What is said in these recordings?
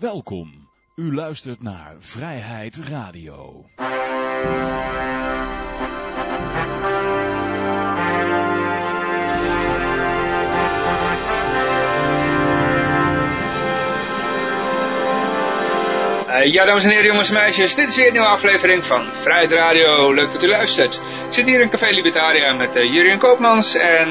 Welkom. U luistert naar Vrijheid Radio. Uh, ja, dames en heren, jongens en meisjes, dit is weer een nieuwe aflevering van Vrijheid Radio. Leuk dat u luistert. Ik zit hier in Café Libertaria met uh, Jurien Koopmans en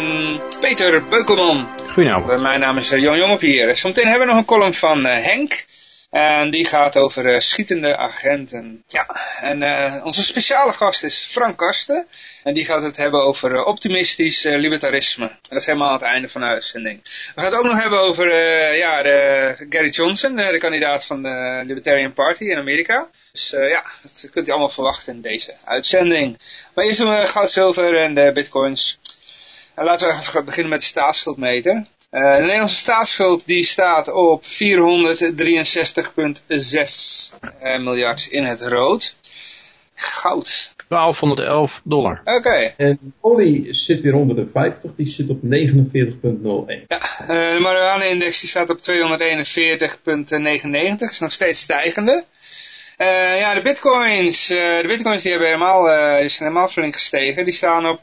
Peter Beukelman. Goedenavond. Uh, mijn naam is Jan Jongop hier. Zometeen hebben we nog een column van Henk. En die gaat over uh, schietende agenten. Ja, en uh, onze speciale gast is Frank Karsten. En die gaat het hebben over uh, optimistisch libertarisme. En dat is helemaal aan het einde van de uitzending. We gaan het ook nog hebben over ja, de Gary Johnson, de kandidaat van de Libertarian Party in Amerika. Dus ja, dat kunt u allemaal verwachten in deze uitzending. Maar eerst doen we goud, zilver en de bitcoins. En laten we even beginnen met de staatsschuldmeter. Uh, de Nederlandse staatsschuld die staat op 463,6 uh, miljard in het rood. Goud. 1211 dollar. Oké. Okay. En olie zit weer onder de 50, die zit op 49,01. Ja, uh, de marijuana-index die staat op 241,99, is nog steeds stijgende. Uh, ja, de bitcoins, uh, de bitcoins die hebben helemaal, uh, is helemaal flink gestegen. Die staan op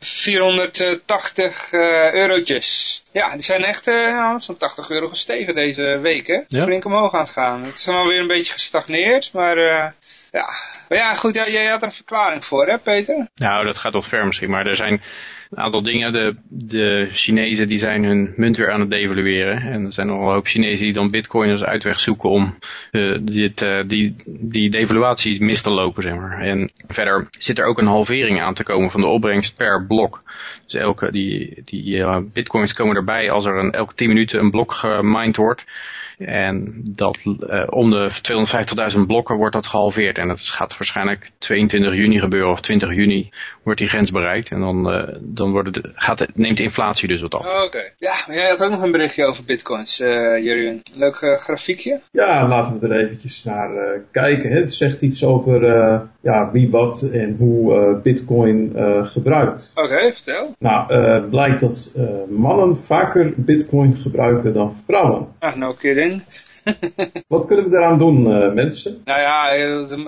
480 uh, eurotjes. Ja, die zijn echt uh, zo'n 80 euro gestegen deze week. Hè? Ja. Flink omhoog aan het gaan. Het is dan alweer een beetje gestagneerd, maar uh, ja. Maar ja, goed, jij had er een verklaring voor, hè Peter? Nou, dat gaat wat ver misschien, maar er zijn een aantal dingen. De, de Chinezen die zijn hun munt weer aan het devalueren. En er zijn nog een hoop Chinezen die dan bitcoin als uitweg zoeken om uh, dit, uh, die, die devaluatie mis te lopen, zeg maar. En verder zit er ook een halvering aan te komen van de opbrengst per blok. Dus elke, die, die uh, bitcoins komen erbij als er een, elke 10 minuten een blok gemined wordt. En dat uh, om de 250.000 blokken wordt dat gehalveerd. En dat gaat waarschijnlijk 22 juni gebeuren of 20 juni wordt die grens bereikt. En dan, uh, dan wordt het, gaat het, neemt de inflatie dus wat af. Oh, Oké. Okay. Ja, maar jij had ook nog een berichtje over bitcoins, uh, Jurien. Leuk grafiekje. Ja, laten we er eventjes naar kijken. Het zegt iets over ja, wie wat en hoe bitcoin gebruikt. Oké, okay, vertel. Nou, blijkt dat mannen vaker bitcoin gebruiken dan vrouwen. Ah, no kidding. Wat kunnen we daaraan doen, uh, mensen? Nou ja,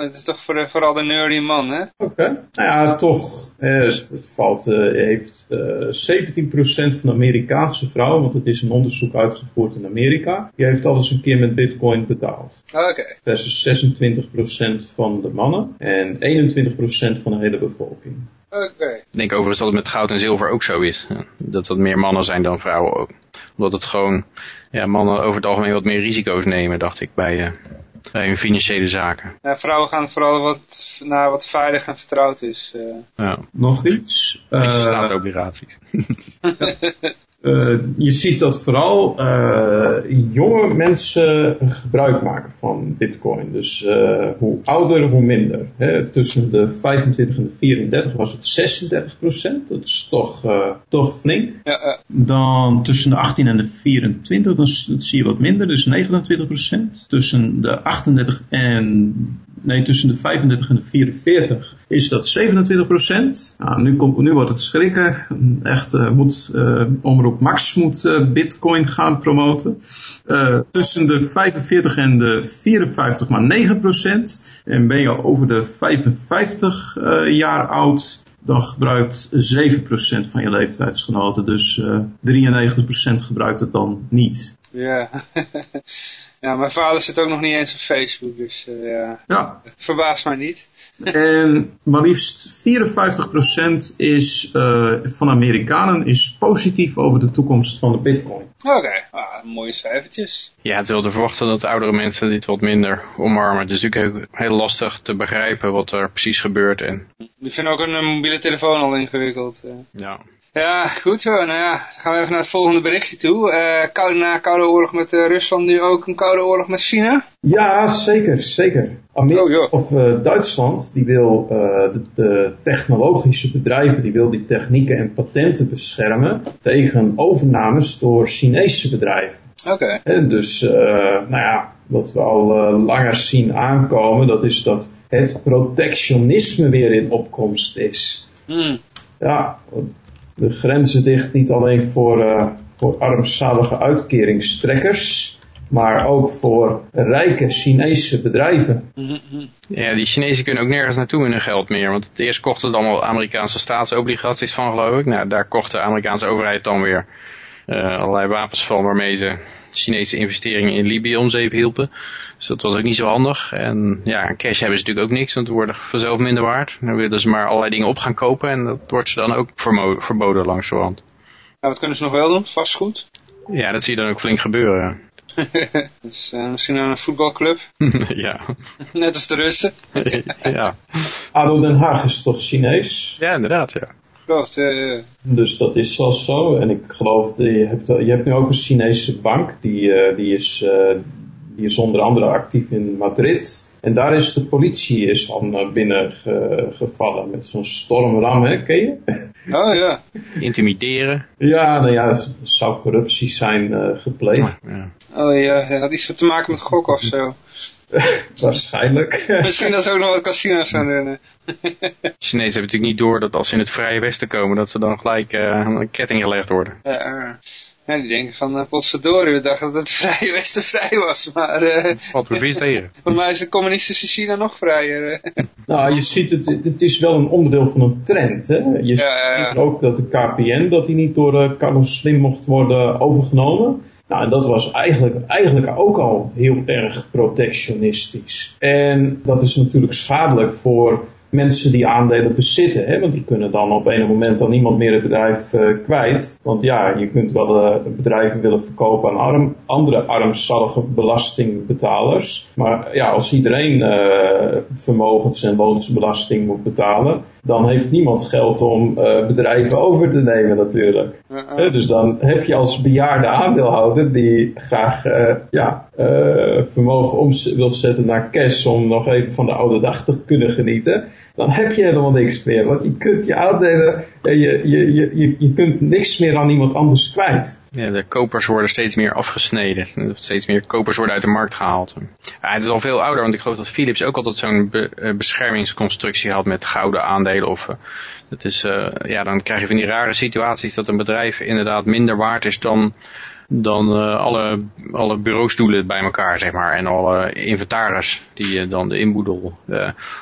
het is toch voor, vooral de nerdy man, hè? Oké. Okay. Nou ja, toch. Eh, het valt, uh, heeft uh, 17% van de Amerikaanse vrouwen, want het is een onderzoek uitgevoerd in Amerika, die heeft alles een keer met bitcoin betaald. Oké. Okay. Versus 26% van de mannen en 21% van de hele bevolking. Oké. Okay. Ik denk overigens dat het met goud en zilver ook zo is. Dat dat meer mannen zijn dan vrouwen ook. Omdat het gewoon, ja, mannen over het algemeen wat meer risico's nemen, dacht ik, bij, uh, bij hun financiële zaken. Ja, vrouwen gaan vooral wat, naar wat veilig en vertrouwd is. Uh. Ja. Nog iets? Uh, staatsobligaties. Uh, je ziet dat vooral uh, jonge mensen gebruik maken van bitcoin. Dus uh, hoe ouder, hoe minder. Hè, tussen de 25 en de 34 was het 36 procent. Dat is toch, toch flink. Ja, dan tussen de 18 en de 24, dan, dan zie je wat minder. Dus 29 procent. Tussen de 38 en nee, tussen de 35 en de 44 is dat 27 procent. Nou, nu, komt, nu wordt het schrikken. Echt uh, moet uh, Omroep Max moet uh, bitcoin gaan promoten. tussen de 45 en de 54 maar 9 procent. En ben je over de 55 jaar oud, dan gebruikt 7% van je leeftijdsgenoten. Dus 93% gebruikt het dan niet. Ja. Ja, mijn vader zit ook nog niet eens op Facebook, dus uh, ja. ja. Verbaast mij niet. En maar liefst 54% is, uh, van Amerikanen is positief over de toekomst van de bitcoin. Oké, okay. ah, mooie cijfertjes. Ja, het is wel te verwachten dat oudere mensen dit wat minder omarmen. Het is natuurlijk heel lastig te begrijpen wat er precies gebeurt. En... Die vinden ook een mobiele telefoon al ingewikkeld. Uh. Ja. Ja, goed zo. Nou ja, dan gaan we even naar het volgende berichtje toe. Uh, koude, na Koude Oorlog met uh, Rusland, nu ook een Koude Oorlog met China? Ja, zeker, zeker. Amerika, oh, of uh, Duitsland, die wil de, de, technologische bedrijven, die wil die technieken en patenten beschermen tegen overnames door Chinese bedrijven. Oké. Okay. Dus, nou ja, wat we al langer zien aankomen, dat is dat het protectionisme weer in opkomst is. Mm. Ja, de grenzen dicht niet alleen voor, uh, voor armzalige uitkeringstrekkers, maar ook voor rijke Chinese bedrijven. Mhm. Ja, die Chinezen kunnen ook nergens naartoe met hun geld meer. Want het eerst kochten ze allemaal Amerikaanse staatsobligaties van, geloof ik. Nou, daar kocht de Amerikaanse overheid dan weer eh, allerlei wapens van waarmee ze Chinese investeringen in Libië om zeep hielpen. Dus dat was ook niet zo handig. En ja, cash hebben ze natuurlijk ook niks, want die worden vanzelf minder waard. Dan willen ze maar allerlei dingen op gaan kopen en dat wordt ze dan ook verboden langs de hand. Nou, wat kunnen ze nog wel doen? Vastgoed? Ja, dat zie je dan ook flink gebeuren. dus eh, misschien een voetbalclub, ja. net als de Russen. ja. ADO Den Haag is toch Chinees? ja, inderdaad, ja. Eh, Dus dat is wel zo. En ik geloof, dat je hebt, je hebt nu ook een Chinese bank. Die, eh, die, is, eh, die is onder andere actief in Madrid. En daar is de politie is al eh, binnen ge- gevallen met zo'n stormram, hè, ken je? oh ja. Intimideren. ja, nou ja, er zou corruptie zijn eh, gepleegd. Ja. Oh ja, het had iets te maken met gokken of zo. Waarschijnlijk. Misschien dat ze ook nog wat casinos gaan runnen. Chinezen hebben natuurlijk niet door dat als ze in het Vrije Westen komen, dat ze dan gelijk eh, aan een ketting gelegd worden. Ja, eh, ja, die denken van, uh, potverdorie, we dachten dat het Vrije Westen vrij was. Maar eh Valt precies tegen. voor mij is het communistische China nog vrijer. Nou, je ziet het, het is wel een onderdeel van een trend. Hè? Je Ja, ja, ja. ziet ook dat de KPN, dat die niet door Carlos Slim mocht worden overgenomen. Nou, en dat was eigenlijk, eigenlijk ook al heel erg protectionistisch. En dat is natuurlijk schadelijk voor mensen die aandelen bezitten. Hè? Want die kunnen dan op een moment dan niemand meer het bedrijf eh, kwijt. Want ja, je kunt wel eh, bedrijven willen verkopen aan arm, andere armzalige belastingbetalers. Maar ja, als iedereen eh, vermogens- en loonsbelasting moet betalen, dan heeft niemand geld om bedrijven over te nemen natuurlijk. Dus dan heb je als bejaarde aandeelhouder die graag ja, vermogen om wil zetten naar cash om nog even van de oude dag te kunnen genieten. Dan heb je helemaal niks meer. Want je kunt je aandelen, je, je, je, je, kunt niks meer aan iemand anders kwijt. Ja, de kopers worden steeds meer afgesneden. Steeds meer kopers worden uit de markt gehaald. Ja, het is al veel ouder, want ik geloof dat Philips ook altijd zo'n eh, beschermingsconstructie had met gouden aandelen. Of, eh, dat is, eh, ja, dan krijg je van die rare situaties dat een bedrijf inderdaad minder waard is dan, dan alle, alle bureaustoelen bij elkaar, zeg maar. En alle inventaris die je dan de inboedel.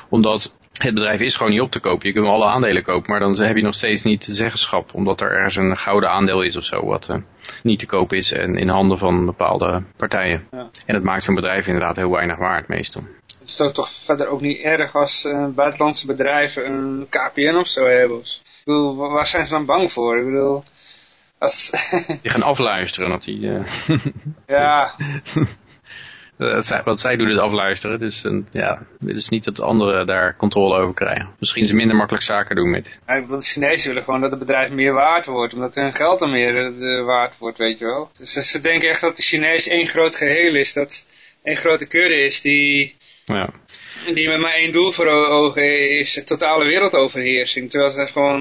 omdat het bedrijf is gewoon niet op te kopen. Je kunt wel alle aandelen kopen, maar dan heb je nog steeds niet zeggenschap. Omdat er ergens een gouden aandeel is of zo, wat eh, niet te koop is en in handen van bepaalde partijen. Ja. En dat maakt zo'n bedrijf inderdaad heel weinig waard meestal. Het is toch, toch verder ook niet erg als eh, buitenlandse bedrijven een KPN of zo hebben. Ik bedoel, wa- waar zijn ze dan bang voor? Ik bedoel, als, Die gaan afluisteren. Dat die, eh, ja, wat zij doen is afluisteren. Dus eh, ja, het is niet dat anderen daar controle over krijgen. Misschien ze minder makkelijk zaken doen met. Ja, bedoel, de Chinezen willen gewoon dat het bedrijf meer waard wordt, omdat hun geld dan meer eh, waard wordt, weet je wel. Dus ze- denken echt dat de Chinees één groot geheel is, dat één grote kudde is die, Ja. die met maar één doel voor ogen is, de totale wereldoverheersing. Terwijl ze gewoon,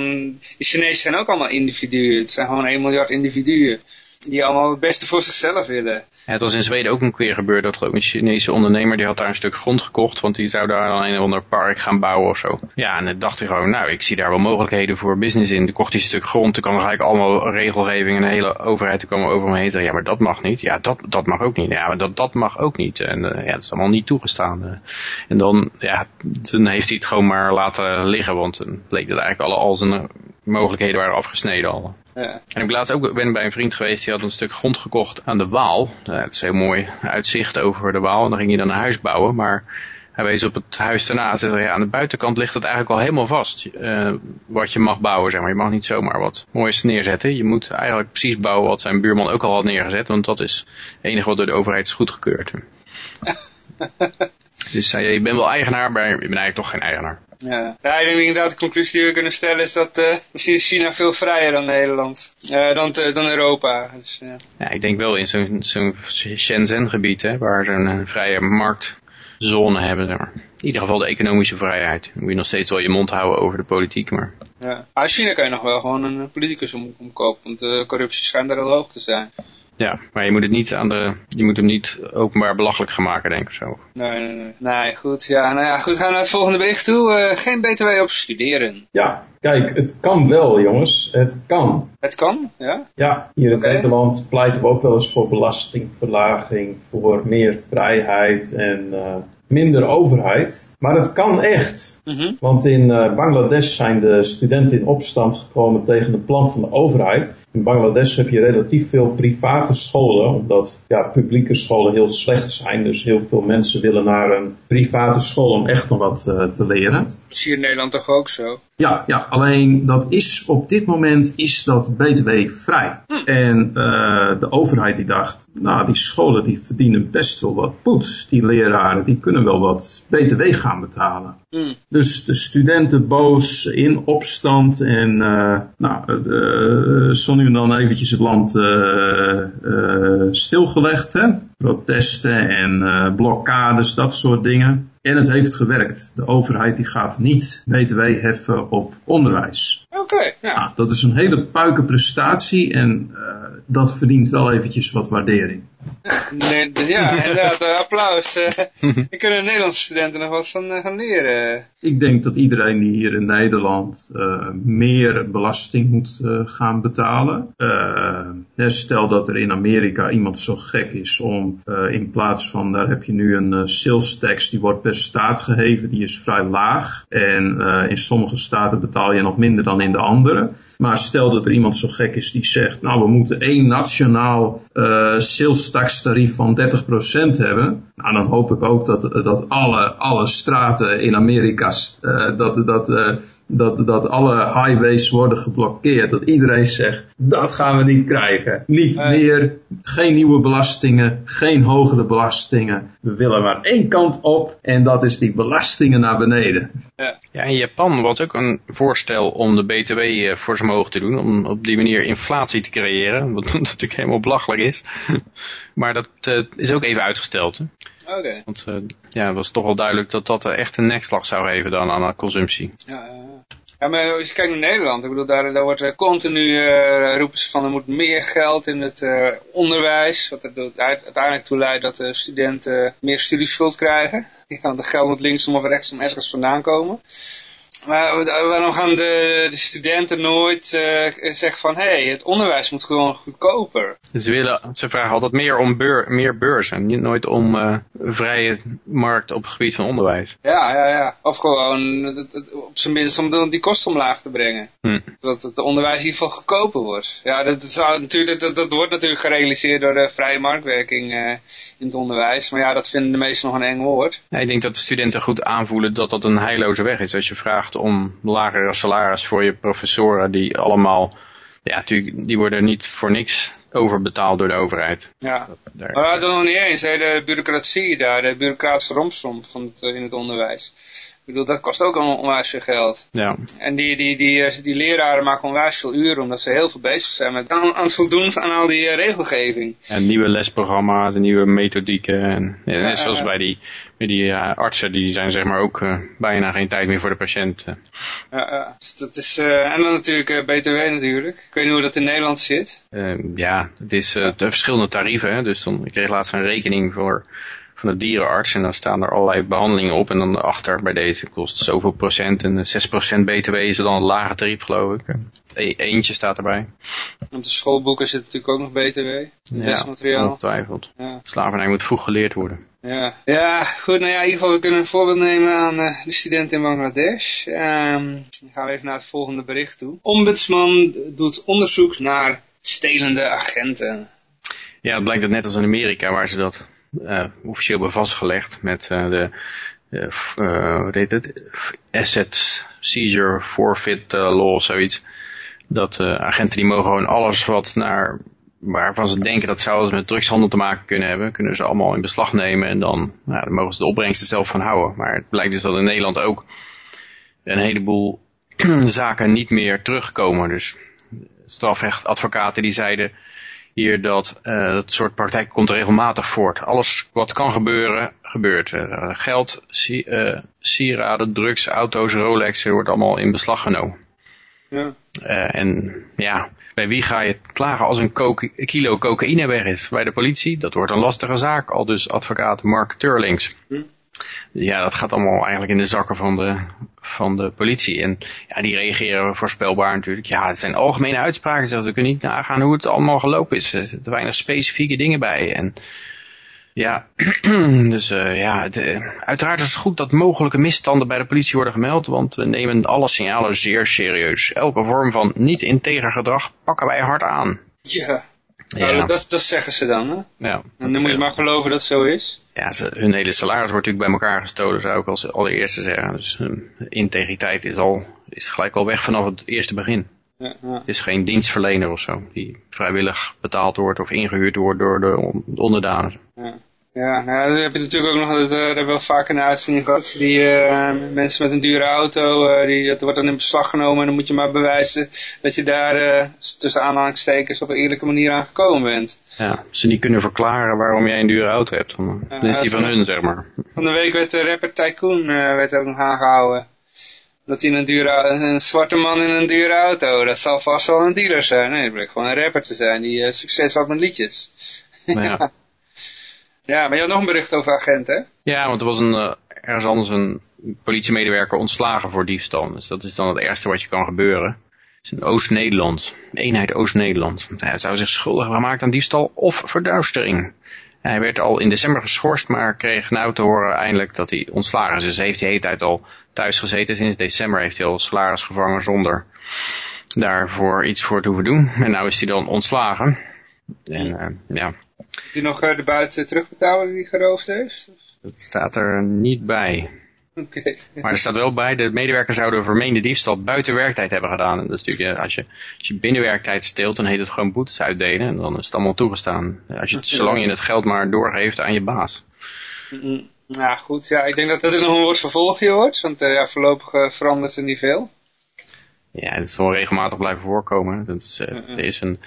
de Chinezen zijn ook allemaal individuen, het zijn gewoon 1 miljard individuen. Die allemaal het beste voor zichzelf willen. Het was in Zweden ook een keer gebeurd dat geloof ik een Chinese ondernemer die had daar een stuk grond gekocht, want die zou daar dan een of ander park gaan bouwen of zo. Ja, en dan dacht hij gewoon, nou, ik zie daar wel mogelijkheden voor business in. Toen kocht hij een stuk grond, toen kwam er eigenlijk allemaal regelgeving en de hele overheid toen kwam over hem heen. Ja, maar dat mag niet. Ja, dat, dat mag ook niet. Ja, maar dat, dat mag ook niet. En eh, ja, dat is allemaal niet toegestaan. eh. En dan, ja, toen heeft hij het gewoon maar laten liggen, want toen bleek dat eigenlijk alle, al zijn eh, mogelijkheden waren afgesneden al. Ja. En ik ben laatst ook ben bij een vriend geweest, die had een stuk grond gekocht aan de Waal. Ja, het is heel mooi uitzicht over de Waal. En dan ging hij dan een huis bouwen, maar hij wees op het huis daarnaast. En ja, aan de buitenkant ligt het eigenlijk al helemaal vast. eh, wat je mag bouwen, zeg maar. Je mag niet zomaar wat moois neerzetten. Je moet eigenlijk precies bouwen wat zijn buurman ook al had neergezet. Want dat is het enige wat door de overheid is goedgekeurd. dus zei je, je bent wel eigenaar, maar je bent eigenlijk toch geen eigenaar. Ja. ja, ik denk inderdaad de conclusie die we kunnen stellen is dat eh, misschien is China veel vrijer dan Nederland. Eh, dan, te- dan Europa. Dus, ja. Ja, ik denk wel in zo'n zo'n Shenzhen-gebied, hè, waar ze een eh, vrije marktzone hebben. Zeg maar. In ieder geval de economische vrijheid. Dan moet je nog steeds wel je mond houden over de politiek, maar Ja. Maar in China kan je nog wel gewoon een politicus om, omkopen, want de corruptie schijnt daar heel hoog te zijn. Ja, maar je moet, het niet aan de, je moet hem niet openbaar belachelijk gaan maken, denk ik zo. Nee, nee, nee. Nee, goed. Ja, nou ja, goed. Gaan we naar het volgende bericht toe. Eh, geen btw op studeren. Ja, kijk, het kan wel jongens. Het kan. Het kan, ja? Ja, hier in. Nederland pleiten we ook wel eens voor belastingverlaging, voor meer vrijheid en eh, minder overheid. Maar het kan echt. Mhm. Want in eh, Bangladesh zijn de studenten in opstand gekomen tegen het plan van de overheid. In Bangladesh heb je relatief veel private scholen, omdat ja, publieke scholen heel slecht zijn. Dus heel veel mensen willen naar een private school om echt nog wat eh, te leren. Dat is hier in Nederland toch ook zo? Ja, ja, alleen dat is op dit moment is dat btw vrij. En eh, de overheid die dacht, nou die scholen die verdienen best wel wat poet. Die leraren die kunnen wel wat btw gaan betalen. Hm. Dus de studenten boos in opstand en nou, uh, zo nu en dan eventjes het land eh, eh, stilgelegd. Hè? Protesten en eh, blokkades, dat soort dingen. En het heeft gewerkt. De overheid die gaat niet btw heffen op onderwijs. Oké, ja. Nou, dat is een hele puike prestatie en dat verdient wel eventjes wat waardering. Nee, dus ja, inderdaad, eh, applaus. eh Daar kunnen Nederlandse studenten nog wat van eh, gaan leren. Ik denk dat iedereen die hier in Nederland eh, meer belasting moet eh, gaan betalen. Eh, stel dat er in Amerika iemand zo gek is om eh, in plaats van, daar heb je nu een eh, sales tax, die wordt per staat geheven, die is vrij laag. En eh, in sommige staten betaal je nog minder dan in de andere. Maar stel dat er iemand zo gek is die zegt, nou we moeten één nationaal eh sales tax tarief van 30% hebben. Nou dan hoop ik ook dat, dat alle, alle straten in Amerika, eh, dat, dat, eh, dat, dat alle highways worden geblokkeerd. Dat iedereen zegt, dat gaan we niet krijgen. Niet meer, geen nieuwe belastingen, geen hogere belastingen. We willen maar één kant op en dat is die belastingen naar beneden. Ja, in Japan was ook een voorstel om de BTW eh, voor zijn mogen te doen. Om op die manier inflatie te creëren. Wat natuurlijk helemaal belachelijk is. maar dat eh, is ook even uitgesteld. Hè? Oké. Want eh, ja, het was toch wel duidelijk dat dat eh, echt een nekslag zou geven dan aan de consumptie. Ja, ja, ja. Maar als je kijkt naar Nederland, ik bedoel, daar, daar wordt eh, continu, eh, roepen ze van, er moet meer geld in het eh, onderwijs, wat er uiteindelijk toe leidt dat de studenten meer studieschuld krijgen. Ja, want het geld moet linksom of rechtsom ergens vandaan komen. Maar wa- waarom gaan de, de studenten nooit eh, zeggen van, hé, hey, het onderwijs moet gewoon goedkoper. Ze, willen, ze vragen altijd meer om beur, meer beurzen. Niet nooit om eh, vrije markt op het gebied van onderwijs. Ja, ja, ja. Of gewoon het- het- op zijn minst om de- die kosten omlaag te brengen. Hm. Dat het onderwijs in ieder geval goedkoper wordt. Ja, dat, zou natuurlijk, dat, dat wordt natuurlijk gerealiseerd door de vrije marktwerking eh, in het onderwijs. Maar ja, dat vinden de meesten nog een eng woord. Ja, ik denk dat de studenten goed aanvoelen dat dat een heilloze weg is. Als je vraagt om lagere salaris voor je professoren die allemaal, ja natuurlijk, die worden niet voor niks overbetaald door de overheid. Ja. Daar, Maar dat nog niet eens, hè, de bureaucratie daar, de bureaucratische rompslomp van het, eh, in het onderwijs. Ik bedoel, dat kost ook onwijs veel geld. ja. En die, die, die, eh, die leraren maken onwijs veel uren, omdat ze heel veel bezig zijn met aan, aan het voldoen aan al die eh, regelgeving. En nieuwe lesprogramma's en nieuwe methodieken. En, ja, net zoals bij die, bij die eh, artsen, die zijn zeg maar ook bijna geen tijd meer voor de patiënt. Ja. Dus dat is, en dan natuurlijk BTW natuurlijk. Ik weet niet hoe dat in Nederland zit. Eh, ja, het is de verschillende tarieven. Hè? Dus dan, ik kreeg laatst een rekening voor, van de dierenarts. En dan staan er allerlei behandelingen op. En dan achter bij deze kost zoveel procent. En eh, 6% btw is dan een lage tarief geloof ik. E eentje staat erbij. Op de schoolboeken zit natuurlijk ook nog BTW. Ja, Lesmateriaal. ongetwijfeld. Ja. Slavernij moet vroeg geleerd worden. Ja. ja, goed. Nou ja, in ieder geval, we kunnen een voorbeeld nemen aan eh, de studenten in Bangladesh. Ehm, dan gaan we even naar het volgende bericht toe. Ombudsman doet onderzoek naar stelende agenten. Ja, het blijkt dat net als in Amerika, waar ze dat officieel hebben vastgelegd met eh, de, eh, heet het? Asset Seizure Forfeit eh, Law zoiets. Dat eh, agenten die mogen gewoon alles wat naar waarvan ze denken dat zou met drugshandel te maken kunnen hebben, kunnen ze allemaal in beslag nemen en dan, nou, dan mogen ze de opbrengsten zelf van houden. Maar het blijkt dus dat in Nederland ook een heleboel zaken niet meer terugkomen. Dus strafrechtadvocaten die zeiden hier dat eh, dat soort praktijk komt regelmatig voort. Alles wat kan gebeuren, gebeurt. Eh, geld, si- eh, sieraden, drugs, auto's, Rolex, wordt allemaal in beslag genomen. Ja. En ja, bij wie ga je klagen als een kilo cocaïne weg is? Bij de politie? Dat wordt een lastige zaak, al dus advocaat Mark Turlings. Hm. Ja, dat gaat allemaal eigenlijk in de zakken van de, van de politie. En ja, die reageren voorspelbaar natuurlijk. Ja, het zijn algemene uitspraken. Zeggen, we kunnen niet nagaan hoe het allemaal gelopen is. Er zitten weinig specifieke dingen bij. En ja, dus eh, ja, de- uiteraard is het goed dat mogelijke misstanden bij de politie worden gemeld, want we nemen alle signalen zeer serieus. Elke vorm van niet integer gedrag pakken wij hard aan. Ja, Ja, Nou, dat, dat zeggen ze dan. Hè? ja, En dan moet je maar geloven dat het zo is. Ja ze, hun hele salaris wordt natuurlijk bij elkaar gestolen, zou ik als allereerste zeggen. Dus hun integriteit is, al, is gelijk al weg vanaf het eerste begin. Ja, ja. Het is geen dienstverlener of zo, die vrijwillig betaald wordt of ingehuurd wordt door de on- onderdanen. Ja, ja nou, dan heb je natuurlijk ook nog, dat, eh, daar hebben we vaak een uitzending gehad, die eh, mensen met een dure auto, eh, die, dat wordt dan in beslag genomen en dan moet je maar bewijzen dat je daar eh, tussen aanhalingstekens op een eerlijke manier aan gekomen bent. Ja, ze niet kunnen verklaren waarom jij een dure auto hebt. Dan Ja, is die van hun, zeg maar. Van de week werd de rapper Tycoon eh, werd ook nog aangehouden. Dat hij een, dure, een zwarte man in een dure auto, dat zal vast wel een dealer zijn. Nee, het bleek gewoon een rapper te zijn die eh, succes had met liedjes. Nou ja. Ja, maar je had nog een bericht over agenten, hè? Ja, want er was een, eh, ergens anders een politiemedewerker ontslagen voor diefstal. Dus dat is dan het ergste wat je kan gebeuren. Het is in Oost-Nederland. Eenheid Oost-Nederland. Hij zou zich schuldig hebben gemaakt aan diefstal of verduistering. Hij werd al in december geschorst, maar kreeg nou te horen eindelijk dat hij ontslagen is. Dus heeft hij de hele tijd al thuis gezeten. Sinds december heeft hij al salaris gevangen zonder daarvoor iets voor te hoeven doen. En nou is hij dan ontslagen. En eh, ja, Heb je nog eh, de buiten terugbetalen die hij geroofd heeft? dat staat er niet bij. Maar er staat wel bij, de medewerker zou de vermeende diefstal buiten werktijd hebben gedaan. En dat is natuurlijk, als je, als je binnen werktijd steelt, dan heet het gewoon boetes uitdelen. En dan is het allemaal toegestaan. Als je het, zolang je het geld maar doorgeeft aan je baas. Ja, goed. Ja, ik denk dat dat er nog een woord vervolgje wordt. Want eh, ja, voorlopig eh, verandert er niet veel. Ja, het zal regelmatig blijven voorkomen. Dat is, eh, er is een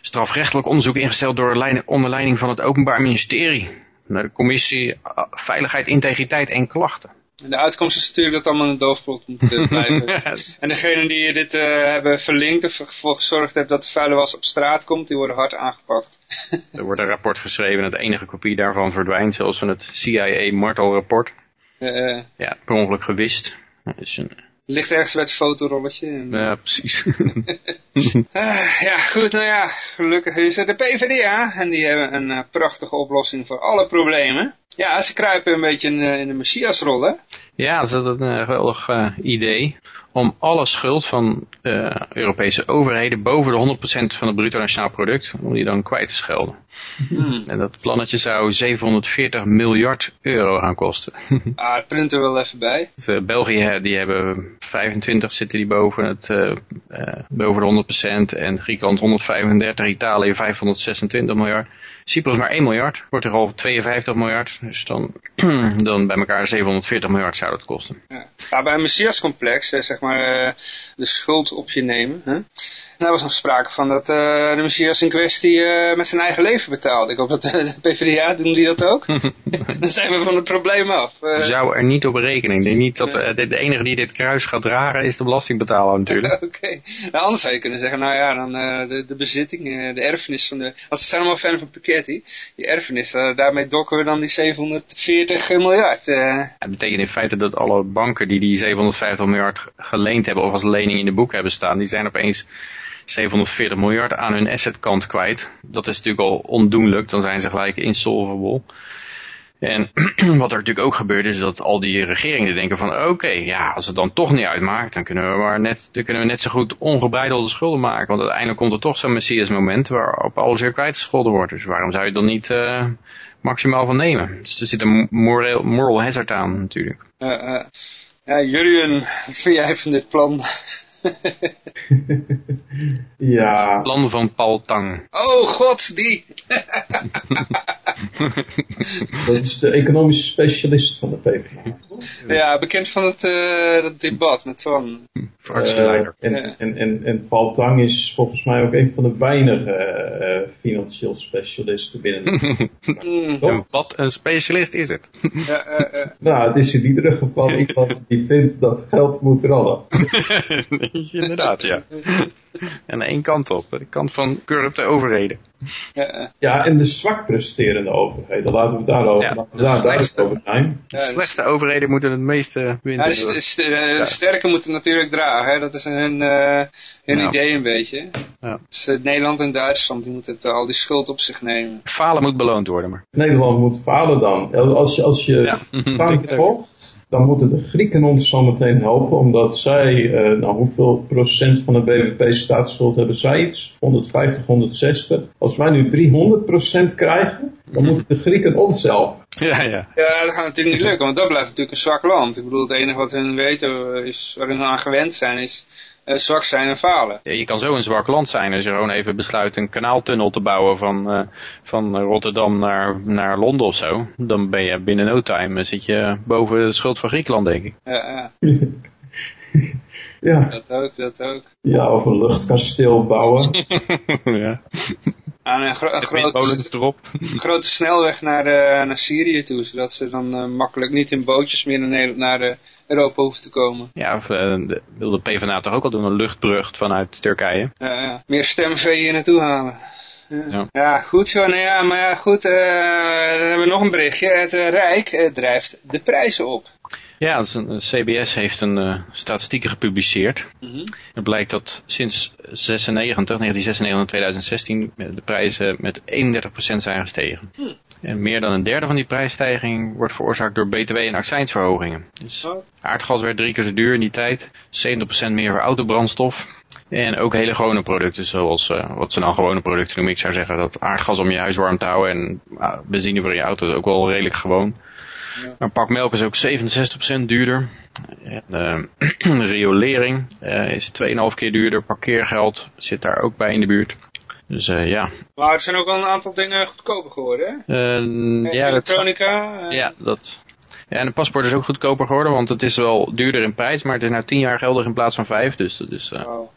strafrechtelijk onderzoek ingesteld door leiding, onder leiding van het Openbaar Ministerie. Naar de commissie Veiligheid, Integriteit en Klachten. En de uitkomst is natuurlijk dat het allemaal een doofpot moet blijven. en degenen die dit eh, hebben verlinkt of ervoor gezorgd hebben dat de vuile was op straat komt, die worden hard aangepakt. er wordt een rapport geschreven en de enige kopie daarvan verdwijnt, zoals van het CIA Martel-rapport. Eh, eh, Ja, per ongeluk gewist. Dat is een, ligt ergens bij het fotorolletje. En, ja, precies. Ah, ja, goed, nou ja, gelukkig is er de PvdA. En die hebben een eh, prachtige oplossing voor alle problemen. Ja, ze kruipen een beetje in, eh, in de Messiasrol, hè? ja, dat is een eh, geweldig eh, idee om alle schuld van eh, Europese overheden boven de 100% van het bruto nationaal product, om die dan kwijt te schelden. Hmm. En dat plannetje zou 740 miljard euro gaan kosten. Ah, het print er wel even bij. Dus, eh, België die hebben 25 zitten die boven, het, eh, boven de 100% en Griekenland 135, Italië 526 miljard. Cyprus maar 1 miljard, Portugal 52 miljard. Dus dan, dan bij elkaar 740 miljard zou dat kosten. Ja. Bij een Messiascomplex, eh, zeg maar, eh, de schuld op je nemen. Daar was nog sprake van dat eh, de Messias in kwestie eh, met zijn eigen leven betaalt. Ik hoop dat de, de PvdA, doen die dat ook? Dan zijn we van het probleem af. Eh, Zou er niet op rekenen. Ik denk niet dat eh, de, de enige die dit kruis gaat dragen is de belastingbetaler natuurlijk. Oké. Nou, anders zou je kunnen zeggen, nou ja, dan eh, de, de bezitting, eh, de erfenis van de... Want ze zijn allemaal fan van Piketty. Die erfenis, eh, daarmee dokken we dan die 740 miljard. eh. Dat betekent in feite dat alle banken die die 750 miljard geleend hebben of als lening in de boek hebben staan, die zijn opeens 740 miljard aan hun assetkant kwijt. Dat is natuurlijk al ondoenlijk, dan zijn ze gelijk insolvable. En wat er natuurlijk ook gebeurt is dat al die regeringen denken van oké, ja, als het dan toch niet uitmaakt, dan kunnen we maar net, dan kunnen we net zo goed ongebreidelde schulden maken. Want uiteindelijk komt er toch zo'n messias moment waarop alles weer kwijtgescholden wordt. Dus waarom zou je dan niet eh, maximaal van nemen? Dus er zit een moral, moral hazard aan natuurlijk. Eh, eh. Ja, Jurjen, wat vind jij van dit plan? Ja, Plan van Paul Tang. Oh god, die! dat is de economische specialist van de PvdA. Ja, bekend van het eh, dat debat met Twan. Fractieleider. Eh, Ja. en, en, en, en Paul Tang is volgens mij ook een van de weinige eh, financieel specialisten binnen de Mm? Wat een specialist is het. ja, eh, eh. Nou, het is in ieder geval iemand die vindt dat geld moet rollen. Inderdaad, ja. En één kant op, de kant van corrupte overheden. Ja, Ja, en de zwak presterende overheden, laten we daarover, Ja, laten we de daar duidelijk slechtste. over zijn. De slechtste overheden moeten het meeste Ja, winnen. de, st- st- eh, de sterke moeten natuurlijk dragen. Hè? Dat is hun, eh, hun Ja. idee een beetje. Ja. Dus eh, Nederland en Duitsland die moeten het, eh, al die schuld op zich nemen. Falen moet beloond worden, maar. Nederland moet falen dan. Als je, als je Ja. Dan moeten de Grieken ons zometeen helpen, omdat zij, eh, nou hoeveel procent van de BBP staatsschuld hebben zij iets? 150, 160. Als wij nu 300 procent krijgen, dan moeten de Grieken ons helpen. Ja, ja. Ja, dat gaat natuurlijk niet lukken, want dat blijft natuurlijk een zwak land. Ik bedoel, het enige wat hun weten is, waar hun aan gewend zijn, is zwak zijn en falen. Ja, Je kan zo een zwak land zijn als je gewoon even besluit een kanaaltunnel te bouwen van, eh, van Rotterdam naar, naar Londen of zo. Dan ben je binnen no time eh, zit je boven de schuld van Griekenland, denk ik. Ja, ja, Ja, dat ook, dat ook. ja of een luchtkasteel bouwen. ja. Aan een, gro- een Windmolens grote, erop. grote snelweg naar, eh, naar Syrië toe, zodat ze dan eh, makkelijk niet in bootjes meer naar, Nederland, naar eh, Europa hoeven te komen. Ja, of, de, wil de PvdA toch ook al doen, een luchtbrug vanuit Turkije. Ja, ja. Meer stemvee hier naartoe halen. Ja. Ja. Goed joh, nou ja, maar ja, goed, dan hebben we nog een berichtje. Het Rijk drijft de prijzen op. Ja, een- CBS heeft een statistieken gepubliceerd. Mhm. Het blijkt dat sinds 96, 1996 en 2016 de prijzen met 31% zijn gestegen. Hm. En meer dan een derde van die prijsstijging wordt veroorzaakt door btw en accijnsverhogingen. Dus Oh. aardgas werd drie keer zo duur in die tijd, 70% meer voor autobrandstof. En ook hele gewone producten, zoals eh, wat ze dan gewone producten noemen. Ik zou zeggen dat aardgas om je huis warm te houden en ah, benzine voor je auto is ook wel redelijk gewoon. Ja. Maar een pak melk is ook 67% duurder. En, eh, riolering eh, is 2,5 keer duurder. Parkeergeld zit daar ook bij in de buurt. Dus eh, ja. Maar er zijn ook al een aantal dingen goedkoper geworden, hè? Ja, dat, Elektronica. ja, dat. Ja, en een paspoort is ook goedkoper geworden, want het is wel duurder in prijs, maar het is nou 10 jaar geldig in plaats van 5. Dus eh, Oh.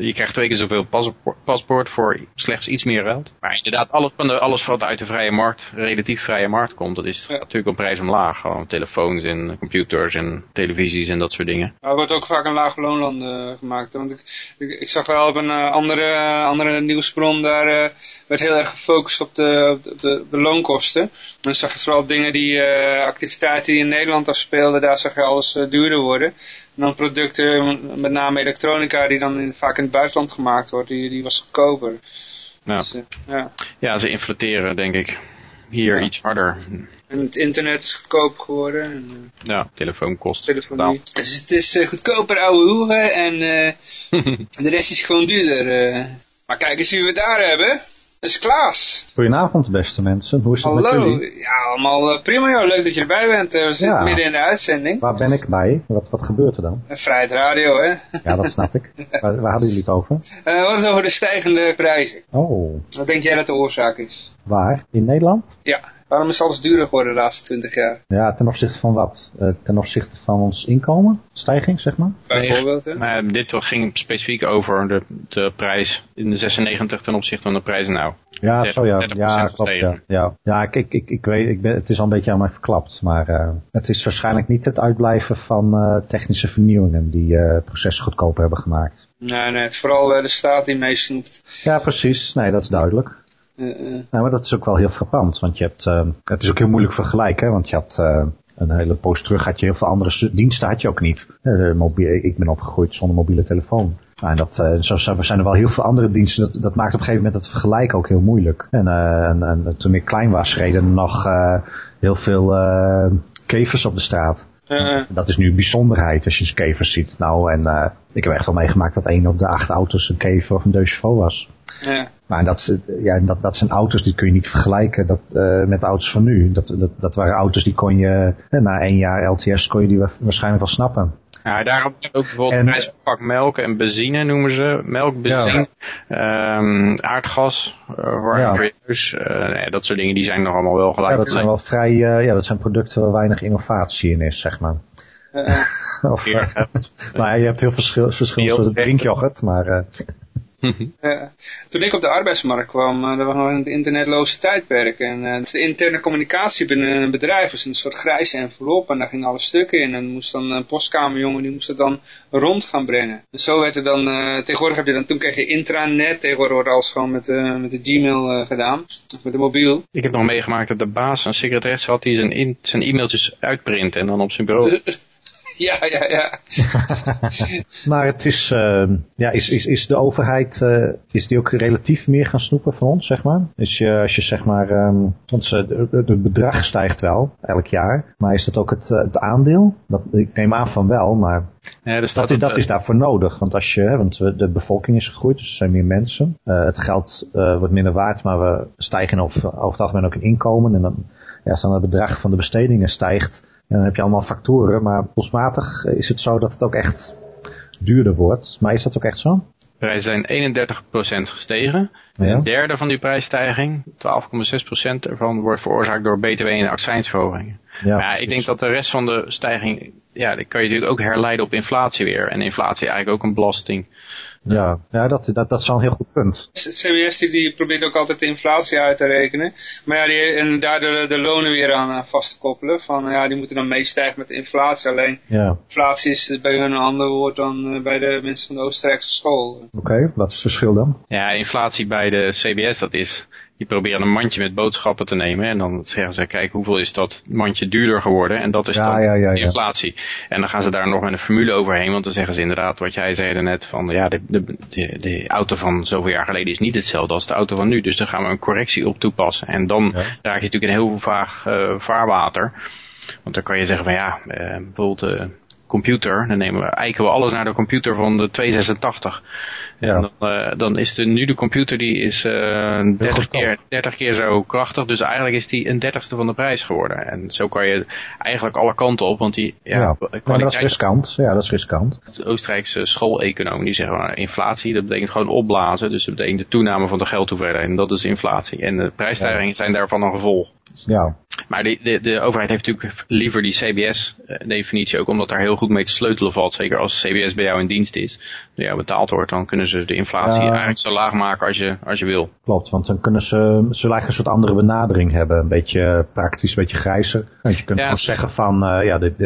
je krijgt twee keer zoveel paspoort, paspoort voor slechts iets meer geld. Maar inderdaad, alles, van de, alles wat uit de vrije markt, relatief vrije markt komt, dat is Ja. natuurlijk een prijs omlaag. Gewoon telefoons en computers en televisies en dat soort dingen. Maar er wordt ook vaak een lage loonlanden eh, gemaakt. Want ik, ik, ik zag wel op een eh, andere, andere nieuwsbron, daar eh, werd heel erg gefocust op de, op de, op de, de loonkosten. En dan zag je vooral dingen die, eh, activiteiten die in Nederland afspeelden, daar zag je alles eh, duurder worden. En dan producten, met name elektronica, die dan in, vaak in het buitenland gemaakt wordt, die, die was goedkoper. Nou, Dus, eh, ja. ja, ze inflateren denk ik hier Ja. iets harder. En het internet is goedkoop geworden. En, eh, Ja, telefoonkosten. telefonie. Dus het is eh, goedkoper ouwe hoeren en eh, de rest is gewoon duurder. eh. Maar kijk eens wie we daar hebben. Dat is Klaas. Goedenavond, beste mensen. Hoe is het met Hallo. jullie? Ja, allemaal eh, prima joh. Leuk dat je erbij bent. Eh, we zitten Ja. midden in de uitzending. Waar ben ik bij? Wat, wat gebeurt er dan? Vrijheid Radio, hè. Ja, dat snap ik. Waar, waar hadden jullie het over? Eh, we hadden het over de stijgende prijzen. Oh, Wat denk jij dat de oorzaak is? Waar? In Nederland? Ja. Waarom is alles duurder geworden de laatste twintig jaar? Ja, ten opzichte van wat? Eh, ten opzichte van ons inkomen? Stijging, zeg maar? Bijvoorbeeld, hè? Maar dit ging specifiek over de, de prijs in de 96 ten opzichte van de prijs nou. Ja, 30 zo ja. 30% Ja, klopt, ja. Ja, ja ik, ik, ik, ik weet, ik ben, het is al een beetje aan mij verklapt. Maar eh, het is waarschijnlijk niet het uitblijven van eh, technische vernieuwingen die eh, het proces goedkoper hebben gemaakt. Nee, nee. Het is vooral de staat die meesnoept. Ja, precies. Nee, dat is duidelijk. Nou, maar dat is ook wel heel frappant, want je hebt, eh, het is ook heel moeilijk vergelijken, hè, want je had eh, een hele poos terug had je heel veel andere diensten had je ook niet. Eh, ik ben opgegroeid zonder mobiele telefoon. Nou, en dat, zo zijn er wel heel veel andere diensten. Dat, dat maakt op een gegeven moment het vergelijken ook heel moeilijk. En, eh, en, en toen ik klein was, reden er nog eh, heel veel eh, kevers op de straat. Dat is nu een bijzonderheid als je eens kevers ziet. Nou, en ik heb echt wel meegemaakt dat één op de acht auto's een kever of een chevaux was. Ja. Maar dat, ja, dat, dat zijn auto's die kun je niet vergelijken dat, eh, met de auto's van nu. Dat, dat, dat waren auto's die kon je, na één jaar LTS kon je die wa- waarschijnlijk wel snappen. Ja, daarom is ook bijvoorbeeld En- prijs pak melk en benzine noemen ze. Melk, benzine, ehm, aardgas, uh, Ja. eh, nee, dat soort dingen die zijn nog allemaal wel Ja, gelijk. dat zijn wel vrij, eh, ja, dat zijn producten waar weinig innovatie in is, zeg maar. Of, ja, je hebt heel verschil, verschillende soorten drinkyoghurt, maar eh, Ja. Toen ik op de arbeidsmarkt kwam, uh, was nog een internetloze tijdperk. En uh, de interne communicatie binnen een bedrijf was een soort grijze envelop. En daar gingen alle stukken in. En moest dan een postkamerjongen, die moest het dan rond gaan brengen. En zo werd er dan, uh, tegenwoordig heb je dan, toen kreeg je intranet. Tegenwoordig wordt alles gewoon met, met de Gmail gedaan. Of met de mobiel. Ik heb nog meegemaakt dat de baas een secretaris had die zijn, in, zijn e-mailtjes uitprint en dan op zijn bureau ja, ja, ja. maar het is, uh, ja, is, is, is de overheid, uh, is die ook relatief meer gaan snoepen van ons, zeg maar? Dus je, als je zeg maar, um, want het bedrag stijgt wel, elk jaar. Maar is dat ook het, het aandeel? Dat, ik neem aan van wel, maar ja, dus dat, is, dat is daarvoor nodig. Want, als je, want de bevolking is gegroeid, dus er zijn meer mensen. Uh, het geld uh, wordt minder waard, maar we stijgen over, over het algemeen ook in inkomen. En dan, ja, als dan het bedrag van de bestedingen stijgt, en dan heb je allemaal factoren, maar volsmatig is het zo dat het ook echt duurder wordt. Maar is dat ook echt zo? Prijzen zijn 31% gestegen. Een derde van die prijsstijging, 12,6% ervan, wordt veroorzaakt door btw en accijnsverhogingen. Ja, maar ja, ik denk dat de rest van de stijging, ja, die kan je natuurlijk ook herleiden op inflatie weer. En inflatie eigenlijk ook een belasting. Ja, ja dat, dat, dat is al een heel goed punt. CBS die, die probeert ook altijd de inflatie uit te rekenen. Maar ja, die, en daardoor de lonen weer aan vast te koppelen. Van, ja, die moeten dan meestijgen met de inflatie. Alleen ja. inflatie is bij hun een ander woord dan eh, bij de mensen van de Oostenrijkse school. Oké, wat is het verschil dan? Ja, inflatie bij de CBS dat is die proberen een mandje met boodschappen te nemen. En dan zeggen ze, kijk, hoeveel is dat mandje duurder geworden? En dat is dan inflatie. En dan gaan ze daar nog met een formule overheen. Want dan zeggen ze inderdaad, wat jij zei net, van ja, de, de, de, de, auto van zoveel jaar geleden is niet hetzelfde als de auto van nu. Dus daar gaan we een correctie op toepassen. En dan raak je natuurlijk in heel vaag uh, vaarwater. Want dan kan je zeggen van ja, uh, bijvoorbeeld uh, computer, dan nemen we, eiken we alles naar de computer van de 286. Ja. En dan, uh, dan is de, nu de computer die is uh, eh, 30, keer, 30 keer zo krachtig. Dus eigenlijk is die een dertigste van de prijs geworden. En zo kan je eigenlijk alle kanten op. Want die ja, ja. Kwaliteit... dat is riskant. Ja, dat is riskant. De Oostenrijkse schooleconomen die zeggen uh, inflatie. Dat betekent gewoon opblazen. Dus dat betekent de toename van de geldhoeveelheid. En dat is inflatie. En de prijsstijgingen zijn daarvan een gevolg. Ja. Maar de, de, de overheid heeft natuurlijk liever die CBS-definitie ook, omdat daar heel goed mee te sleutelen valt. Zeker als CBS bij jou in dienst is, door jou betaald wordt, dan kunnen ze de inflatie eigenlijk zo laag maken als je, als je wil. Klopt, want dan kunnen ze, ze eigenlijk een soort andere benadering hebben. Een beetje praktisch, een beetje grijzer. Want je kunt gewoon zeggen van, uh, ja, dit,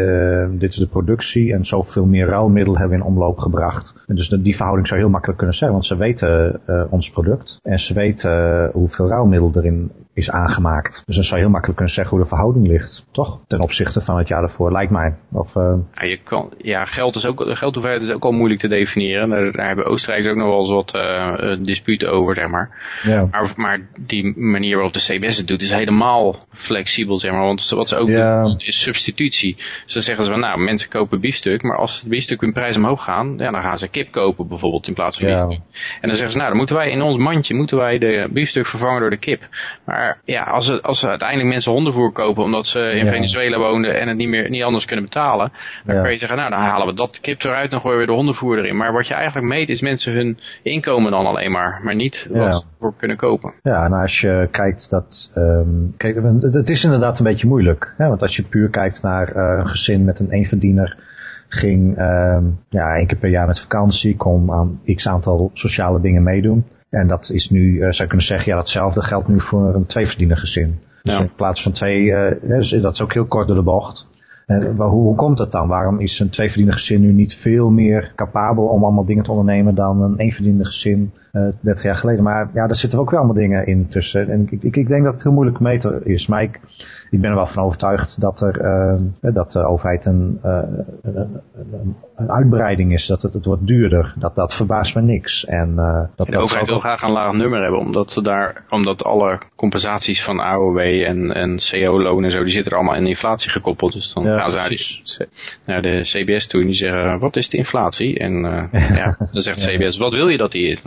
dit is de productie en zoveel meer ruilmiddel hebben we in omloop gebracht. En dus die verhouding zou heel makkelijk kunnen zijn, want ze weten uh, ons product en ze weten hoeveel ruilmiddel erin is aangemaakt. Dus dan zou je heel makkelijk kunnen zeggen hoe de verhouding ligt. Toch? Ten opzichte van het jaar ervoor, lijkt mij. Of, uh... ja, je kan, ja, geld is ook, geldhoeveelheid is ook al moeilijk te definiëren. Daar, daar hebben Oostenrijkers ook nog wel eens wat uh, disputen over, zeg maar. Ja. maar. Maar die manier waarop de CBS het doet is helemaal flexibel, zeg maar. Want wat ze ook ja. doen is substitutie. Dus dan zeggen ze van, nou, mensen kopen biefstuk, maar als het biefstuk in prijs omhoog gaan, ja, dan gaan ze kip kopen bijvoorbeeld in plaats van biefstuk. En dan zeggen ze, nou, dan moeten wij in ons mandje, moeten wij de biefstuk vervangen door de kip. Maar ja, als, het, als uiteindelijk mensen hondenvoer kopen omdat ze in Venezuela woonden en het niet, meer, niet anders kunnen betalen, dan ja. kun je zeggen, nou dan halen we dat kip eruit, dan gooien we de hondenvoer erin. Maar wat je eigenlijk meet is mensen hun inkomen dan alleen maar, maar niet wat ze voor kunnen kopen. Ja, nou als je kijkt dat, um, kijk, het is inderdaad een beetje moeilijk. Hè? Want als je puur kijkt naar uh, een gezin met een eenverdiener, ging um, ja, één keer per jaar met vakantie, kon aan x aantal sociale dingen meedoen. En dat is nu, uh, zou je kunnen zeggen, ja, datzelfde geldt nu voor een tweeverdiener gezin. Dus in plaats van twee, uh, dat is ook heel kort door de bocht. Uh, hoe, hoe komt dat dan? Waarom is een tweeverdiener gezin nu niet veel meer capabel om allemaal dingen te ondernemen dan een eenverdiener gezin 30 jaar geleden? Maar ja, daar zitten ook wel allemaal dingen in tussen. En ik, ik, ik denk dat het heel moeilijk meten is. Maar ik, ik ben er wel van overtuigd dat, er, uh, dat de overheid een, uh, een, een, uitbreiding is. Dat het, het wordt duurder. Dat, dat verbaast me niks. En, uh, dat, de overheid wil graag een laag nummer hebben. Omdat, ze daar, omdat alle compensaties van AOW en, en CO-loon en zo, die zitten er allemaal in inflatie gekoppeld. Dus dan ja, gaan ze naar, de CBS toe en die zeggen, wat is de inflatie? En ja, dan zegt CBS, wat wil je dat die is?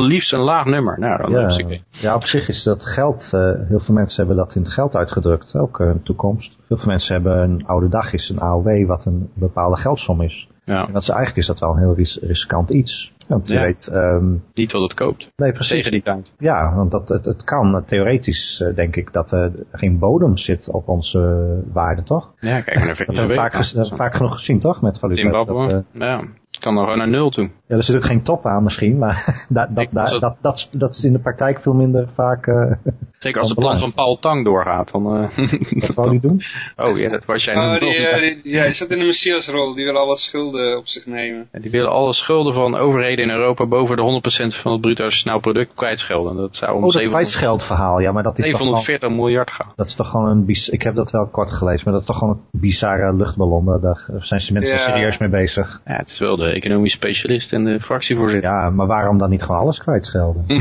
Liefst een laag nummer. Nou, dan ja. ja, op zich is dat geld, heel veel mensen hebben dat in het geld uitgedrukt ook een toekomst. Heel veel mensen hebben een oude dag is een AOW wat een bepaalde geldsom is. Ja. En dat is eigenlijk is dat wel een heel ris riskant iets. Want je weet... Um, Niet wat het koopt. Nee, precies. Tegen die tijd. Ja, want dat, het, het kan theoretisch uh, denk ik dat er geen bodem zit op onze uh, waarde, toch? Ja, kijk naar Dat hebben we vaak, vaak genoeg gezien, toch? Met valuta. Zimbabwe, dat, uh, ja. Het kan nog gewoon naar nul toe. Ja, er zit ook geen top aan misschien, maar dat, dat, dat, dat, dat, is- dat is in de praktijk veel minder vaak... eh Zeker als het plan van Paul Tang doorgaat. Dan, eh, wat wou die doen? oh ja, dat was jij Oh, die, toch? die, ja, zat in de Messiasrol. Die wil al wat schulden op zich nemen. En die willen alle schulden van overheden in Europa boven de 100% van het bruto nationaal product kwijtschelden. Dat zou om Oh, dat 700 kwijtscheldverhaal, ja, maar dat is toch gewoon... 740 miljard gaan. Dat is toch gewoon een Ik heb dat wel kort gelezen, maar dat is toch gewoon een bizarre luchtballon. Daar- Daar zijn ze mensen Ja. serieus mee bezig. Ja, het is wel de economisch specialist en de fractievoorzitter. Ja, maar waarom dan niet gewoon alles kwijtschelden?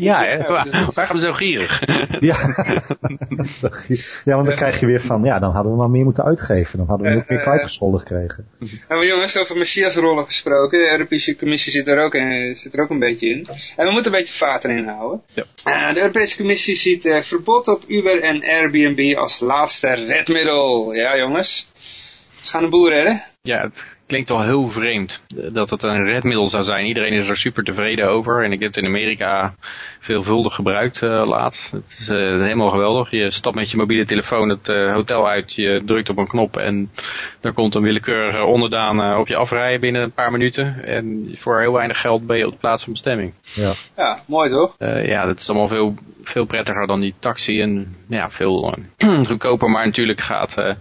ja, hè? Ja, Waar- dus- waarom zo gierig? ja. ja, want dan krijg je weer van, ja, dan hadden we maar meer moeten uitgeven. Dan hadden we ook meer kwijtgescholden gekregen. En maar jongens, over Messiasrollen gesproken. De Europese Commissie zit er, ook, in, zit er ook een beetje in. En we moeten een beetje vaten inhouden. Ja. Eh, de Europese Commissie ziet eh, verbod op Uber en Airbnb als laatste redmiddel. Ja jongens, ze gaan de boel redden. Ja, het klinkt wel heel vreemd eh, dat het een redmiddel zou zijn. Iedereen is er super tevreden over. En ik heb het in Amerika veelvuldig gebruikt eh, laatst. Het is eh, helemaal geweldig. Je stapt met je mobiele telefoon het hotel uit. Je drukt op een knop en er komt een willekeurige onderdaan op je afrijden binnen een paar minuten. En voor heel weinig geld ben je op de plaats van bestemming. Ja. Ja, mooi toch? Eh, ja, dat is allemaal veel, veel prettiger dan die taxi en ja, veel goedkoper. Maar natuurlijk gaat eh,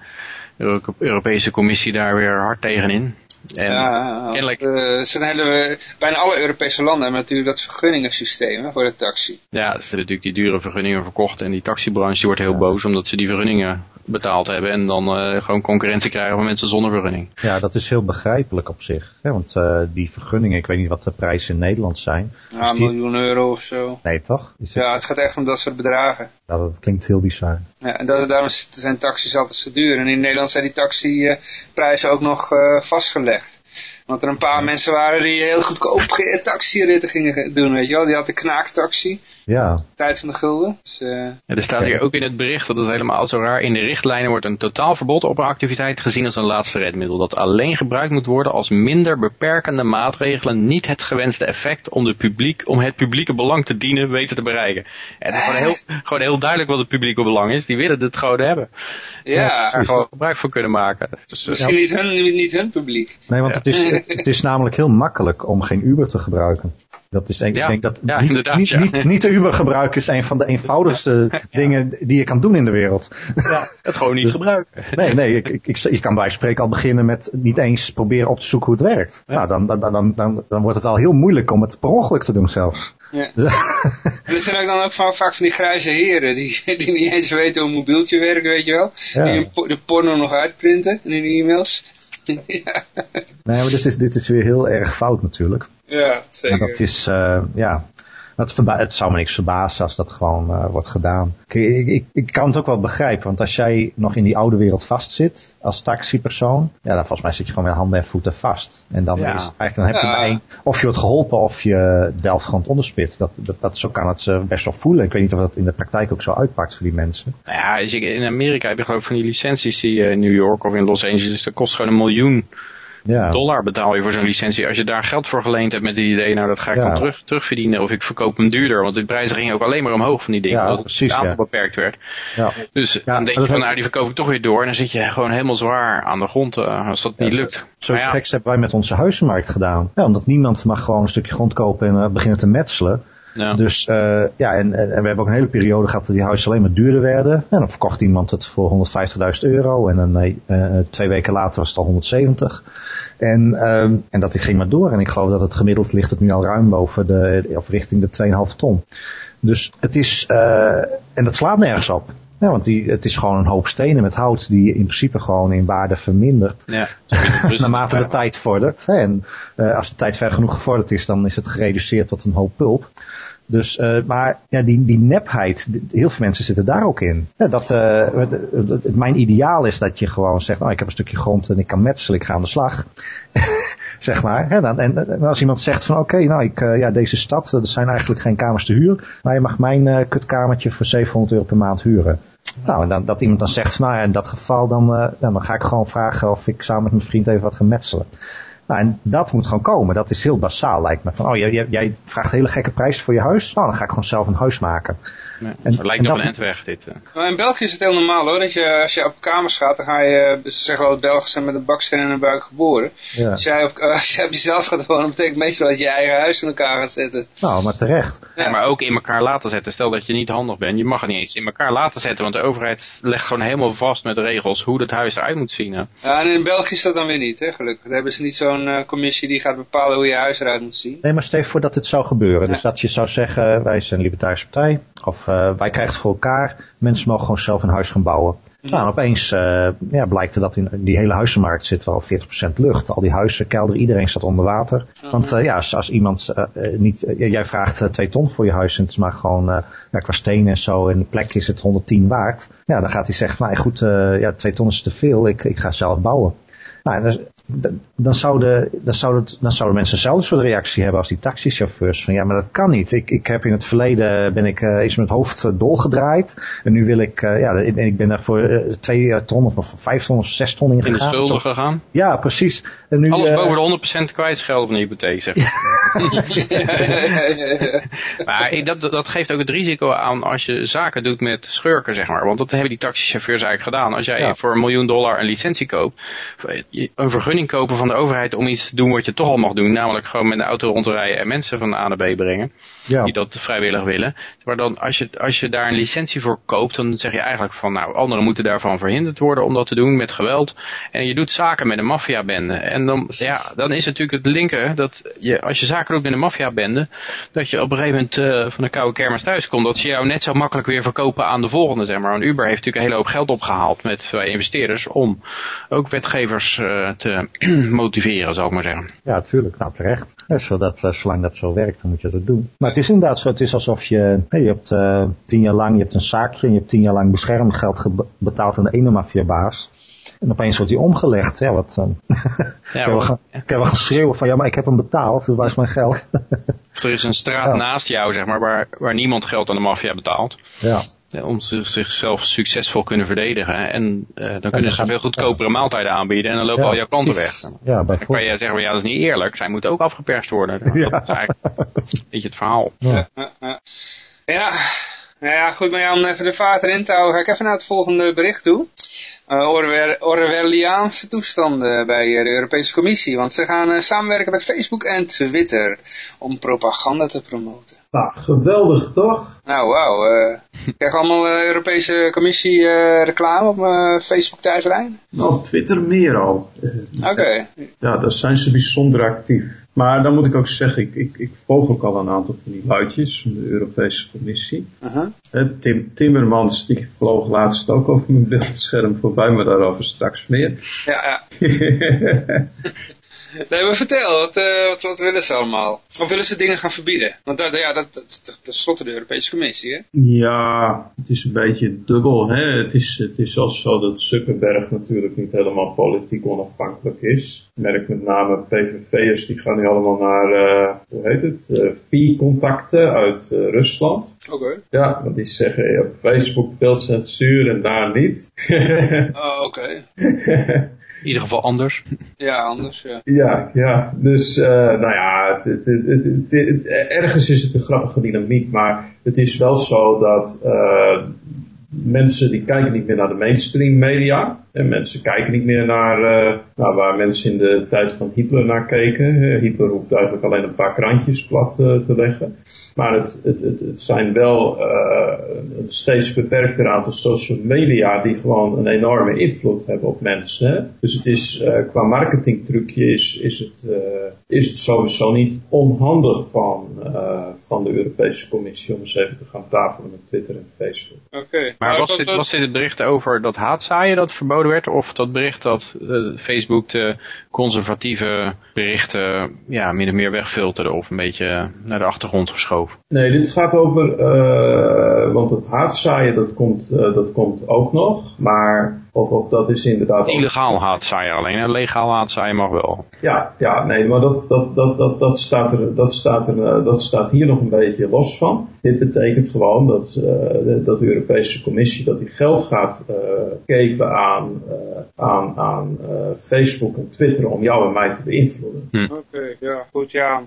de Euro- Europese Commissie daar weer hard tegenin. En ja, kennelijk- want, eh, er zijn hele, bijna alle Europese landen hebben natuurlijk dat vergunningensysteem hè, voor de taxi. Ja, ze hebben natuurlijk die dure vergunningen verkocht en die taxibranche wordt heel boos omdat ze die vergunningen betaald hebben en dan eh, gewoon concurrentie krijgen van mensen zonder vergunning. ja, dat is heel begrijpelijk op zich. Hè? Want eh, die vergunningen, ik weet niet wat de prijzen in Nederland zijn. Ja, Dus een die- miljoen euro of zo. Nee, toch? Is. Ja, het gaat echt om dat soort bedragen. Ja, dat klinkt heel bizar. Ja, en dat, daarom zijn taxis altijd zo duur. En in Nederland zijn die taxiprijzen ook nog eh, vastgelegd. Want er een paar mensen waren die heel goedkoop taxiritten gingen doen, weet je wel. Die had de knaaktaxi, Ja, tijd van de gulden. Dus, eh, Ja, er staat hier ook in het bericht, dat is helemaal zo raar, in de richtlijnen wordt een totaal verbod op een activiteit gezien als een laatste redmiddel. Dat alleen gebruikt moet worden als minder beperkende maatregelen niet het gewenste effect om, de publiek, om het publieke belang te dienen weten te bereiken. En het is gewoon heel, gewoon heel duidelijk wat het publieke belang is. Die willen het gewoon hebben. ja, Daar gewoon gebruik van kunnen maken. Dus, eh, misschien niet hun, niet, niet hun publiek. nee, want het, is, het is namelijk heel makkelijk om geen Uber te gebruiken. Dat is, ik Ja, denk dat ja, niet, inderdaad, niet, ja. niet, niet de Uber gebruiken is een van de eenvoudigste dingen die je kan doen in de wereld. ja, het gewoon niet Dus- gebruiken. Nee, nee, ik, ik, ik, je kan bij spreken al beginnen met niet eens proberen op te zoeken hoe het werkt. Nou, dan, dan, dan, dan, dan wordt het al heel moeilijk om het per ongeluk te doen zelfs. Ja. En er zijn ook dan ook va- vaak van die grijze heren die, die niet eens weten hoe een mobieltje werkt, weet je wel. Ja. Die de porno nog uitprinten in hun e-mails. ja, Nee, maar dit is, dit is weer heel erg fout natuurlijk. ja, En zeker. dat is, eh, ja, dat het zou me niks verbazen als dat gewoon eh, wordt gedaan. Ik, ik, ik kan het ook wel begrijpen, want als jij nog in die oude wereld vastzit als taxipersoon, ja, dan volgens mij zit je gewoon met handen en voeten vast. En dan, Ja. is, eigenlijk, dan heb je Ja. maar één, of je wordt geholpen of je delft gewoon het onderspit. Dat, dat, dat, zo kan het eh, best wel voelen. Ik weet niet of dat in de praktijk ook zo uitpakt voor die mensen. Nou ja, in Amerika heb je geloof ik van die licenties die eh, in New York of in Los Angeles, dat kost gewoon een miljoen Ja. dollar betaal je voor zo'n licentie. Als je daar geld voor geleend hebt met die idee, nou dat ga ik Ja. dan terug, terugverdienen of ik verkoop hem duurder. Want de prijzen gingen ook alleen maar omhoog van die dingen, Ja, omdat precies, het aantal beperkt werd. Ja. Dus Ja, dan denk je van nou die verkoop ik toch weer door en dan zit je gewoon helemaal zwaar aan de grond eh, als dat niet lukt. Ja, geks hebben wij met onze huizenmarkt gedaan. Ja, omdat niemand mag gewoon een stukje grond kopen en eh, beginnen te metselen. Ja. Dus eh, ja, en, en en we hebben ook een hele periode gehad dat die huizen alleen maar duurder werden. En dan verkocht iemand het voor 150.000 euro en dan eh, twee weken later was het al 170. En, ehm, en dat ging maar door. En ik geloof dat het gemiddeld ligt het nu al ruim boven de, of richting de 2,5 ton. Dus het is, eh, en dat slaat nergens op. Ja, want die, het is gewoon een hoop stenen met hout die in principe gewoon in waarde vermindert. ja. Naarmate de tijd vordert. En eh, als de tijd ver genoeg gevorderd is, dan is het gereduceerd tot een hoop pulp. Dus, eh, maar ja, die, die nepheid, heel veel mensen zitten daar ook in. Ja, dat, het- mijn ideaal is dat je gewoon zegt, oh, ik heb een stukje grond en ik kan metselen, ik ga aan de slag. zeg maar. Hè, dan, en, en als iemand zegt van oké, nou ik, eh, ja, deze stad, er zijn eigenlijk geen kamers te huur, maar je mag mijn kutkamertje voor 700 euro per maand huren. Nou, en dan, dat iemand dan zegt nou ja, in dat geval dan, nou, dan ga ik gewoon vragen of ik samen met mijn vriend even wat ga metselen. Nou, en dat moet gewoon komen. Dat is heel basaal, lijkt me. Van, oh, jij, jij- vraagt hele gekke prijzen voor je huis. Nou, dan ga ik gewoon zelf een huis maken. En- het lijkt en op dat- een endweg dit. eh. Maar in België is het heel normaal hoor, dat je als je op kamers gaat, dan ga je, ze zeggen wel dat Belgen zijn met een baksteen in hun buik geboren. Ja. Als jij op, als jij op jezelf gaat wonen, betekent meestal dat je je eigen huis in elkaar gaat zetten. Nou, maar terecht. Ja, maar ook in elkaar laten zetten. Stel dat je niet handig bent, je mag het niet eens in elkaar laten zetten, want de overheid legt gewoon helemaal vast met regels hoe dat huis eruit moet zien. Hè. Ja, en in België is dat dan weer niet, hè, gelukkig. Dan hebben ze niet zo'n eh, commissie die gaat bepalen hoe je huis eruit moet zien. Nee, maar stel je voor dat dit zou gebeuren. Dus dat je zou zeggen, wij zijn een libertarische partij. Of eh, wij krijgen het voor elkaar. Mensen mogen gewoon zelf een huis gaan bouwen. Nou, en opeens eh, ja, blijkt er dat in die hele huizenmarkt zit wel 40% lucht. Al die huizen, kelder, iedereen staat onder water. Want eh, ja, als, als iemand eh, eh, niet... eh, jij vraagt eh, twee ton voor je huis en het is maar gewoon eh, ja, qua stenen en zo. En de plek is het 110 waard. Ja, dan gaat hij zeggen van, nou goed, eh, ja, twee ton is te veel. Ik, ik ga zelf bouwen. Nou, dan, zouden, dan, zouden, dan zouden mensen zelf een soort reactie hebben als die taxichauffeurs. Van ja, maar dat kan niet. Ik, ik heb in het verleden ben ik eh, eens met het hoofd eh, dolgedraaid. En nu wil ik, eh, ja, ik, ik ben daar voor eh, twee eh, ton of, vijf ton of zes ton in In de gegaan. schulden gegaan. Ja, precies. En nu, Alles eh, boven de 100% kwijtschelden van de hypotheek, zeg maar. Dat, dat geeft ook het risico aan als je zaken doet met schurken, zeg maar. Want dat hebben die taxichauffeurs eigenlijk gedaan. Als jij Ja. voor een miljoen dollar een licentie koopt, een vergunning kopen van de overheid om iets te doen wat je toch al mag doen, namelijk gewoon met de auto rond te rijden en mensen van A naar B brengen, ja. die dat vrijwillig willen. Maar dan, als je, als je daar een licentie voor koopt, dan zeg je eigenlijk van, nou, anderen moeten daarvan verhinderd worden om dat te doen met geweld. En je doet zaken met een maffiabende. En dan, ja, dan is natuurlijk het linker dat je, als je zaken doet met een maffiabende, dat je op een gegeven moment eh, van een koude kermis thuis komt, dat ze jou net zo makkelijk weer verkopen aan de volgende, zeg maar. Want Uber heeft natuurlijk een hele hoop geld opgehaald met bij investeerders om ook wetgevers eh, te motiveren, zou ik maar zeggen. Ja, tuurlijk. Nou, terecht. Zodat, eh, zolang dat zo werkt, dan moet je dat doen. Maar het is inderdaad zo. Het is alsof je, je hebt eh, tien jaar lang, je hebt een zaakje en je hebt tien jaar lang beschermgeld gebe- betaald aan de ene maffiabaas. En opeens wordt die omgelegd. Ja, wat, Ja, kan, je wel gaan, kan je wel gaan schreeuwen van, ja, maar ik heb hem betaald. Waar is mijn geld? Of er is een straat Ja. naast jou, zeg maar, waar, waar niemand geld aan de maffia betaalt. ja. Om zich- zichzelf succesvol kunnen verdedigen. En eh, dan kunnen ze gaan- veel goedkopere maaltijden aanbieden. En dan lopen al jouw klanten weg. Ja, Dan kan je zeggen, ja, dat is niet eerlijk. Zij moeten ook afgeperst worden. Dat is eigenlijk een beetje het verhaal. Ja. Ja, nou ja, goed, maar ja, om even de vaart erin te houden, ga ik even naar het volgende bericht toe. Uh, Orwell- Orwelliaanse toestanden bij eh, de Europese Commissie. Want ze gaan eh, samenwerken met Facebook en Twitter om propaganda te promoten. Nou, geweldig toch? Nou, wauw. eh krijg je allemaal eh, Europese Commissie eh, reclame op mijn Facebook thuislijn? Nou, op Twitter meer al. Eh, Oké. Ja, daar zijn ze bijzonder actief. Maar dan moet ik ook zeggen, ik, ik, ik volg ook al een aantal van die luidjes van de Europese Commissie. Tim, Timmermans, die vloog laatst ook over mijn beeldscherm voorbij, maar daarover straks meer. Ja, ja. Nee, maar vertel, wat, eh, wat, wat willen ze allemaal? Of willen ze dingen gaan verbieden? Want dat, ja, dat, dat, tenslotte de Europese Commissie, hè? Ja, het is een beetje dubbel. Hè? Het, is, het is al zo dat Zuckerberg natuurlijk niet helemaal politiek onafhankelijk is. Ik merk met name PVV'ers, die gaan nu allemaal naar, eh, hoe heet het, eh V-contacten uit Rusland. Oké. Ja, want die zeggen op Facebook beeldcensuur en daar niet. Oh, oké. In ieder geval anders. Ja, anders, ja. Ja, ja. Dus, eh, nou ja, het, het, het, ergens is het een grappige dynamiek, maar het is wel zo dat eh, mensen die kijken niet meer naar de mainstream media. En mensen kijken niet meer naar, eh, nou, waar mensen in de tijd van Hitler naar keken. Eh, Hitler hoeft eigenlijk alleen een paar krantjes plat eh, te leggen. Maar het, het, het, het zijn wel eh, een steeds beperkter aantal social media die gewoon een enorme invloed hebben op mensen. Hè? Dus het is eh, qua marketingtrucje is, is, het, eh, is het sowieso niet onhandig van, eh, van de Europese Commissie om eens even te gaan tafelen met Twitter en Facebook. Oké. Maar was dat- dit, was dit het bericht over dat haatzaaien dat verboden werd? Of dat bericht dat eh, Facebook de conservatieve berichten ja, min of meer wegfilterde of een beetje naar de achtergrond geschoven? Nee, dit gaat over, eh, want het haatzaaien dat komt, eh, dat komt ook nog, maar of, of dat is inderdaad Illegaal haatzaaien alleen, legaal haatzaaien mag wel. Ja, ja, nee, maar dat, dat, dat, dat, dat, staat, er, dat, staat, er, eh, dat staat hier nog een beetje los van. Dit betekent gewoon dat, de, dat de Europese Commissie dat die geld gaat geven aan, aan, aan Facebook en Twitter om jou en mij te beïnvloeden. Oké, ja, goed, ja.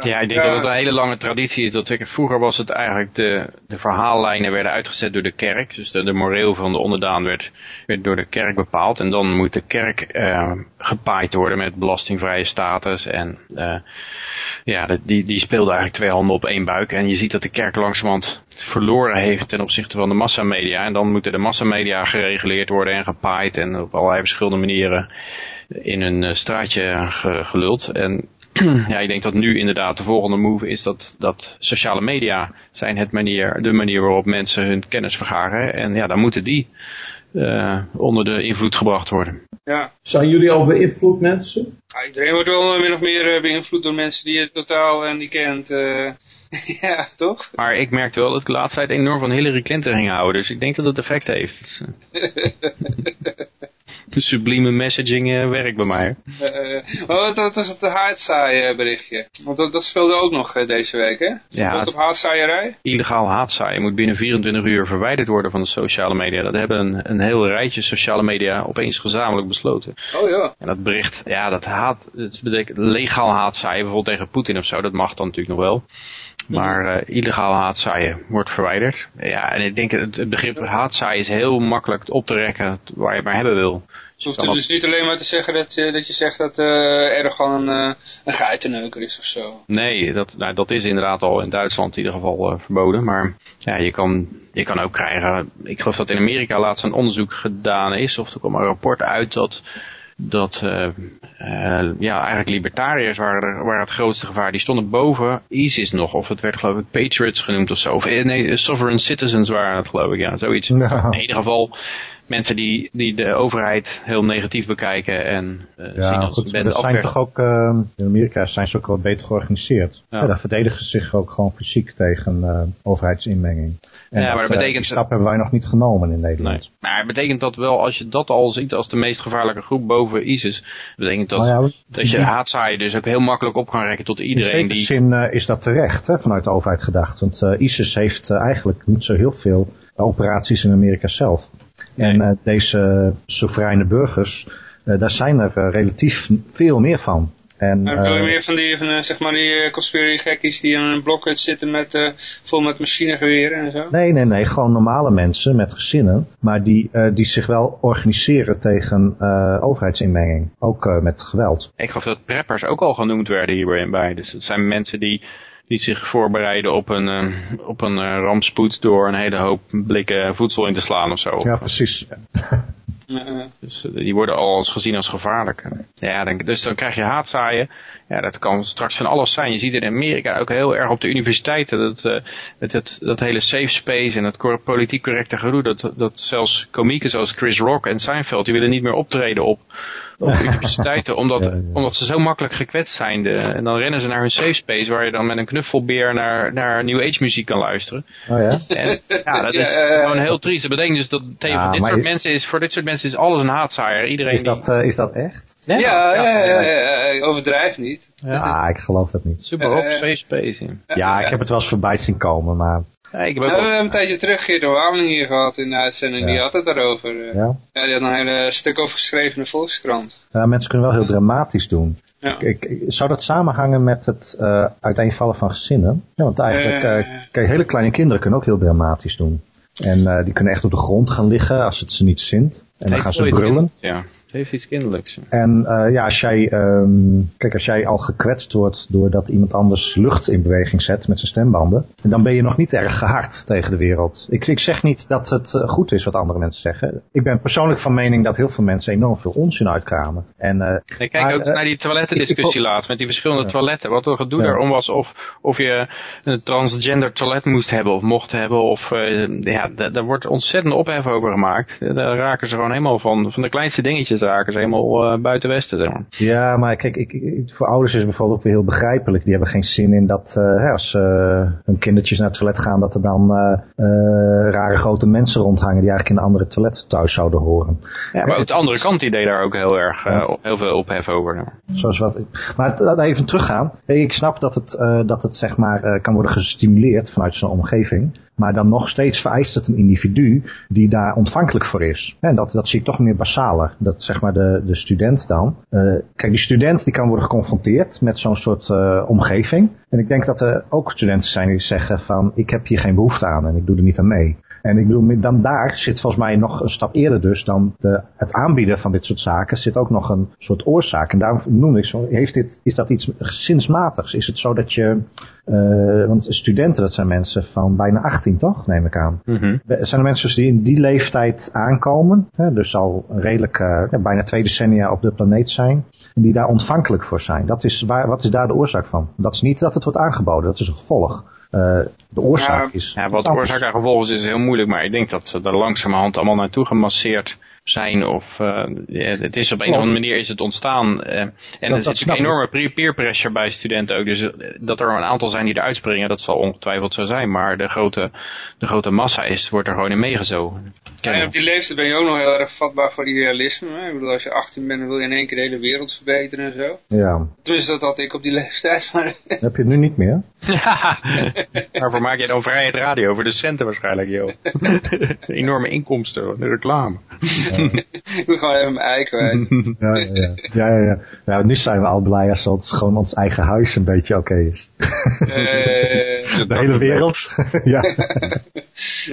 Ja, ik denk dat het een hele lange traditie is. Dat ik, vroeger was het eigenlijk de, de verhaallijnen werden uitgezet door de kerk. Dus de, de moreel van de onderdaan werd, werd door de kerk bepaald. En dan moet de kerk eh, gepaaid worden met belastingvrije status. En eh, ja, de- die, die speelde eigenlijk twee handen op één buik. En je ziet dat de kerk langzamerhand verloren heeft ten opzichte van de massamedia. En dan moeten de massamedia gereguleerd worden en gepaaid. En op allerlei verschillende manieren in een eh, straatje ge- geluld. En ja, ik denk dat nu inderdaad de volgende move is dat, dat sociale media zijn het manier, de manier waarop mensen hun kennis vergaren. En ja, dan moeten die eh, onder de invloed gebracht worden. Ja. Zijn jullie al beïnvloed mensen? Ja, iedereen wordt wel min of meer eh, beïnvloed door mensen die je totaal eh, niet kent. eh. ja, toch? Maar ik merkte wel dat ik de laatste tijd enorm van Hillary Clinton ging houden. Dus ik denk dat het effect heeft. De sublieme messaging eh, werkt bij mij. Oh, dat was het haatzaai berichtje. Want dat, dat speelde ook nog deze week, hè? Ja, Wat op haatzaaierij? illegaal haatzaaien moet binnen 24 uur verwijderd worden van de sociale media. Dat hebben een, een heel rijtje sociale media opeens gezamenlijk besloten. Oh ja. En dat bericht, ja, dat haat, het betekent legaal haatzaaien, bijvoorbeeld tegen Poetin of zo, dat mag dan natuurlijk nog wel. Maar eh, illegaal haatzaaien wordt verwijderd. Ja, en ik denk het, het begrip haatzaaien is heel makkelijk op te rekken waar je het maar hebben wil. Je hoeft er dus niet alleen maar te zeggen dat, je dat je zegt dat eh Erdogan eh, een geitenneuker is of zo. Nee, dat, nou, dat is inderdaad al in Duitsland in ieder geval eh, verboden. Maar ja, je kan, je kan ook krijgen, ik geloof dat in Amerika laatst een onderzoek gedaan is. Of er kwam een rapport uit dat, dat eh, eh, ja, eigenlijk libertariërs waren, waren het grootste gevaar. Die stonden boven ISIS nog. Of het werd geloof ik Patriots genoemd of zo. Of eh, nee, Sovereign Citizens waren het geloof ik, ja, zoiets. Nou, In ieder geval mensen die, die de overheid heel negatief bekijken en zien ja, als goed, dat zijn toch ook, in Amerika zijn ze ook wel beter georganiseerd. Ja. Ja. daar verdedigen ze zich ook gewoon fysiek tegen overheidsinmenging. En Ja, maar dat eh, betekent- die stap hebben wij nog niet genomen in Nederland. Nee. Maar het betekent dat wel, als je dat al ziet als de meest gevaarlijke groep boven ISIS, betekent dat, Nou dat je haatzaaien dus ook heel makkelijk op kan rekken tot In iedereen zekere die... zin eh, is dat terecht hè, vanuit de overheid gedacht. Want eh, ISIS heeft eigenlijk niet zo heel veel operaties in Amerika zelf. En Nee. deze soevereine burgers, daar zijn er relatief veel meer van. En, Maar bedoel je eh, meer van die, van, eh, zeg maar die eh, conspiracy gekkies die in een blokhut zitten met, eh, vol met machinegeweren en zo? Nee, nee, nee. Gewoon normale mensen met gezinnen. Maar die, eh, die zich wel organiseren tegen eh, overheidsinmenging. Ook eh, met geweld. Ik geloof dat preppers ook al genoemd werden hierbij. Dus het zijn mensen die, die zich voorbereiden op een, eh, op een rampspoed door een hele hoop blikken voedsel in te slaan of zo. Ja, precies. Dus eh, die worden al gezien als gevaarlijk. Ja, dan, dus dan krijg je haatzaaien. Ja, dat kan straks van alles zijn. Je ziet in Amerika ook heel erg op de universiteiten. Dat, eh, dat, dat, dat hele safe space en dat politiek correcte gedoe. Dat, dat zelfs komieken zoals Chris Rock en Seinfeld, die willen niet meer optreden op, op universiteiten. Omdat, Ja, ja. omdat ze zo makkelijk gekwetst zijn. De, en dan rennen ze naar hun safe space waar je dan met een knuffelbeer naar, naar New Age muziek kan luisteren. Oh ja? En ja, dat is Ja, gewoon heel triest. Dat betekent dus dat tegen Ja, dit soort je- mensen is, voor dit soort mensen is alles een haatzaaier. Iedereen Is dat, die... eh, is dat echt? Ja, ja, ja, ja, ja, ja, overdrijf niet. Ja, ik geloof dat niet. Super op, Eh, safe space. Ja. Ja, ik heb het wel eens voorbij zien komen, maar ik Nou, we hebben een tijdje terug Geert de Wameling hier gehad in de uitzending. Ja. Die had het daarover. eh. ja. Ja, die had een hele stuk over geschreven in de Volkskrant. Ja, mensen kunnen wel heel dramatisch doen. Ja. Ik, ik- zou dat samenhangen met het eh, uiteenvallen van gezinnen? Ja, want eigenlijk, Eh. kijk, hele kleine kinderen kunnen ook heel dramatisch doen. En eh, die kunnen echt op de grond gaan liggen als het ze niet zint. En dan gaan ze brullen. Ja, heeft iets kinderlijks. En eh, ja, als jij, ehm, kijk, als jij al gekwetst wordt doordat iemand anders lucht in beweging zet met zijn stembanden, dan ben je nog niet erg gehard tegen de wereld. Ik, ik zeg niet dat het eh, goed is wat andere mensen zeggen. Ik ben persoonlijk van mening dat heel veel mensen enorm veel onzin uitkramen. En, eh, Ik kijk maar, ook eh, naar die toilettendiscussie laatst met die verschillende toiletten. Wat er gedoe daarom was of, of je een transgender toilet moest hebben of mocht hebben. Of, eh, ja, da- daar wordt ontzettend ophef over gemaakt. Daar raken ze gewoon helemaal van, van de kleinste dingetjes raken ze helemaal eh, buiten Westen. Zeg maar. Ja, maar kijk, ik, ik- voor ouders is het bijvoorbeeld ook weer heel begrijpelijk. Die hebben geen zin in dat eh, hè, als eh, hun kindertjes naar het toilet gaan, dat er dan rare grote mensen rondhangen die eigenlijk in een andere toilet thuis zouden horen. Ja, maar ook de andere kant die deed daar ook heel erg Ja. heel veel ophef over. Zoals wat, maar even teruggaan. Ik snap dat het, dat het zeg maar, kan worden gestimuleerd vanuit zijn omgeving. Maar dan nog steeds vereist het een individu die daar ontvankelijk voor is. En dat, dat zie ik toch meer basaler. Dat zeg maar de, de student dan. Uh, kijk, die student die kan worden geconfronteerd met zo'n soort uh, omgeving. En ik denk dat er ook studenten zijn die zeggen van ik heb hier geen behoefte aan en ik doe er niet aan mee. En ik bedoel, dan daar zit volgens mij nog een stap eerder dus dan de, het aanbieden van dit soort zaken zit ook nog een soort oorzaak. En daarom noem ik zo, heeft dit, is dat iets zinsmatigs? Is het zo dat je, uh, want studenten dat zijn mensen van bijna 18 toch, neem ik aan. Mm -hmm. Zijn er mensen die in die leeftijd aankomen, hè, dus al redelijk uh, bijna twee decennia op de planeet zijn, en die daar ontvankelijk voor zijn? Dat is, waar, wat is daar de oorzaak van? Dat is niet dat het wordt aangeboden, dat is een gevolg. Uh, de oorzaak ja, is. Ja, wat de oorzaak en gevolg is, is heel moeilijk, maar ik denk dat ze er langzamerhand allemaal naartoe gemasseerd zijn of uh, ja, het is op een of andere manier is het ontstaan uh, en dat, er zit een enorme peer pressure bij studenten ook dus dat er een aantal zijn die eruit springen dat zal ongetwijfeld zo zijn maar de grote, de grote massa is, wordt er gewoon in meegezogen ja, en op die leeftijd ben je ook nog heel erg vatbaar voor idealisme. Hè? Ik bedoel, als je 18 bent, dan wil je in één keer de hele wereld verbeteren en zo. Ja. Dus dat had ik op die leeftijd. Maar... Heb je het nu niet meer? Ja, waarvoor maak je dan vrijheid radio? Voor de centen waarschijnlijk, joh. Enorme inkomsten, de reclame. Ja. Ik moet gewoon even mijn ei kwijt. ja, ja, ja. ja, ja, ja. Nou, nu zijn we al blij als het gewoon ons eigen huis een beetje oké okay is. Uh, de hele wereld. ja.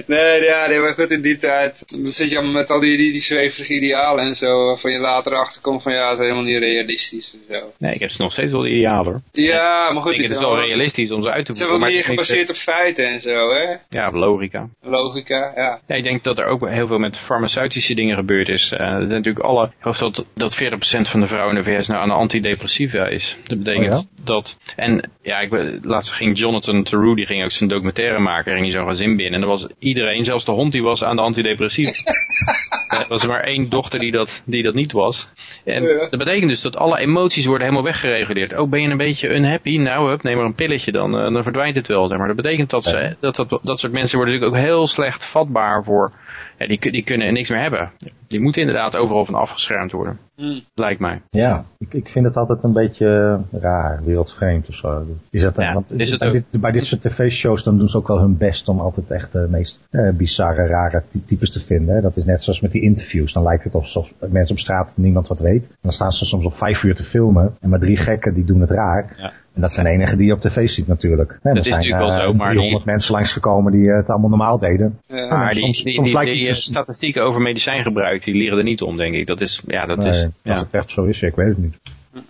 nee, ja, nee, maar goed, in die tijd dan zit je allemaal met al die, die, die zweverige idealen en zo, waarvan je later achterkomt van ja, het is helemaal niet realistisch en zo. Nee, ik heb nog steeds wel idealen hoor. Ja, maar goed. Ik denk het is wel realistisch om ze uit te voeren. Ze zijn wel meer gebaseerd op feiten en zo, hè? Ja, op logica. Logica, ja. Ja, ik denk dat er ook heel veel met farmaceutische dingen gebeurd is. Uh, er zijn natuurlijk alle, ik geloof dat, dat 40% van de vrouwen in de VS nou aan de antidepressiva is. Dat betekent Oh ja? dat, en ja, ik, laatst ging Jonathan Theroux, die ging ook zijn documentaire maken, ging hij zo'n gezin binnen. En er was iedereen, zelfs de hond, die was aan de antidepressiva. er was maar één dochter die dat, die dat niet was. En Ja. dat betekent dus dat alle emoties worden helemaal weggereguleerd. Oh, ben je een beetje unhappy? Nou, hup, neem maar een pilletje, dan, eh, dan verdwijnt het wel. Zeg maar. Dat betekent dat, ze, dat, dat dat soort mensen worden natuurlijk ook heel slecht vatbaar voor... Ja, die, die kunnen niks meer hebben. Die moeten inderdaad overal van afgeschermd worden. Hm. Lijkt mij. Ja, ik, ik vind het altijd een beetje raar, wereldvreemd of zo. Is dat, Ja, want is het bij, ook. dit, bij dit soort tv-shows dan doen ze ook wel hun best om altijd echt de meest eh, bizarre, rare ty- types te vinden. Hè. Dat is net zoals met die interviews. Dan lijkt het alsof mensen op straat niemand wat weet. Dan staan ze soms op vijf uur te filmen en maar drie gekken die doen het raar. Ja. En dat zijn de enigen die je op tv ziet natuurlijk. Hè, er is zijn natuurlijk wel eh, zo, maar die- 300 mensen langsgekomen die eh, het allemaal normaal deden. Ja. Maar die, soms- die, soms die, lijkt die, eh, als- statistieken over medicijngebruik, die leren er niet om, denk ik. Dat is, ja, dat Nee, is, Als ja. het echt zo is, ik weet het niet.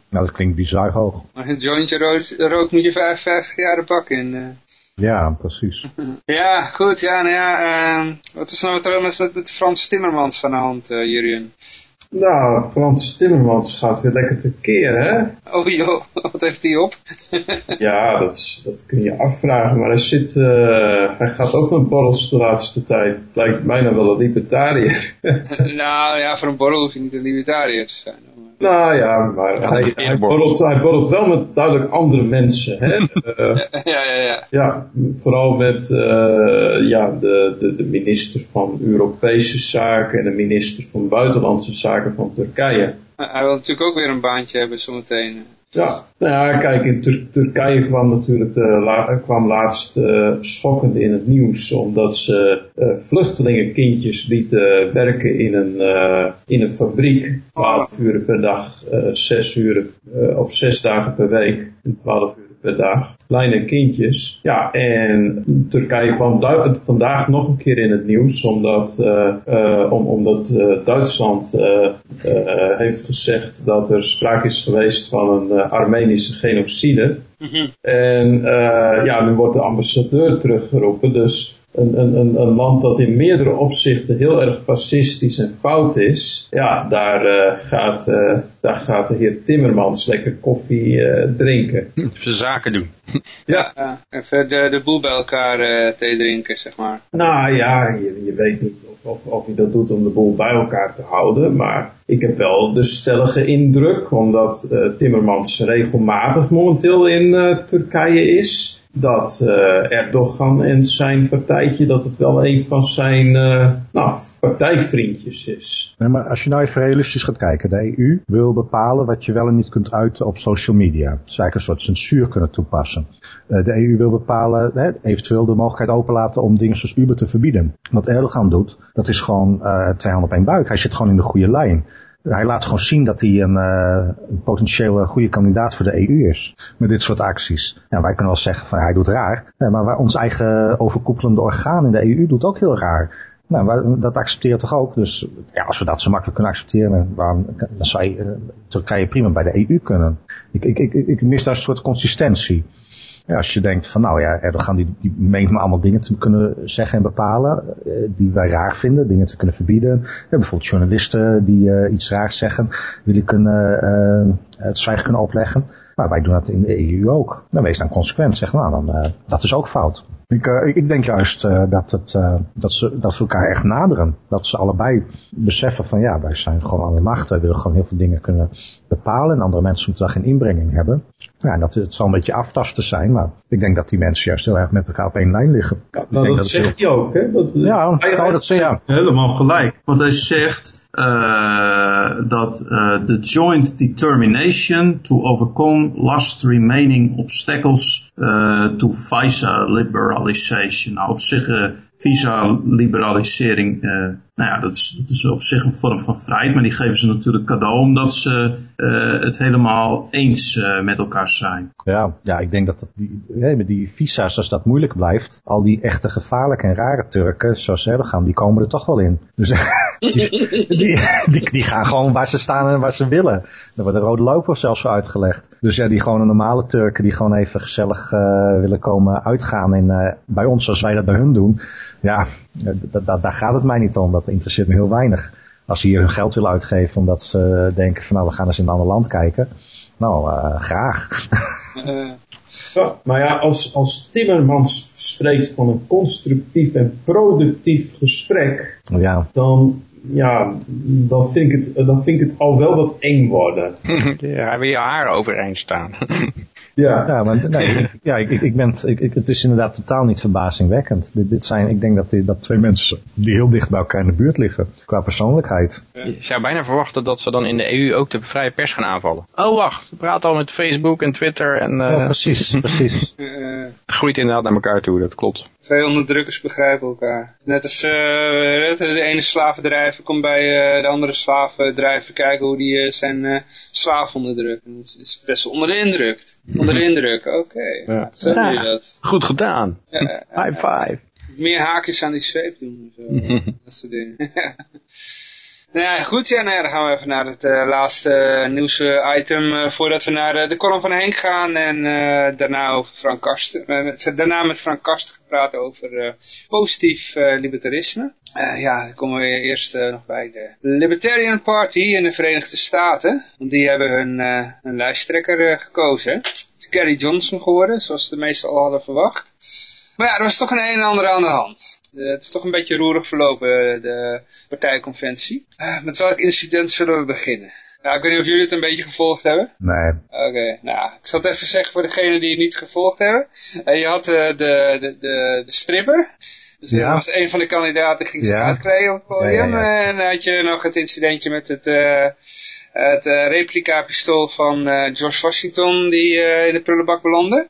Nou, dat klinkt bizar hoog. Maar een jointje rood, rook moet je 55 jaar de bak in. eh. Ja, precies. Ja, goed, ja, nou ja, ehm, wat is nou trouwens met, met Frans Timmermans aan de hand, eh Jurien? Nou, Frans Timmermans gaat weer lekker tekeer, hè? Oh joh, wat heeft hij op? Ja, dat, is- dat kun je afvragen, maar hij zit, eh, hij gaat ook met borrels de laatste tijd. Het lijkt bijna wel een libertariër. nou ja, voor een borrel hoef je niet een libertariër te zijn. Nou ja, maar hij, borrelt, hij borrelt wel met duidelijk andere mensen, hè? Eh, ja, ja, ja. Ja, vooral met eh, ja, de, de, de minister van Europese Zaken en de minister van Buitenlandse Zaken van Turkije. Hij wil natuurlijk ook weer een baantje hebben zometeen. Ja, nou ja, kijk, in Tur- Turkije kwam natuurlijk la- kwam laatst eh, schokkend in het nieuws, omdat ze eh, vluchtelingenkindjes lieten werken in een, eh, in een fabriek, 12 uur per dag, eh 6 uur of 6 dagen per week, 12 uur per dag. Kleine kindjes. Ja, en Turkije kwam vandaag nog een keer in het nieuws, omdat, eh, om, omdat eh, Duitsland heeft gezegd dat er sprake is geweest van een Armenische genocide. En eh, ja, nu wordt de ambassadeur teruggeroepen. Dus een, een, een, een land dat in meerdere opzichten heel erg fascistisch en fout is. Ja, daar, eh, gaat, eh, daar gaat de heer Timmermans lekker koffie eh, drinken. Zijn zaken doen. Ja, Ja, even de, de boel bij elkaar eh thee drinken, zeg maar. nou ja, je, je weet niet of, of, of hij dat doet om de boel bij elkaar te houden. Maar ik heb wel de stellige indruk, omdat eh, Timmermans regelmatig momenteel in eh, Turkije is. Dat uh, Erdogan en zijn partijtje, dat het wel een van zijn uh, nou, partijvriendjes is. Maar als je nou even realistisch gaat kijken, de EU wil bepalen wat je wel en niet kunt uiten op social media. Dus eigenlijk een soort censuur kunnen toepassen. Uh, de EU wil bepalen, hè, eventueel de mogelijkheid openlaten om dingen zoals Uber te verbieden. Wat Erdogan doet, dat is gewoon twee handen op één buik. Hij zit gewoon in de goede lijn hij laat gewoon zien dat hij een, uh, een potentiële goede kandidaat voor de EU is. Met dit soort acties. Ja, wij kunnen wel zeggen van hij doet raar. maar waar ons eigen overkoepelende orgaan in de EU doet ook heel raar. Nou, dat accepteert toch ook. Dus ja, als we dat zo makkelijk kunnen accepteren, waarom, dan zou je Turkije prima bij de EU kunnen. Ik, ik, ik, ik mis daar een soort consistentie. Ja, als je denkt van nou ja, Erdogan die, die meent me allemaal dingen te kunnen zeggen en bepalen uh, die wij raar vinden, dingen te kunnen verbieden. Ja, bijvoorbeeld journalisten die uh, iets raars zeggen, willen kunnen uh, het zwijgen kunnen opleggen. Maar wij doen dat in de EU ook. Dan wees dan consequent, zeg nou, dan, dat is ook fout. Ik, uh, ik denk juist uh, dat, het, uh, dat, ze, dat ze elkaar echt naderen. Dat ze allebei beseffen van ja, wij zijn gewoon aan de macht. Wij willen gewoon heel veel dingen kunnen bepalen. En andere mensen moeten daar geen inbrenging hebben. Ja, en dat het zal een beetje aftasten zijn. Maar ik denk dat die mensen juist heel erg met elkaar op één lijn liggen. Ja, nou, dat, dat zegt hij ook. Hè? Dat, ja, hij, dat, ja. helemaal gelijk. Want hij zegt uh, dat uh, the joint determination to overcome last remaining obstacles to visa liberalization. Nou, op zich visa-liberalisering, uh, nou ja, dat is, dat is, op zich een vorm van vrijheid, maar die geven ze natuurlijk cadeau omdat ze het helemaal eens met elkaar zijn. Ja, ja, ik denk dat die, met die visa's, als dat moeilijk blijft, al die echte gevaarlijke en rare Turken, zoals ze gaan, die komen er toch wel in. Dus die, die, gaan gewoon waar ze staan en waar ze willen. Er wordt een rode loper zelfs voor uitgelegd. Dus ja, die gewoon een normale Turken die gewoon even gezellig willen komen uitgaan in, bij ons zoals wij dat bij hun doen ja, daar gaat het mij niet om. Dat interesseert me heel weinig. Als ze hier hun geld willen uitgeven omdat ze denken van nou we gaan eens in een ander land kijken. Nou, uh, graag. Ja, maar ja, als, als Timmermans spreekt van een constructief en productief gesprek, ja. dan, ja, dan, vind ik het, dan vind ik het al wel wat eng worden. ja, wil je haar overeind staan. Ja, ja, maar nee, ja, ik, ik ben, ik, ik, het is inderdaad totaal niet verbazingwekkend. Dit, dit zijn, ik denk dat, die, dat twee mensen die heel dicht bij elkaar in de buurt liggen, qua persoonlijkheid. Je zou bijna verwachten dat ze dan in de EU ook de vrije pers gaan aanvallen. Oh wacht, we praten al met Facebook en Twitter en... Uh... Ja, precies, precies. het groeit inderdaad naar elkaar toe, dat klopt. Twee onderdrukkers begrijpen elkaar. Net als uh, de ene slavendrijver komt bij uh, de andere slavendrijver kijken hoe die uh, zijn slaaf onderdrukt. En dat is best onder de indruk. Onder de indruk, oké. Okay. Ja. Zo je dat. Goed gedaan. Ja, High five. Meer haakjes aan die zweep doen. Zo. dat soort dingen. Nou ja, goed, ja, nou ja, dan gaan we even naar het uh, laatste uh, nieuwsitem uh, voordat we naar de column van Henk gaan en daarna over Frank Karsten. Met, daarna met Frank Karsten gepraat over positief libertarisme. ja, dan komen we eerst nog bij de Libertarian Party in de Verenigde Staten. Want die hebben hun, hun lijsttrekker gekozen. Gary Johnson geworden, zoals de meesten al hadden verwacht. Maar ja, er was toch een een en ander aan de hand. Eh, het is toch een beetje roerig verlopen, eh, de partijconventie. Uh, met welk incident zullen we beginnen? Nou, ik weet niet of jullie het een beetje gevolgd hebben. Nee. Oké, nou, ik zal het even zeggen voor degenen die het niet gevolgd hebben. Uh, je had de, de, de, de, stripper. Dus ja. was een van de kandidaten ging zich ja. uitkleden op het podium. Ja, en dan had je nog het incidentje met het, het replica pistool van George Washington die in de prullenbak belandde.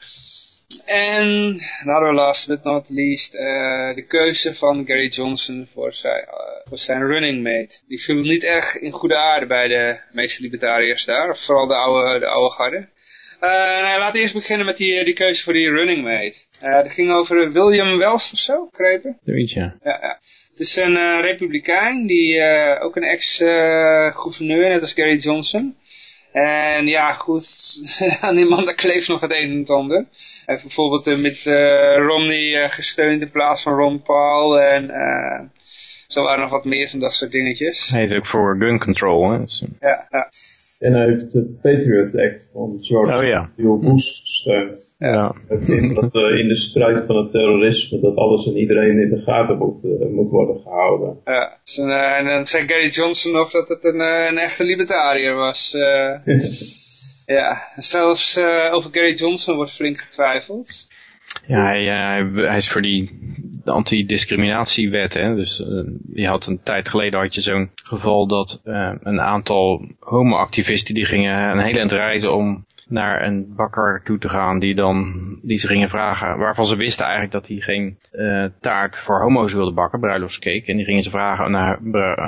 En we last but not least de keuze van Gary Johnson voor zijn, voor zijn running mate. Die viel niet erg in goede aarde bij de meeste libertariërs daar, vooral de oude, de oude garde. Nou, laten we eerst beginnen met die, die keuze voor die running mate. Uh, dat ging over William Welst of zo, begrepen? Zoiets, ja. ja, ja. Het is een uh, republikein, die uh, ook een ex-gouverneur, net als Gary Johnson. En ja, goed, aan die man kleeft nog het een en het ander. Hij heeft bijvoorbeeld met Romney gesteund in plaats van Ron Paul. En zo waren nog wat meer van dat soort dingetjes. Hij is ook voor gun control, hè? Ja, ja. En hij heeft de Patriot Act van George oh, ja. W. Bush gesteund. Ja. Hij vindt dat uh, in de strijd van het terrorisme dat alles en iedereen in de gaten moet, uh, moet worden gehouden. Ja, dus, uh, en dan zei Gary Johnson nog dat het een, een echte libertariër was. ja, zelfs over Gary Johnson wordt flink getwijfeld. Ja, hij, eh, hij, hij is voor die anti-discriminatiewet. Hè? Dus uh, je had een tijd geleden had je zo'n geval dat uh, een aantal homoactivisten die gingen een hele eind reizen om naar een bakker toe te gaan die dan die ze gingen vragen, waarvan ze wisten eigenlijk dat hij geen uh, taart voor homo's wilde bakken, bruiloftscake. En die gingen ze vragen naar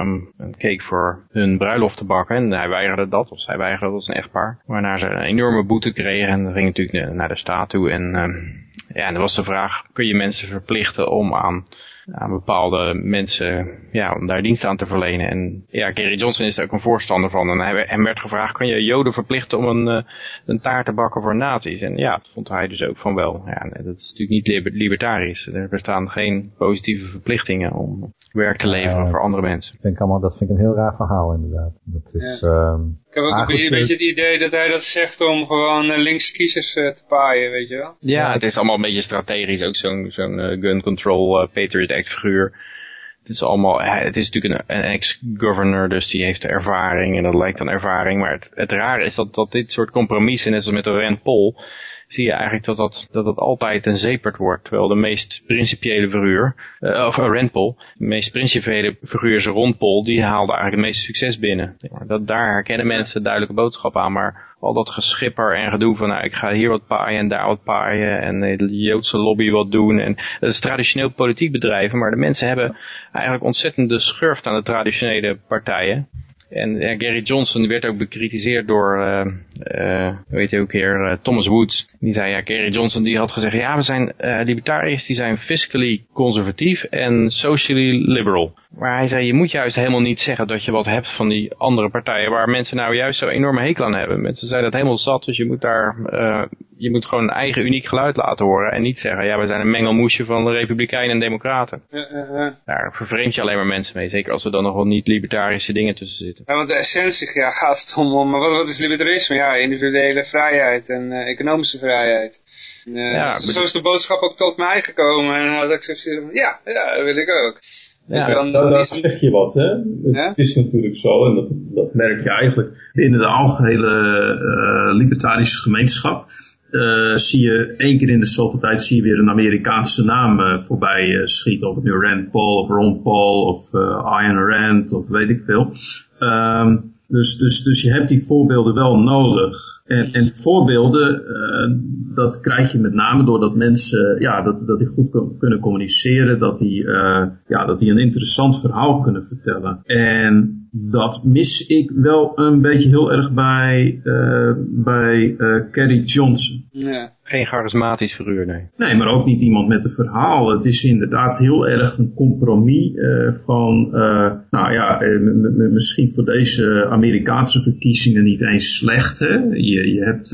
um, een cake voor hun bruiloft te bakken. En hij weigerde dat, of zij weigerde dat als een echtpaar. Waarna ze een enorme boete kregen en gingen natuurlijk naar de staat toe. En uh, ja, en dan was de vraag, kun je mensen verplichten om aan aan bepaalde mensen, ja, om daar dienst aan te verlenen. En ja, Kerry Johnson is er ook een voorstander van. En hij, hem werd gevraagd, kan je joden verplichten om een, uh, een taart te bakken voor nazi's? En ja, dat vond hij dus ook van wel. Ja, dat is natuurlijk niet libertarisch. Er bestaan geen positieve verplichtingen om werk te leveren voor andere mensen. Ik denk allemaal, dat vind ik een heel raar verhaal inderdaad. Dat is, ja. uh, ik heb ook een beetje, beetje het idee dat hij dat zegt om gewoon uh, linkse kiezers uh, te paaien, weet je wel. Ja, het is allemaal een beetje strategisch. Ook zo'n zo'n uh, gun control Patriot Act figuur. Het is allemaal, het is natuurlijk een, een ex-governor, dus die heeft ervaring en dat lijkt dan ervaring. Maar het, het rare is dat, dat dit soort compromissen, net zoals met de Rand Paul, zie je eigenlijk dat dat, dat, dat altijd een zeperd wordt. Terwijl de meest principiële figuur, uh, of uh, Rand Paul, de meest principiële figuur is die haalde eigenlijk het meeste succes binnen. Dat, daar herkennen mensen duidelijke boodschap aan, maar al dat geschipper en gedoe van nou, ik ga hier wat paaien en daar wat paaien en de Joodse lobby wat doen. En dat is traditioneel politiek bedrijven, maar de mensen hebben eigenlijk ontzettende schurft aan de traditionele partijen. En Gary Johnson werd ook bekritiseerd door, uh, weet je ook weer, uh, Thomas Woods. Die zei, ja, Gary Johnson die had gezegd, ja, we zijn uh, libertariërs, die zijn fiscally conservatief en socially liberal. Maar hij zei, je moet juist helemaal niet zeggen dat je wat hebt van die andere partijen waar mensen nou juist zo enorme hekel aan hebben. Mensen zijn dat helemaal zat, dus je moet daar, uh, je moet gewoon een eigen uniek geluid laten horen. En niet zeggen, ja, we zijn een mengelmoesje van de republikeinen en democraten. Ja, uh, uh. Daar vervreemd je alleen maar mensen mee. Zeker als er dan nog wel niet libertarische dingen tussen zitten. Ja, want de essentie ja, gaat het om, om wat, wat is libertarisme? Ja, individuele vrijheid en uh, economische vrijheid. Uh, ja, zo is de boodschap ook tot mij gekomen. En had ik zoiets ja, ja, dat wil ik ook. Ja, dus dan, dan, daar zeg je wat, hè. Het is natuurlijk zo, en dat, dat merk je eigenlijk binnen de algehele uh, libertarische gemeenschap. Uh, zie je één keer in de zoveel tijd zie je weer een Amerikaanse naam uh, voorbij uh, schieten. Of het nu Rand Paul of Ron Paul of Ian Rand of weet ik veel. Um, dus, dus, dus je hebt die voorbeelden wel nodig. En, en voorbeelden, uh, dat krijg je met name doordat mensen, ja, dat, dat die goed kunnen communiceren, dat die, uh, ja, dat die een interessant verhaal kunnen vertellen. En dat mis ik wel een beetje heel erg bij, uh, bij Kerry Johnson. Ja. Geen charismatisch figuur, nee. Nee, maar ook niet iemand met een verhaal. Het is inderdaad heel erg een compromis uh, van, uh, nou ja, misschien voor deze Amerikaanse verkiezingen niet eens slecht. Hè? Je, je hebt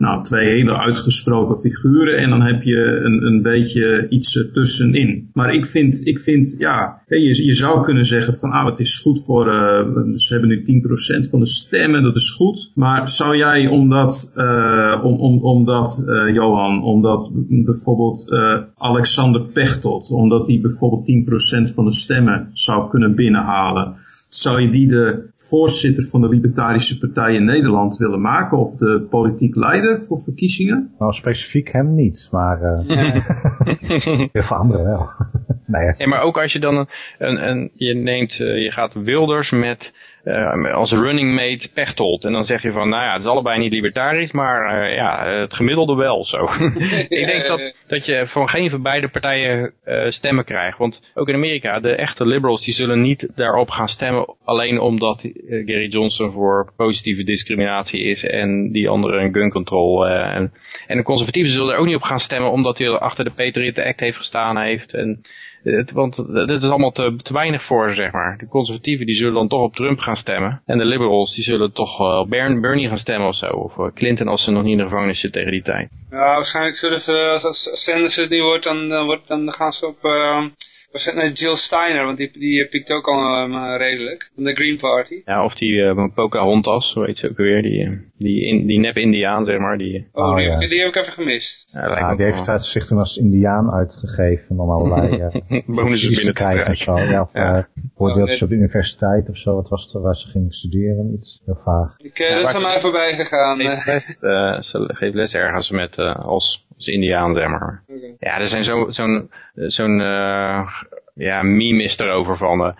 nou, twee hele uitgesproken figuren en dan heb je een, een beetje iets tussenin. Maar ik vind, ik vind ja, je, je zou kunnen zeggen van, ah, het is goed voor, uh, ze hebben nu 10% van de stemmen, dat is goed. Maar zou jij omdat, uh, om, om, omdat uh, Johan, omdat bijvoorbeeld Alexander Pechtold, omdat die bijvoorbeeld 10% van de stemmen zou kunnen binnenhalen, zou je die de voorzitter van de Libertarische Partij in Nederland willen maken of de politiek leider voor verkiezingen? Nou, specifiek hem niet, maar uh, heel veel anderen wel. nee. Ja, maar ook als je dan een, een, een je neemt, uh, je gaat Wilders met uh, als running mate Pechtold. En dan zeg je van, nou ja, het is allebei niet libertarisch, maar uh, ja, het gemiddelde wel zo. ik denk dat, dat je van geen van beide partijen uh, stemmen krijgt. Want ook in Amerika, de echte liberals, die zullen niet daarop gaan stemmen alleen omdat Gary Johnson voor positieve discriminatie is en die andere een gun control. en, en de conservatieven zullen er ook niet op gaan stemmen omdat hij achter de Patriot Act heeft gestaan heeft. En, het, want dit is allemaal te, te weinig voor, zeg maar. De conservatieven die zullen dan toch op Trump gaan stemmen. En de liberals die zullen toch uh, op Bernie gaan stemmen of zo. Of uh, Clinton als ze nog niet in de gevangenis zit tegen die tijd. Ja, waarschijnlijk zullen ze, als Sanders het niet wordt, dan, dan, wordt, dan gaan ze op... Uh was het net Jill Steiner, want die, die piekt ook al uh, redelijk. Van de Green Party. Ja, of die uh, Pocahontas, zo heet ze ook weer. Die, die, in, die nep-Indiaan, zeg maar. Die, oh, die, oh, ja. die, heb ik even gemist. Ja, ja die heeft wel. zich toen als Indiaan uitgegeven om allerlei uh, bonussen binnen te krijgen. En zo. Ja, of ja. Uh, ze op de universiteit of zo. Wat was het waar ze ging studeren? Iets heel vaag. Ik, uh, dat is aan mij voorbij gegaan. Geeft les, uh, ze geeft les ergens met uh, als Dus Indiaan, zeg maar. Ja, er zijn zo- zo'n zo'n eh, ja, meme is erover van...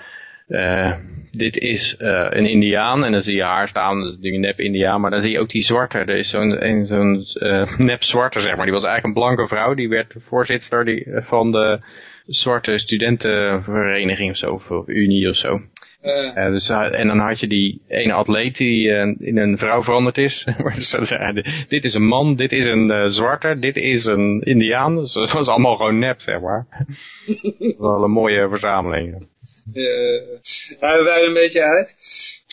eh, dit is eh, een Indiaan en dan zie je haar staan, dat is een nep Indiaan, maar dan zie je ook die zwarte. Er is zo'n een- zo'n eh, nep zwarte, zeg maar. Die was eigenlijk een blanke vrouw, die werd voorzitter die, van de zwarte studentenvereniging of zo, of unie of zo. Eh, dus, eh, en dan had je die ene atleet die in een vrouw veranderd is. Dit is een man, dit is een zwarte, dit is een indiaan. Dus dat was allemaal gewoon nep, zeg maar. Wel een mooie verzameling. nou, we wijden een beetje uit.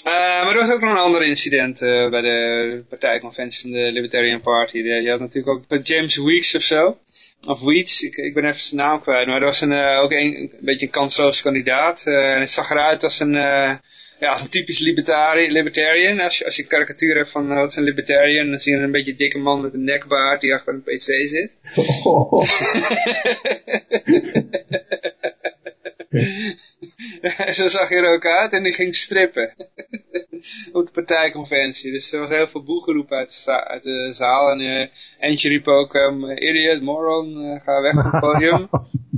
Maar er was ook nog een ander incident bij de partijconventie van de Libertarian Party. Je had natuurlijk ook James Weeks of zo. Of Weeds, ik, ik ben even zijn naam kwijt. Maar er was een, eh, ook een, een beetje een kansloos kandidaat. eh, en het zag eruit als een, eh, ja, als een typisch libertari libertarian. Als je, als je een karikatuur hebt van wat is een libertarian, dan zie je een beetje dikke man met een nekbaard die achter een pc zit. Zo zag hij er ook uit en die ging strippen. Op de partijconventie. Dus er was heel veel boegeroep uit de, zaal. En eh eentje riep ook, idiot, moron, eh, ga weg van het podium.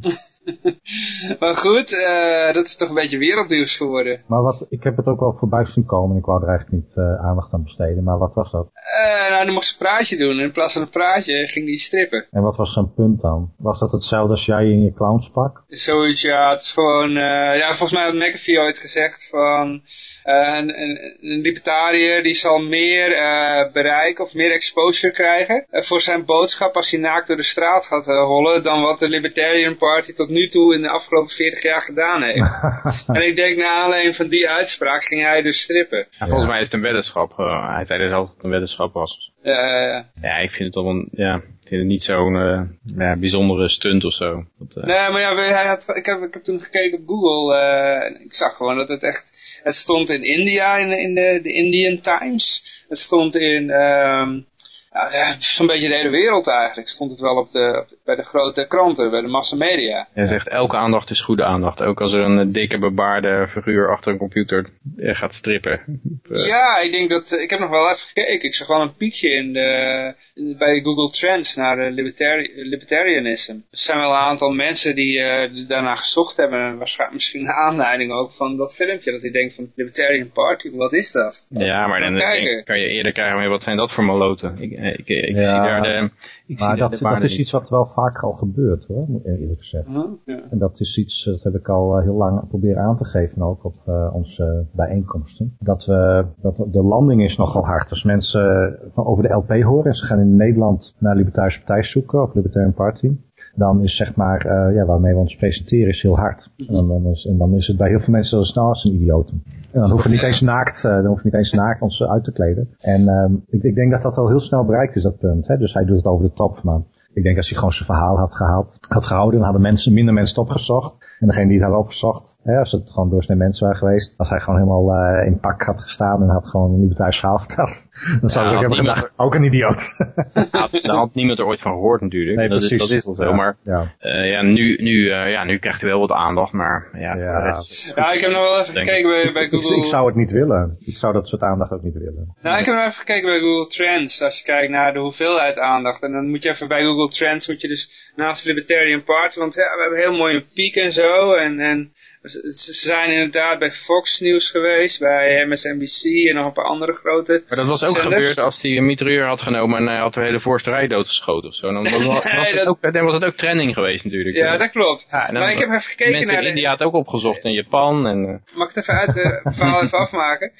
maar goed, eh, dat is toch een beetje wereldnieuws geworden. Maar wat, ik heb het ook wel voorbij zien komen en ik wou er eigenlijk niet eh, aandacht aan besteden. Maar wat was dat? Eh, nou, dan mocht ze een praatje doen. En in plaats van een praatje ging die strippen. En wat was zijn punt dan? Was dat hetzelfde als jij in je clownspak? Zoiets, ja, het is gewoon, ja, volgens mij had McAfee ooit gezegd van, een, een, een libertariër die zal meer eh, bereik of meer exposure krijgen eh, voor zijn boodschap als hij naakt door de straat gaat eh, hollen dan wat de Libertarian Party tot nu toe in de afgelopen 40 jaar gedaan heeft. en ik denk na aanleiding van die uitspraak ging hij dus strippen. Ja, volgens mij is het een weddenschap. eh, hij zei zelf dat het een weddenschap was. Eh, Ja, ik vind het toch een, ja, ik vind het niet zo'n eh, ja, bijzondere stunt of zo. Dat, eh, Nee, maar ja, hij had, ik, heb, ik heb toen gekeken op Google eh, en ik zag gewoon dat het echt... Het stond in India, in, in de, de Indian Times. Het stond in... ehm ja, zo'n beetje de hele wereld eigenlijk. Stond het wel op de, bij de grote kranten, bij de massamedia. Hij zegt elke aandacht is goede aandacht. Ook als er een eh, dikke bebaarde figuur achter een computer eh, gaat strippen. Eh, Ja, ik denk dat... Ik heb nog wel even gekeken. Ik zag wel een piekje in de, bij Google Trends naar libertari libertarianism. Er zijn wel een aantal mensen die, daarna gezocht hebben. En waarschijnlijk misschien een aanleiding ook van dat filmpje. Dat die denkt van Libertarian Party, wat is dat? Ja, maar dan Kijken. kan je eerder krijgen, maar wat zijn dat voor maloten? Ik, ik, ik Ja, zie daar de... Ik Maar zie dat, de, dat is iets wat wel vaker al gebeurt hoor, moet ik eerlijk gezegd. Huh? Ja. En dat is iets, dat heb ik al eh, heel lang proberen aan te geven ook op eh, onze bijeenkomsten. Dat, we, dat de landing is nogal hard. Als mensen eh, van over de LP horen en ze gaan in Nederland naar Libertarische Partij zoeken of Libertarian Party. Dan is zeg maar, eh, ja, waarmee we ons presenteren is heel hard. En dan, is, en dan is het bij heel veel mensen zo snel als een idioten. En dan hoeven niet eens naakt, eh, dan hoeven niet eens naakt ons uit te kleden. En ehm, ik, ik denk dat dat al heel snel bereikt is, dat punt. Hè? Dus hij doet het over de top. Maar ik denk als hij gewoon zijn verhaal had gehaald, had gehouden, dan hadden mensen, minder mensen het opgezocht. En degene die het hadden opgezocht, hè, als het gewoon doorsnee mensen waren geweest, als hij gewoon helemaal eh, in pak had gestaan en had gewoon een libertair verhaal verteld, dan zouden ze ook hebben gedacht, ook een idioot. Ja, daar had niemand er ooit van gehoord natuurlijk. Nee, dat, is, precies. dat is wel zo. Ja, Maar ja. eh, ja, nu, nu, eh, ja, nu krijgt hij wel wat aandacht. Maar ja, Ja. Ja, ik heb nog wel even gekeken bij, bij Google. ik zou het niet willen. Ik zou dat soort aandacht ook niet willen. Nou, ik heb nog even gekeken bij Google Trends. Als je kijkt naar de hoeveelheid aandacht. En dan moet je even bij Google Trends, moet je dus naast de Libertarian Party. Want ja, we hebben heel mooi een piek en zo. En, en ze zijn inderdaad bij Fox News geweest, bij MSNBC en nog een paar andere grote. Maar dat was ook zenders. gebeurd als hij een mitrailleur had genomen en hij had de hele voorste rij doodgeschoten of zo. Dan, was, was Nee, het dat- ook, dan was het ook trending geweest natuurlijk. Ja, dat klopt. Ja, maar ik heb even gekeken Mensen naar in de... India had ook opgezocht in Japan. En, eh, Mag ik het even uit de het verhaal even afmaken?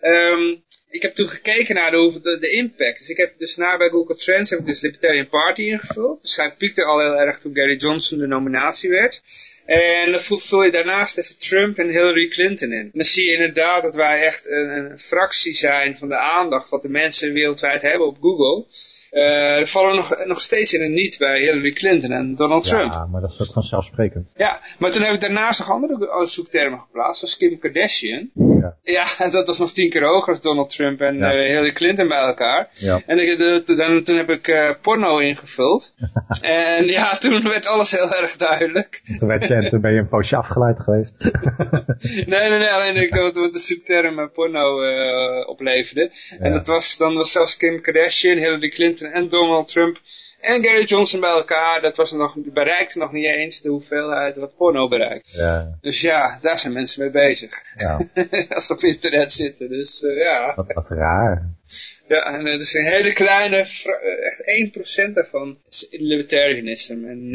Ehm, ik heb toen gekeken naar de, de, de impact. Dus ik heb dus na bij Google Trends heb ik dus Libertarian Party ingevuld. Dus hij piekte al heel erg toen Gary Johnson de nominatie werd. En dan vul je daarnaast even Trump en Hillary Clinton in. Dan zie je inderdaad dat wij echt een, een fractie zijn van de aandacht wat de mensen wereldwijd hebben op Google. Eh, er vallen nog, nog steeds in een niet bij Hillary Clinton en Donald Trump. Ja, maar dat is ook vanzelfsprekend. Ja, maar toen heb ik daarnaast nog andere zoektermen geplaatst, zoals Kim Kardashian. Ja. Ja, dat was nog tien keer hoger als Donald Trump en Ja. eh, Hillary Clinton bij elkaar. Ja. En ik, dan, toen heb ik eh, porno ingevuld. en ja, toen werd alles heel erg duidelijk. Toen, werd je, en toen ben je een poosje afgeleid geweest. Nee, nee, nee, alleen ik wat wat de zoekterm eh, porno eh, opleverde. En dat was, dan was zelfs Kim Kardashian, Hillary Clinton En Donald Trump en Gary Johnson bij elkaar, dat was nog, bereikte nog niet eens de hoeveelheid wat porno bereikt. Ja, Dus ja, daar zijn mensen mee bezig. ja. Als ze op internet zitten, dus eh, ja. Wat, wat raar. Ja, en het is een hele kleine, echt 1% daarvan is libertarianism en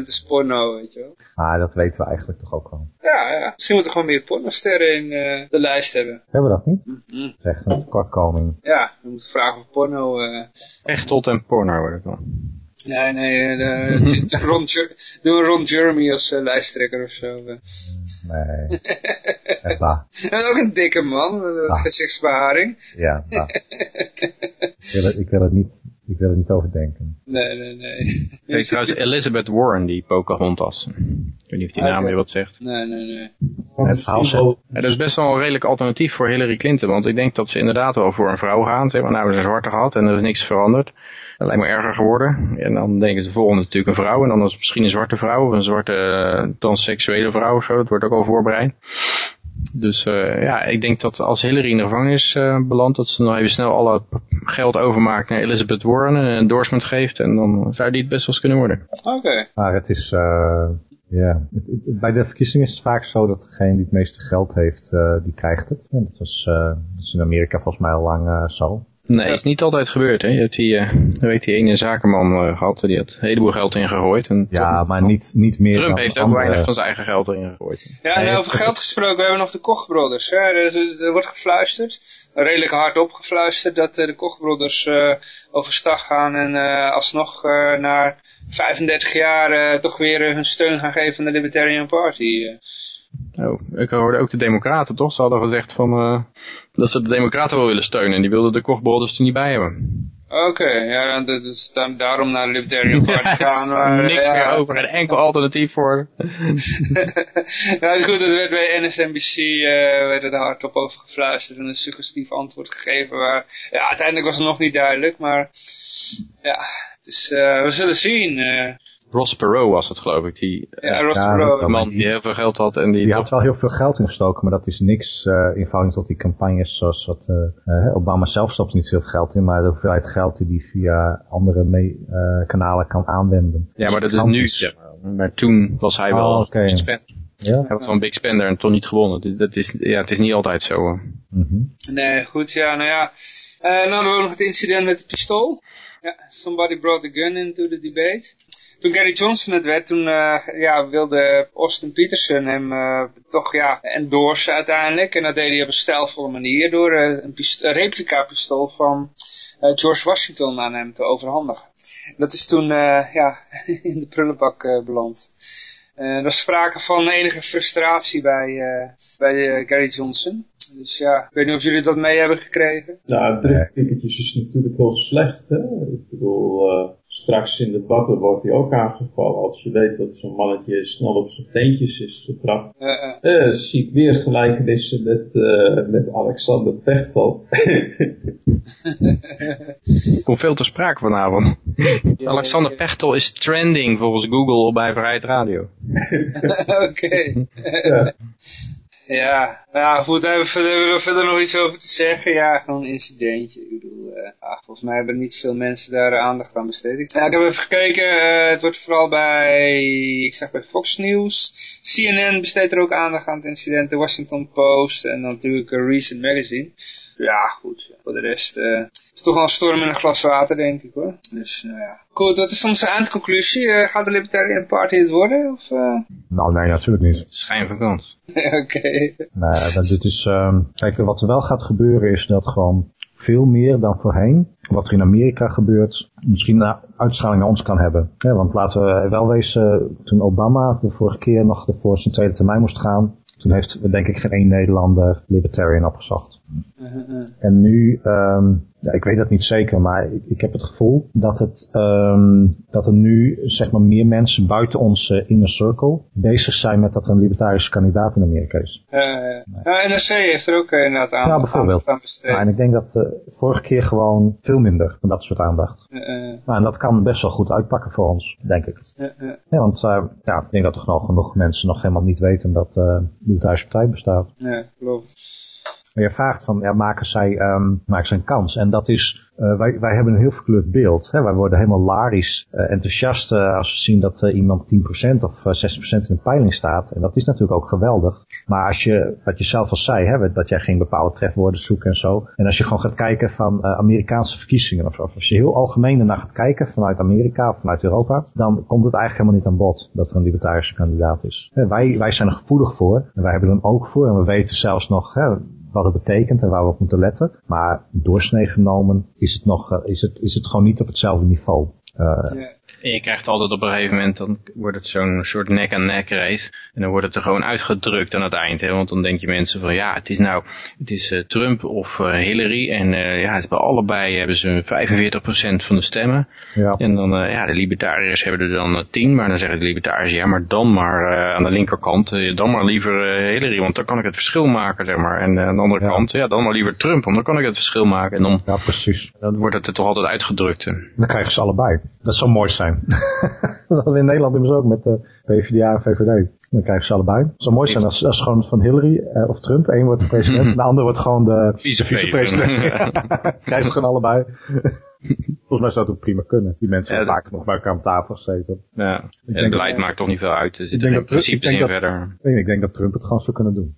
99% is porno, weet je wel. Maar dat weten we eigenlijk toch ook wel. Ja, ja. Misschien moeten we gewoon meer pornosterren in eh, de lijst hebben. Hebben we dat niet? Mhm. Dat is echt een tekortkoming. Ja, we moeten vragen of porno... eh Echt tot en porno wordt nee, nee, eh, de, de Ron, Jer- doe een Ron Jeremy als eh, lijsttrekker of zo. eh. Nee. Echt waar. En ook een dikke man, met Ah. gezichtsbeharing. Ja, nou. ik, wil het, ik, wil het niet, ik wil het niet overdenken. Nee, nee, nee. Er is trouwens Elizabeth Warren die Pocahontas. Ik weet niet of die naam Oké. weer wat zegt. Nee, nee, nee. Het verhaal dat is best wel een redelijk alternatief voor Hillary Clinton. Want ik denk dat ze inderdaad wel voor een vrouw gaan. Zeg maar, nou, we hebben een zwarte gehad en er is niks veranderd. Dat lijkt me erger geworden. En dan denken ze de volgende natuurlijk een vrouw. En dan is het misschien een zwarte vrouw. Of een zwarte eh, transseksuele vrouw of zo. Dat wordt ook al voorbereid. Dus eh, ja, ik denk dat als Hillary in de gevangenis eh, belandt, dat ze nog even snel alle geld overmaakt naar Elizabeth Warren en een endorsement geeft. En dan zou die het best wel eens kunnen worden. Oké. maar het is, eh, ja, het- het- bij de verkiezingen is het vaak zo dat degene die het meeste geld heeft, eh, die krijgt het. En dat is, eh, dat is in Amerika volgens mij al lang zo. Nee, is niet altijd gebeurd. Hè. Je hebt die, eh, hoe heet die ene zakenman eh, gehad, die had een heleboel geld ingegooid. En Ja, maar niet, niet meer Trump dan heeft ook andere- weinig van zijn eigen geld erin gegooid. Ja, en Nee, over geld gesproken, we hebben nog de Kochbrothers. Hè? Er, er- wordt gefluisterd, redelijk hard opgefluisterd, dat eh, de Kochbrothers eh overstag gaan en eh, alsnog eh, na 35 jaar eh, toch weer eh, hun steun gaan geven aan de Libertarian Party. Oh, ik hoorde ook de democraten toch? Ze hadden gezegd van, eh, dat ze de democraten wel willen steunen. En die wilden de kochbrothers er niet bij hebben. Oké, ja, dat is dan daarom naar de Libertarian Party Ja, gaan. maar, niks ja. meer over. Geen enkel alternatief voor. nou goed, dat werd bij NSNBC eh werd er hardop over gefluisterd en een suggestief antwoord gegeven. Maar ja, uiteindelijk was het nog niet duidelijk, maar ja, het is, eh, we zullen zien. eh Ross Perot was het geloof ik. Die eh, ja, Ross Ja, Perot. een man die heel veel geld had en die... Die had wel heel veel geld ingestoken, maar dat is niks eh, in verhouding tot die campagnes zoals wat eh, eh, Obama zelf stopt niet veel geld in, maar de hoeveelheid geld die hij via andere mee, eh, kanalen kan aanwenden. ja, maar dat is nu. zeg maar. Maar toen was hij wel Oh, oké. een big spender. Ja? Hij was wel een big spender en toch niet gewonnen. Dat- is, ja, het is niet altijd zo. hoor. Mhm. Nee, goed, ja, nou ja. Eh nou, dan hadden we ook nog het incident met het pistool. Ja, somebody brought a gun into the debate. Toen Gary Johnson het werd, toen eh, ja, wilde Austin Peterson hem eh, toch ja, endorsen uiteindelijk. En dat deed hij op een stijlvolle manier door eh, een, een replica pistool van George Washington aan hem te overhandigen. Dat is toen ja, in de prullenbak beland. Er was sprake van enige frustratie bij, bij Gary Johnson. Dus ja, ik weet niet of jullie dat mee hebben gekregen. Nou, driftkikkertjes is natuurlijk wel slecht, hè. Ik bedoel, straks in debatten wordt hij ook aangevallen. Als je weet dat zo'n mannetje snel op zijn teentjes is getrapt. Eh, eh, zie ik weer gelijkenissen met, eh, met Alexander Pechtold. Komt veel te sprake vanavond. Alexander Pechtel is trending volgens Google bij Vrijheid Radio. Oké. ja. Nou goed, hebben we verder, verder nog iets over te zeggen? Ja, gewoon een incidentje. Ik bedoel, eh, volgens mij hebben niet veel mensen daar aandacht aan besteed. Ik, ik heb even gekeken, eh, het wordt vooral bij, ik zag bij Fox News, CNN besteedt er ook aandacht aan het incident, de Washington Post en dan natuurlijk een Recent Magazine. Ja, goed, voor de rest eh, is het toch wel een storm in een glas water, denk ik hoor. Dus, nou ja. Goed, wat is onze eindconclusie? Eh, gaat de Libertarian Party het worden? Of, eh? Nou, nee, natuurlijk niet. Schijn van kans. Oké. Nee, dat, dit is, ehm, kijk, wat er wel gaat gebeuren is dat gewoon veel meer dan voorheen, wat er in Amerika gebeurt, misschien een uitstraling naar ons kan hebben. Ja, want laten we wel wezen, toen Obama de vorige keer nog voor zijn tweede termijn moest gaan, toen heeft denk ik geen één Nederlander Libertarian opgezocht. En nu, ehm, ja, ik weet dat niet zeker, maar ik, ik heb het gevoel dat, het, ehm, dat er nu zeg maar, meer mensen buiten onze inner circle bezig zijn met dat er een libertarische kandidaat in Amerika is. Eh, ja, NRC heeft er ook eh, inderdaad aan, Ja, bijvoorbeeld. aan besteed. Ja, en ik denk dat uh, vorige keer gewoon veel minder van dat soort aandacht. Uh, uh. Nou, en dat kan best wel goed uitpakken voor ons, denk ik. Uh, ja, want uh, ja, ik denk dat er gewoon genoeg mensen nog helemaal niet weten dat uh, de libertarische partij bestaat. Ja, klopt. Maar je vraagt van, ja, maken zij, um, maken zij een kans? En dat is, uh, wij, wij hebben een heel verkleurd beeld. Hè? Wij worden helemaal larisch uh, enthousiast uh, als we zien dat iemand 10% of 60% in een peiling staat. En dat is natuurlijk ook geweldig. Maar als je, wat je zelf al zei, hè, dat jij ging bepaalde trefwoorden zoeken en zo. En als je gewoon gaat kijken van Amerikaanse verkiezingen of, of als je heel algemeen ernaar gaat kijken vanuit Amerika of vanuit Europa, dan komt het eigenlijk helemaal niet aan bod dat er een libertarische kandidaat is. wij, wij zijn er gevoelig voor en wij hebben er een oog voor en we weten zelfs nog hè, wat het betekent en waar we op moeten letten. Maar doorsnee genomen is het, nog, is het, is het gewoon niet op hetzelfde niveau. Uh, en je krijgt altijd op een gegeven moment, dan wordt het zo'n soort nek-aan-nek race. En dan wordt het er gewoon uitgedrukt aan het eind. Hè? Want dan denk je mensen van ja, het is nou, het is uh, Trump of uh, Hillary. En uh, ja, het bij allebei hebben ze 45% van de stemmen. Ja. En dan, ja, de libertariërs hebben er dan 10. Maar dan zeggen de libertariërs, ja, maar dan maar aan de linkerkant, dan maar liever Hillary. Want dan kan ik het verschil maken, zeg maar. En aan de andere kant, ja, dan maar liever Trump. Want dan kan ik het verschil maken. En dan, ja, precies. Dan wordt het er toch altijd uitgedrukt. Dan krijgen ze allebei. Dat zou mooi zijn. Dat hadden we in Nederland immers ook met de PvdA en VVD. Dan krijgen ze allebei. Het zou mooi zijn als, als gewoon van Hillary eh, of Trump. Eén wordt de president, en de ander wordt gewoon de vicepresident. Vice krijgen ze gewoon allebei. Volgens mij zou het ook prima kunnen. Die mensen ja, vaak nog bij elkaar aan tafel gezeten. Ja, ik het beleid maakt toch niet veel uit. Er zitten in verder. ik denk dat Trump het gewoon zou kunnen doen.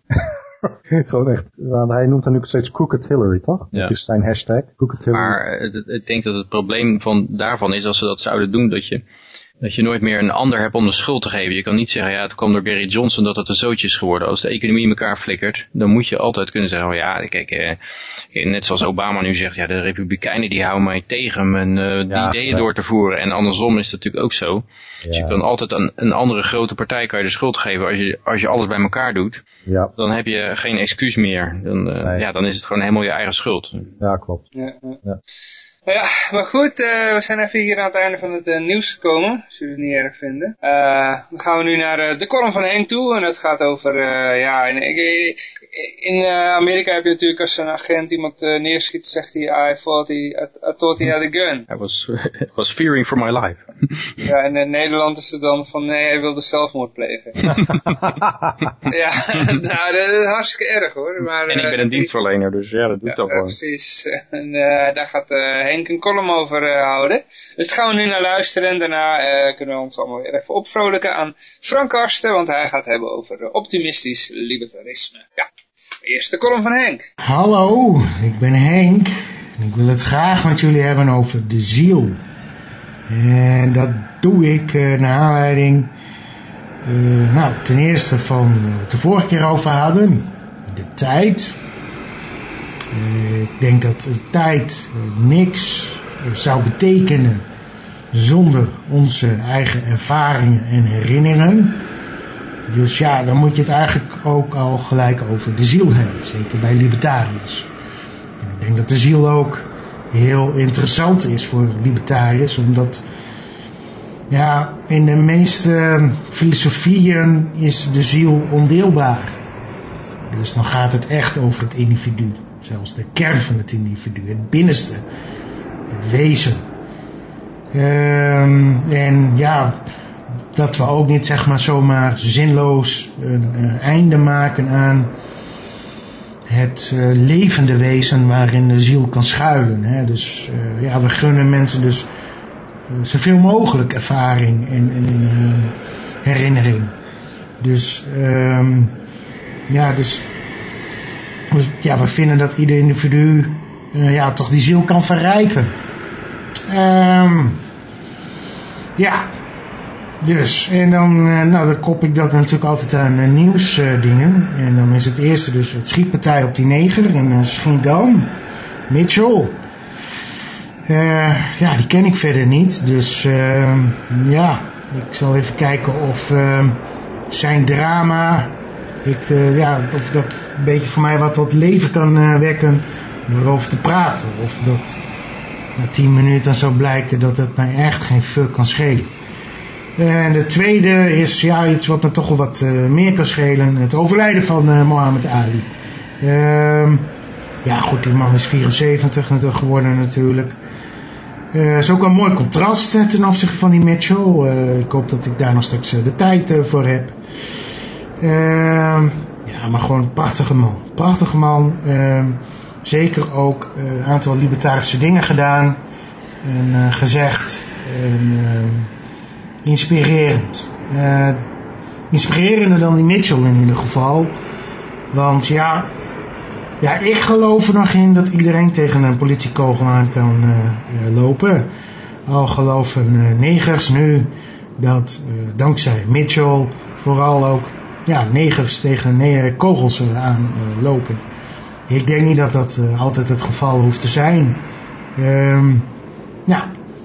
Gewoon echt. Want hij noemt dan nu steeds Crooked Hillary, toch? Ja. Dat is zijn hashtag. Crooked. Maar ik denk dat het probleem van, daarvan is als ze dat zouden doen, dat je dat je nooit meer een ander hebt om de schuld te geven. Je kan niet zeggen, ja, het kwam door Gary Johnson dat het een zootje is geworden. Als de economie in elkaar flikkert, dan moet je altijd kunnen zeggen, oh ja, kijk, eh, net zoals Obama nu zegt, ja, de republikeinen die houden mij tegen mijn uh, ideeën door te voeren. En andersom is dat natuurlijk ook zo. Dus je kan altijd een, een andere grote partij kan je de schuld geven als je, als je alles bij elkaar doet. Ja. Dan heb je geen excuus meer. Dan, uh, ja, dan is het gewoon helemaal je eigen schuld. Ja, klopt. Ja, ja, maar goed, uh, we zijn even hier aan het einde van het uh, nieuws gekomen, als jullie het niet erg vinden. Uh, dan gaan we nu naar de column van Henk toe en dat gaat over, ja, in, in Amerika heb je natuurlijk als een agent iemand neerschiet, zegt hij, I thought he, I, thought he had a gun. I was, was fearing for my life. ja, en in Nederland is het dan van, nee, hij wilde zelfmoord plegen. ja, nou, dat is hartstikke erg hoor. Maar, en ik ben een dienstverlener, dus ja, dat doet ja, toch wel. Precies, en daar gaat Henk Henk een column over uh, houden. Dus daar gaan we nu naar luisteren en daarna uh, kunnen we ons allemaal weer even opvrolijken aan Frank Karsten, want hij gaat hebben over optimistisch libertarisme. Ja, eerste column van Henk. Hallo, ik ben Henk en ik wil het graag met jullie hebben over de ziel. En dat doe ik naar aanleiding, nou, ten eerste van wat we de vorige keer over hadden, de tijd eh, ik denk dat tijd eh, niks eh, zou betekenen zonder onze eigen ervaringen en herinneringen. Dus ja, dan moet je het eigenlijk ook al gelijk over de ziel hebben, zeker bij libertariërs. Ik denk dat de ziel ook heel interessant is voor libertariërs, omdat ja, in de meeste filosofieën is de ziel ondeelbaar. Dus dan gaat het echt over het individu. Zelfs de kern van het individu, het binnenste, het wezen. Um, en ja, dat we ook niet zeg maar zomaar zinloos een, een einde maken aan het uh, levende wezen waarin de ziel kan schuilen. Hè. Dus uh, ja, we gunnen mensen dus zoveel mogelijk ervaring en, en herinnering. Dus um, ja, dus ja, we vinden dat ieder individu uh, ja, toch die ziel kan verrijken. Um, ja, dus, en dan, uh, nou, dan kop ik dat natuurlijk altijd aan uh, nieuwsdingen. en dan is het eerste dus het schietpartij op die neger in Schiedam. Mitchell. ja, die ken ik verder niet. Dus ehm, ja, ik zal even kijken of ehm, zijn drama ik, uh, ja, of dat een beetje voor mij wat tot leven kan uh, wekken door erover te praten. Of dat na tien minuten zou blijken dat het mij echt geen fuck kan schelen. En de tweede is ja, iets wat me toch wel wat meer kan schelen. Het overlijden van Mohammed Ali. Ehm, ja goed, die man is 74 geworden natuurlijk. Uh, is ook een mooi contrast ten opzichte van die Mitchell. ik hoop dat ik daar nog straks de tijd voor heb. Uh, Ja, maar gewoon een prachtige man. Prachtige man. ehm, zeker ook eh, een aantal libertarische dingen gedaan. En eh, gezegd. En, eh, inspirerend. Eh, inspirerender dan die Mitchell in ieder geval. Want ja, ja, ik geloof er nog in dat iedereen tegen een politiekogel aan kan lopen. Al geloven negers nu dat dankzij Mitchell vooral ook ja, negers tegen kogels eh, aan eh, lopen. Ik denk niet dat dat eh, altijd het geval hoeft te zijn. Ehm nou,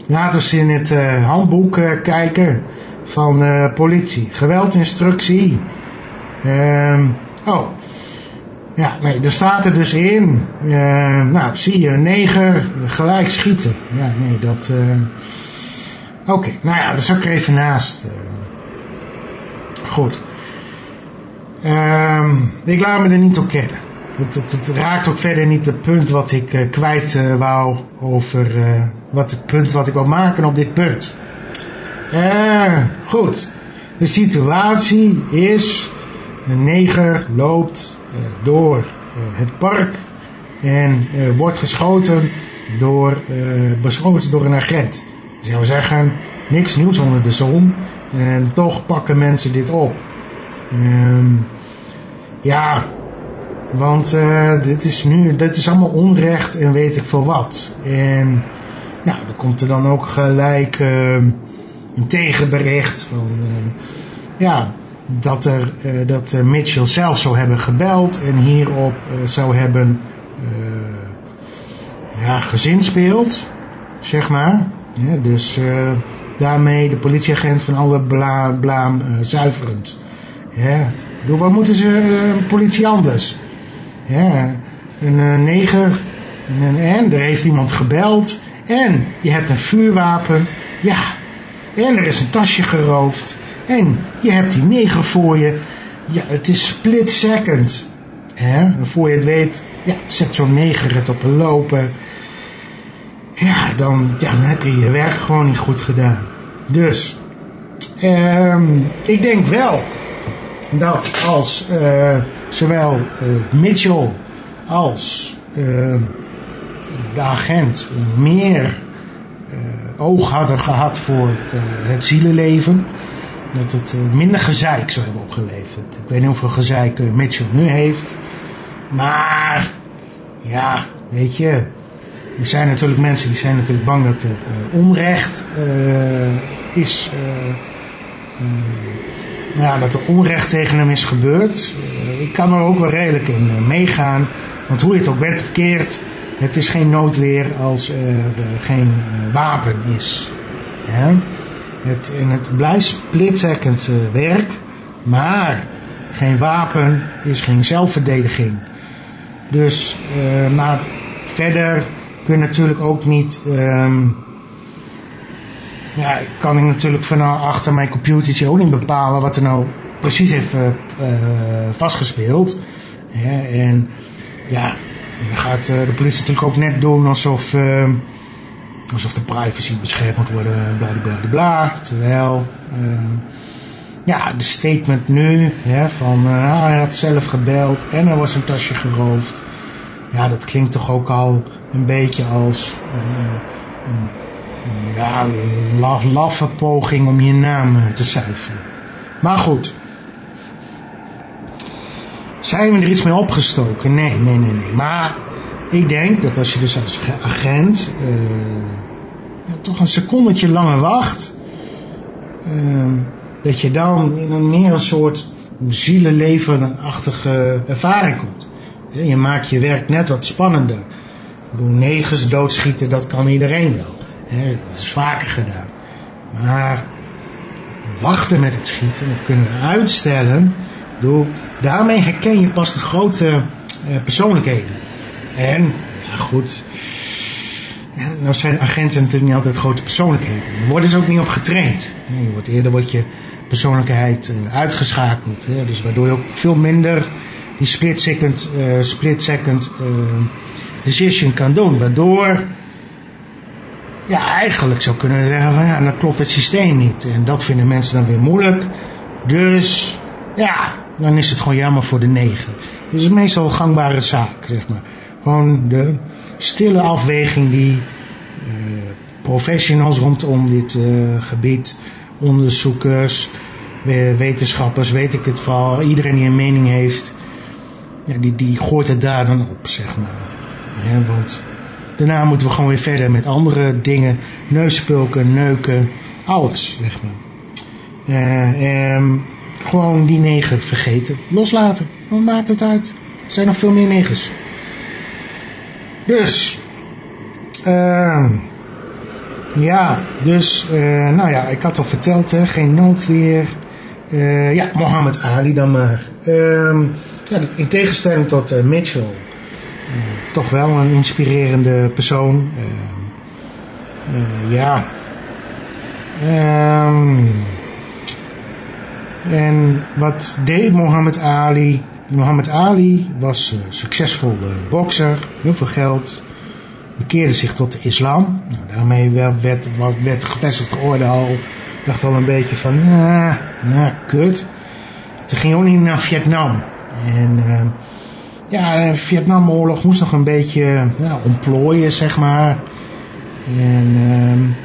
laten we eens in het handboek kijken van politie. Geweldinstructie. Ehm oh, ja, nee, er staat er dus in. eh, nou, zie je neger, gelijk schieten. Ja, nee, dat... Oké, nou ja, dat zat ik even naast. goed. Ehm, ik laat me er niet op kennen. Het, raakt ook verder niet het punt wat ik eh, kwijt eh, wou over eh, wat het punt wat ik wil maken op dit punt. Eh, goed. De situatie is een neger loopt door het park en wordt geschoten door, beschoten door een agent. Je zou zeggen, niks nieuws onder de zon. En toch pakken mensen dit op. Ehm, ja, want eh, dit is nu, dit is allemaal onrecht en weet ik veel wat. En nou, dan komt er dan ook gelijk eh, een tegenbericht van, eh, ja, dat er eh, dat eh, Mitchell zelf zou hebben gebeld en hierop zou hebben ja, gezinspeeld, zeg maar. Dus daarmee de politieagent van alle bla, blaam zuiverend. Ja, bedoel, wat moeten ze eh, politie anders? Ja, een eh, neger en, een- er heeft iemand gebeld en je hebt een vuurwapen. Ja, en er is een tasje geroofd en je hebt die neger voor je. Ja, het is split second. Hè? Voor je het weet, ja, zet zo'n neger het op een lopen. Ja dan, ja, dan heb je je werk gewoon niet goed gedaan. Dus, ehm, ik denk wel dat als eh, zowel eh, Mitchell als eh, de agent meer oog hadden gehad voor het zielenleven, dat het minder gezeik zou hebben opgeleverd. Ik weet niet hoeveel gezeik Mitchell nu heeft, maar ja, weet je, er zijn natuurlijk mensen die zijn natuurlijk bang dat er onrecht is. Eh, ja, dat er onrecht tegen hem is gebeurd. Eh, ik kan er ook wel redelijk in eh, meegaan. Want hoe je het ook bent of keert, het is geen noodweer als er eh, geen wapen is. Ja? Het, en het blijft eh, werk, maar geen wapen is geen zelfverdediging. Dus, maar verder kun je natuurlijk ook niet. ehm, ja, kan ik natuurlijk van achter mijn computertje ook niet bepalen wat er nou precies heeft eh, eh, vastgespeeld. En ja, dan gaat eh, de politie natuurlijk ook net doen alsof, alsof de privacy beschermd moet worden, bla bla bla. Terwijl, ja, de statement nu van eh, hij had zelf gebeld en er was een tasje geroofd. Ja, dat klinkt toch ook al een beetje als een, ja, een laf, laffe poging om je naam eh, te zuiveren. Maar goed. Zijn we er iets mee opgestoken? Nee, nee, nee, nee. Maar ik denk dat als je dus als ge- agent eh, ja, toch een secondetje langer wacht, eh, dat je dan in een meer een soort zielenlevenachtige ervaring komt. Je maakt je werk net wat spannender. Ik bedoel, negers doodschieten, dat kan iedereen wel. Dat is vaker gedaan. Maar wachten met het schieten, dat kunnen we uitstellen. Bedoel, daarmee herken je pas de grote eh, persoonlijkheden. En, ja goed, nou zijn agenten natuurlijk niet altijd grote persoonlijkheden. Daar worden ze ook niet op getraind. Je wordt, eerder wordt je persoonlijkheid eh, uitgeschakeld. Dus waardoor je ook veel minder die split second, eh, split second decision kan doen. Waardoor ja, eigenlijk zou kunnen zeggen van ja, dan klopt het systeem niet. En dat vinden mensen dan weer moeilijk. Dus ja, dan is het gewoon jammer voor de negen. Dat is meestal een gangbare zaak, zeg maar. Gewoon de stille afweging die uh, professionals rondom dit uh, gebied, onderzoekers, wetenschappers, weet ik het wel, iedereen die een mening heeft, ja, die, die gooit het daar dan op, zeg maar. Ja, want daarna moeten we gewoon weer verder met andere dingen, neuspulken, neuken, alles, zeg maar. Uh, gewoon die negen vergeten. Loslaten. Wat maakt het uit? Er zijn nog veel meer negers. Dus. Uh, ja, dus. Uh, nou ja, ik had al verteld, hè, geen noodweer. Uh, ja, Mohammed Ali dan maar. Uh, ja, in tegenstelling tot Mitchell. Toch wel een inspirerende persoon. ja. Um, en wat deed Mohammed Ali? Mohammed Ali was een succesvol bokser, heel veel geld, bekeerde zich tot de islam. Nou, daarmee werd, werd, werd de gevestigde orde al, dacht al een beetje van, nou, nah, kut. Toen ging ook niet naar Vietnam. En uh, ja, de Vietnamoorlog moest nog een beetje ja, ontplooien, zeg maar. En... Uh,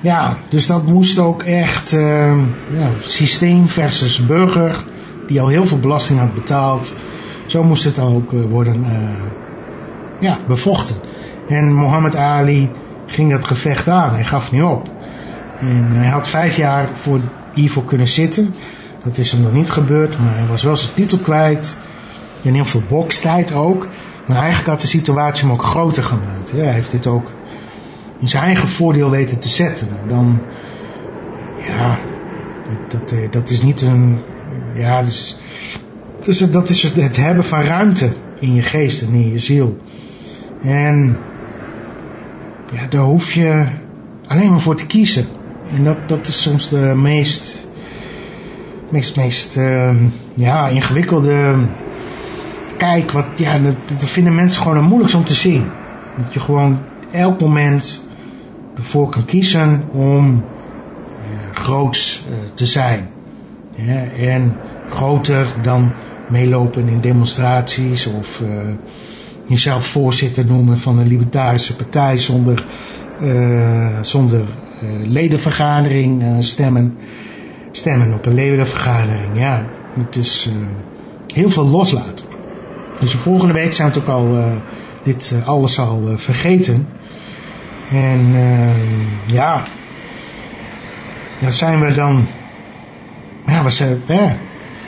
ja, dus dat moest ook echt uh, ja, systeem versus burger, die al heel veel belasting had betaald. Zo moest het ook uh, worden ja, bevochten. En Muhammad Ali ging dat gevecht aan, hij gaf niet op. En hij had vijf jaar voor hiervoor kunnen zitten. Dat is hem nog niet gebeurd, maar hij was wel zijn titel kwijt. En heel veel bokstijd ook. Maar eigenlijk had de situatie hem ook groter gemaakt. Ja, hij heeft dit ook in zijn eigen voordeel weten te zetten. Dan, ja, dat, dat, dat is niet een, ja, dus, dus dat is het hebben van ruimte in je geest en in je ziel. En ja, daar hoef je alleen maar voor te kiezen. En dat, dat is soms de meest, meest, meest uh, ja, ingewikkelde kijk. Wat, ja, dat, vinden mensen gewoon het moeilijkst om te zien. Dat je gewoon elk moment ervoor kan kiezen om uh, groots uh, te zijn. En groter dan meelopen in demonstraties of uh, jezelf voorzitter noemen van een libertarische partij zonder, zonder ledenvergadering stemmen. Stemmen op een ledenvergadering, ja. Het is heel veel loslaten. Dus volgende week zijn we het ook al, dit alles al vergeten. En ja, ja, zijn we dan, ja, ja,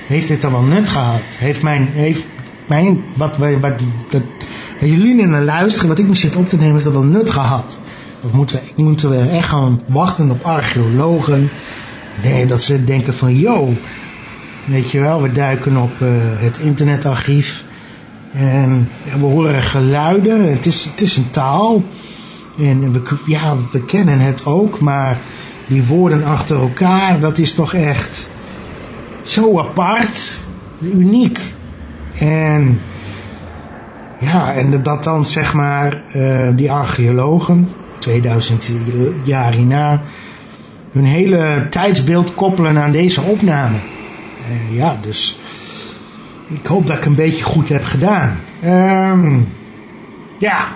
heeft dit dan wel nut gehad? Heeft mijn, heeft mijn, wat, wat, dat, jullie naar luisteren, wat ik me zit op te nemen, heeft dat wel nut gehad? Of moeten we, moeten we echt gaan wachten op archeologen? Nee, dat ze denken van, yo, weet je wel, we duiken op het internetarchief. En we horen geluiden, het is, het is een taal. En we, ja, we kennen het ook, maar die woorden achter elkaar, dat is toch echt zo apart, uniek. En ja, en dat dan zeg maar uh, die archeologen, 2000 jaar hierna, hun hele tijdsbeeld koppelen aan deze opname. Uh, ja, dus ik hoop dat ik een beetje goed heb gedaan. Um, ja,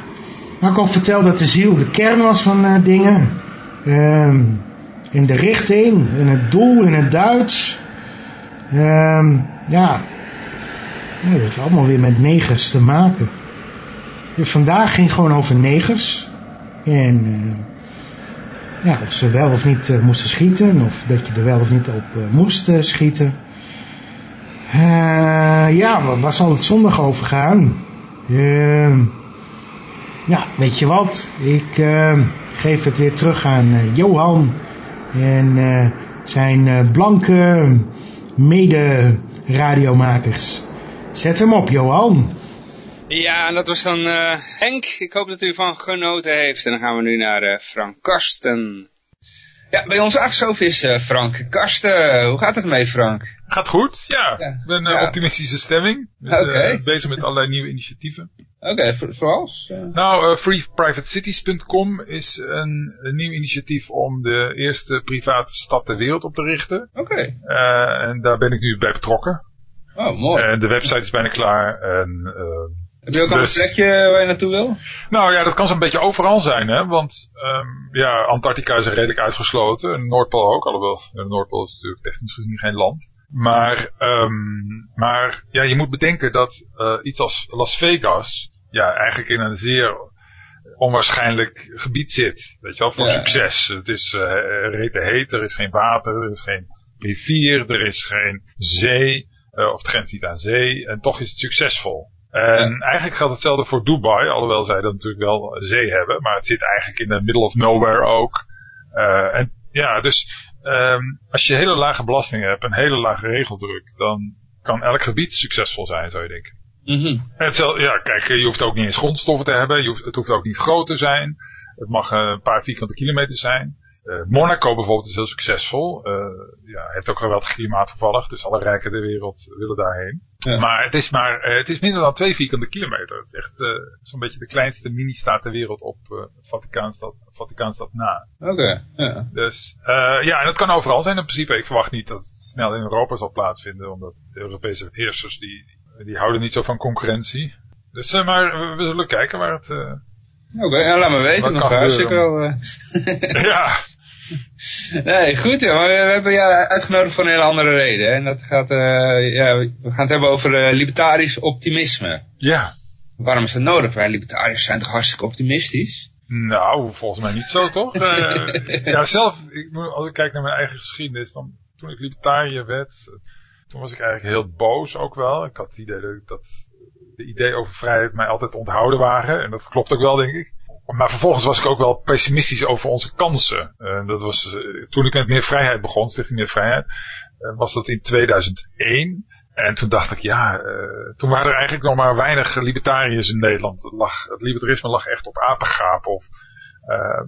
maar ik ook verteld dat de ziel de kern was van uh, dingen. Um, in de richting, in het doel, in het Duits. Um, ja. ja, dat heeft allemaal weer met negers te maken. Dus vandaag ging gewoon over negers. En uh, ja, of ze wel of niet uh, moesten schieten. Of dat je er wel of niet op moest schieten. Ja, waar zal het zondag over gaan? Ehm, ja, weet je wat? Ik uh, geef het weer terug aan uh, Johan en uh, zijn blanke mede-radiomakers. Zet hem op, Johan. Ja, en dat was dan Henk. Ik hoop dat u ervan genoten heeft. En dan gaan we nu naar Frank Karsten. Ja, bij ons aangeschoven is Frank Karsten. Hoe gaat het mee, Frank? Gaat goed, ja. Ik ben uh, ja. optimistische stemming. Dus, okay. uh, bezig met allerlei nieuwe initiatieven. Oké, okay, zoals? Uh... Nou, freeprivatecities.com is een, een, nieuw initiatief om de eerste private stad ter wereld op te richten. Oké. en daar ben ik nu bij betrokken. Oh, mooi. En de website is bijna klaar. En, Heb je ook al dus- een plekje waar je naartoe wil? Nou ja, dat kan zo'n beetje overal zijn, hè. Want ehm, ja, Antarctica is redelijk uitgesloten. En Noordpool ook, alhoewel de Noordpool is natuurlijk technisch gezien geen land. Maar, ehm, maar ja, je moet bedenken dat eh, iets als Las Vegas ja, eigenlijk in een zeer onwaarschijnlijk gebied zit. Weet je wel, voor Ja. succes. Het is eh rete heet, er is geen water, er is geen rivier, er is geen zee. eh, of het grenst niet aan zee. En toch is het succesvol. En eigenlijk geldt hetzelfde voor Dubai, alhoewel zij dan natuurlijk wel zee hebben. Maar het zit eigenlijk in the middle of nowhere ook. Eh, en ja, dus ehm, als je hele lage belastingen hebt en hele lage regeldruk, dan kan elk gebied succesvol zijn, zou je denken. En hetzelfde, ja, kijk, je hoeft ook niet eens grondstoffen te hebben. Je hoeft, het hoeft ook niet groot te zijn. Het mag eh, een paar vierkante kilometer zijn. Eh, Monaco bijvoorbeeld is heel succesvol. Eh ja, heeft ook geweldig klimaat toevallig. Dus alle rijken der wereld willen daarheen. Ja. Maar het is maar, eh, het is minder dan twee vierkante kilometer. Het is echt zo'n beetje de kleinste mini-staat ter wereld op eh Vaticaanstad, Vaticaanstad na. Oké, ja. Dus ja, en dat kan overal zijn in principe. Ik verwacht niet dat het snel in Europa zal plaatsvinden, omdat de Europese heersers die, die houden niet zo van concurrentie. Dus maar we, zullen kijken waar het. Oké, ja, laat me weten. Nog hartstikke gebeuren? wel. ja, Nee, goed ja, maar we, hebben jou uitgenodigd voor een hele andere reden. hè. En dat gaat, eh, ja, we gaan het hebben over eh, libertarisch optimisme. ja. Waarom is dat nodig? Wij libertariërs zijn toch hartstikke optimistisch? Nou, volgens mij niet zo toch? Eh, ja, zelf, ik, als ik kijk naar mijn eigen geschiedenis, dan toen ik libertariër werd, toen was ik eigenlijk heel boos ook wel. Ik had het idee dat, dat de ideeën over vrijheid mij altijd onthouden waren. En dat klopt ook wel, denk ik. Maar vervolgens was ik ook wel pessimistisch over onze kansen. Eh, dat was, eh, toen ik met Meer Vrijheid begon, Stichting Meer Vrijheid, eh, was dat in 2001. En toen dacht ik, ja, toen waren er eigenlijk nog maar weinig libertariërs in Nederland. Het, lag, het libertarisme lag echt op apengaap of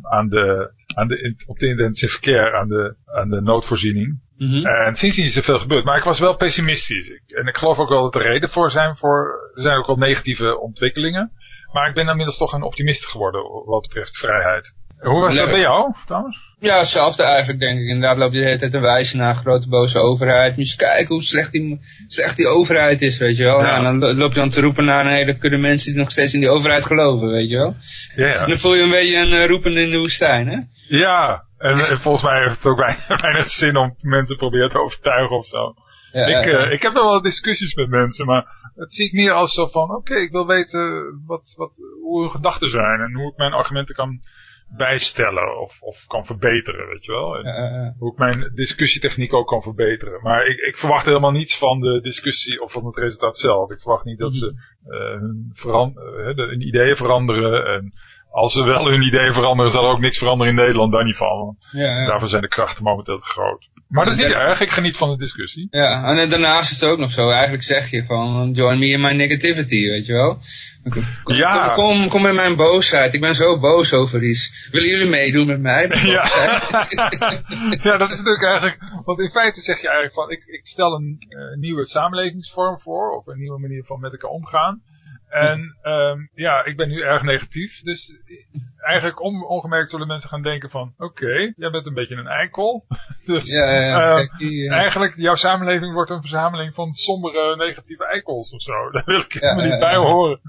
aan de, aan de, op de intensive care, aan de, aan de noodvoorziening. Mhm. En sindsdien is er veel gebeurd. Maar ik was wel pessimistisch. Ik, en ik geloof ook wel dat er reden voor zijn. Voor, er zijn ook wel negatieve ontwikkelingen. Maar ik ben inmiddels toch een optimist geworden wat betreft vrijheid. Hoe was dat bij jou, Thomas? Ja, hetzelfde eigenlijk denk ik. Inderdaad loopt je de hele tijd te wijzen naar een grote boze overheid. Moet je eens kijken hoe slecht die, slecht die overheid is, weet je wel. Ja. En dan lo- loop je dan te roepen naar een hele kudde mensen die nog steeds in die overheid geloven, weet je wel. Ja, En ja. dan voel je een beetje een uh, roepende in de woestijn, hè. ja. En, en volgens mij heeft het ook weinig, weinig zin om mensen te proberen te overtuigen of zo. Ik, eh, ik heb wel wel discussies met mensen, maar het zie ik meer als zo van, oké, ik wil weten wat, wat, hoe hun gedachten zijn en hoe ik mijn argumenten kan bijstellen of, of kan verbeteren, weet je wel. En ja, ja, ja. Hoe ik mijn discussietechniek ook kan verbeteren. Maar ik, ik verwacht helemaal niets van de discussie of van het resultaat zelf. Ik verwacht niet dat ze eh, hun, veran- eh, hun ideeën veranderen. En als ze wel hun ideeën veranderen, zal er ook niks veranderen in Nederland, daar niet van. Ja, ja. Daarvoor zijn de krachten momenteel te groot. Maar dat is niet erg, ik geniet van de discussie. Ja, en daarnaast is het ook nog zo. Eigenlijk zeg je van, join me in my negativity, weet je wel. Kom, Ja. kom, kom in mijn boosheid. Ik ben zo boos over iets. Willen jullie meedoen met mij? Met Ja. ja, dat is natuurlijk eigenlijk. Want in feite zeg je eigenlijk van: ik, ik stel een eh, nieuwe samenlevingsvorm voor, of een nieuwe manier van met elkaar omgaan. En ehm, ja, ik ben nu erg negatief. Dus eigenlijk on, ongemerkt zullen mensen gaan denken van... Oké, jij bent een beetje een eikel. dus ja, ja, ja. ehm, die, eh, eigenlijk, jouw samenleving wordt een verzameling van sombere negatieve eikels of zo. Daar wil ik ja, niet bij horen.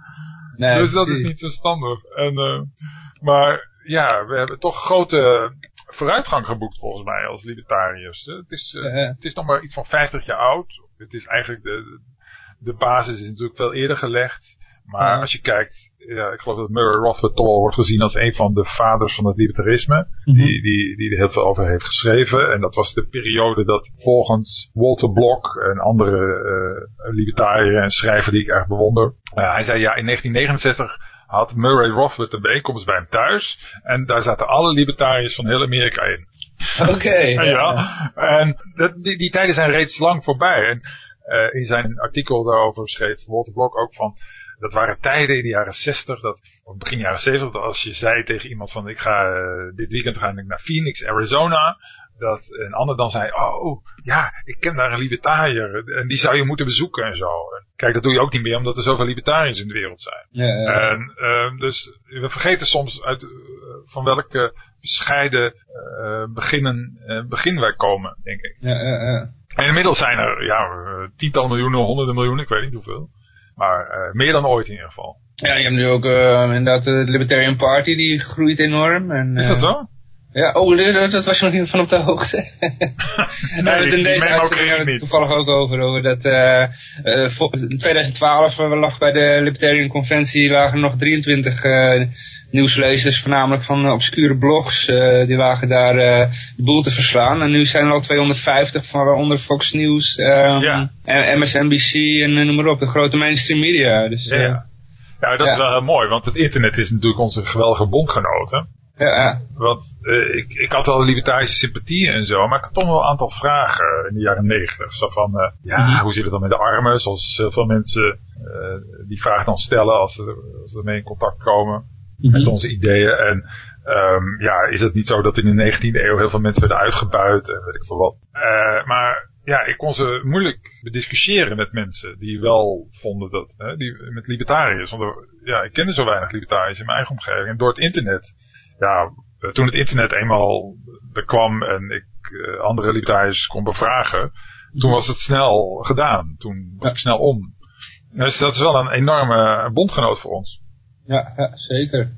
nee, dus dat is niet verstandig. En, eh, maar ja, we hebben toch grote vooruitgang geboekt volgens mij als libertariërs. Het is, eh, Ja, ja. het is nog maar iets van 50 jaar oud. Het is eigenlijk de, de basis is natuurlijk veel eerder gelegd. Maar als je kijkt, ja, ik geloof dat Murray Rothbard toch wel wordt gezien als een van de vaders van het libertarisme. Mhm. Die, die, die er heel veel over heeft geschreven. En dat was de periode dat volgens Walter Block, een andere libertariër en schrijver die ik erg bewonder. eh, hij zei ja, in 1969 had Murray Rothbard een bijeenkomst bij hem thuis. En daar zaten alle libertariërs van heel Amerika in. Oké. Ja, ja. En dat, die, die tijden zijn reeds lang voorbij. En eh, in zijn artikel daarover schreef Walter Blok ook van... Dat waren tijden in de jaren 60, dat, of begin jaren 70, dat als je zei tegen iemand van ik ga eh, dit weekend ga ik naar Phoenix, Arizona. Dat een ander dan zei, oh ja, ik ken daar een libertariër en die zou je moeten bezoeken en zo. Kijk, dat doe je ook niet meer omdat er zoveel libertariërs in de wereld zijn. Ja, ja. En ehm, dus we vergeten soms uit eh, van welke bescheiden eh, beginnen, begin wij komen, denk ik. ja, ja, ja. En inmiddels zijn er ja, tientallen miljoenen, honderden miljoenen, ik weet niet hoeveel. Maar uh, meer dan ooit in ieder geval. Ja, je hebt nu ook uh, inderdaad de Libertarian Party, die groeit enorm. En, Is dat zo? Ja, oh, dat, dat was nog niet van op de hoogte. nee, in deze uitzending we het toevallig ook over, over dat uh, in 2012 lag bij de Libertarian Conventie lagen nog 23 uh, nieuwslezers, voornamelijk van obscure blogs, die lagen daar de boel te verslaan. En nu zijn er al 250 van waaronder Fox News, um, ja. en MSNBC en noem maar op, de grote mainstream media. Dus, ja, ja. ja, dat is wel heel mooi, want het internet is natuurlijk onze geweldige bondgenoot, hè? Ja. Want uh, ik, ik had wel libertarische sympathieën en zo, maar ik had toch wel een aantal vragen in de jaren negentig. Zo van, uh, ja, hoe zit het dan met de armen? Zoals heel veel mensen uh, die vraag dan stellen als ze, als ze mee in contact komen mm -hmm. met onze ideeën. En um, ja, is het niet zo dat in de 19e eeuw heel veel mensen werden uitgebuit en weet ik veel wat. maar ja, ik kon ze moeilijk bediscussiëren met mensen die wel vonden dat, die, met libertariërs. Want er, ja, ik kende zo weinig libertariërs in mijn eigen omgeving. En door het internet ja, toen het internet eenmaal er kwam en ik uh, andere libertariërs kon bevragen, toen was het snel gedaan. Toen was ik snel om. Dus dat is wel een enorme bondgenoot voor ons. Ja, ja zeker.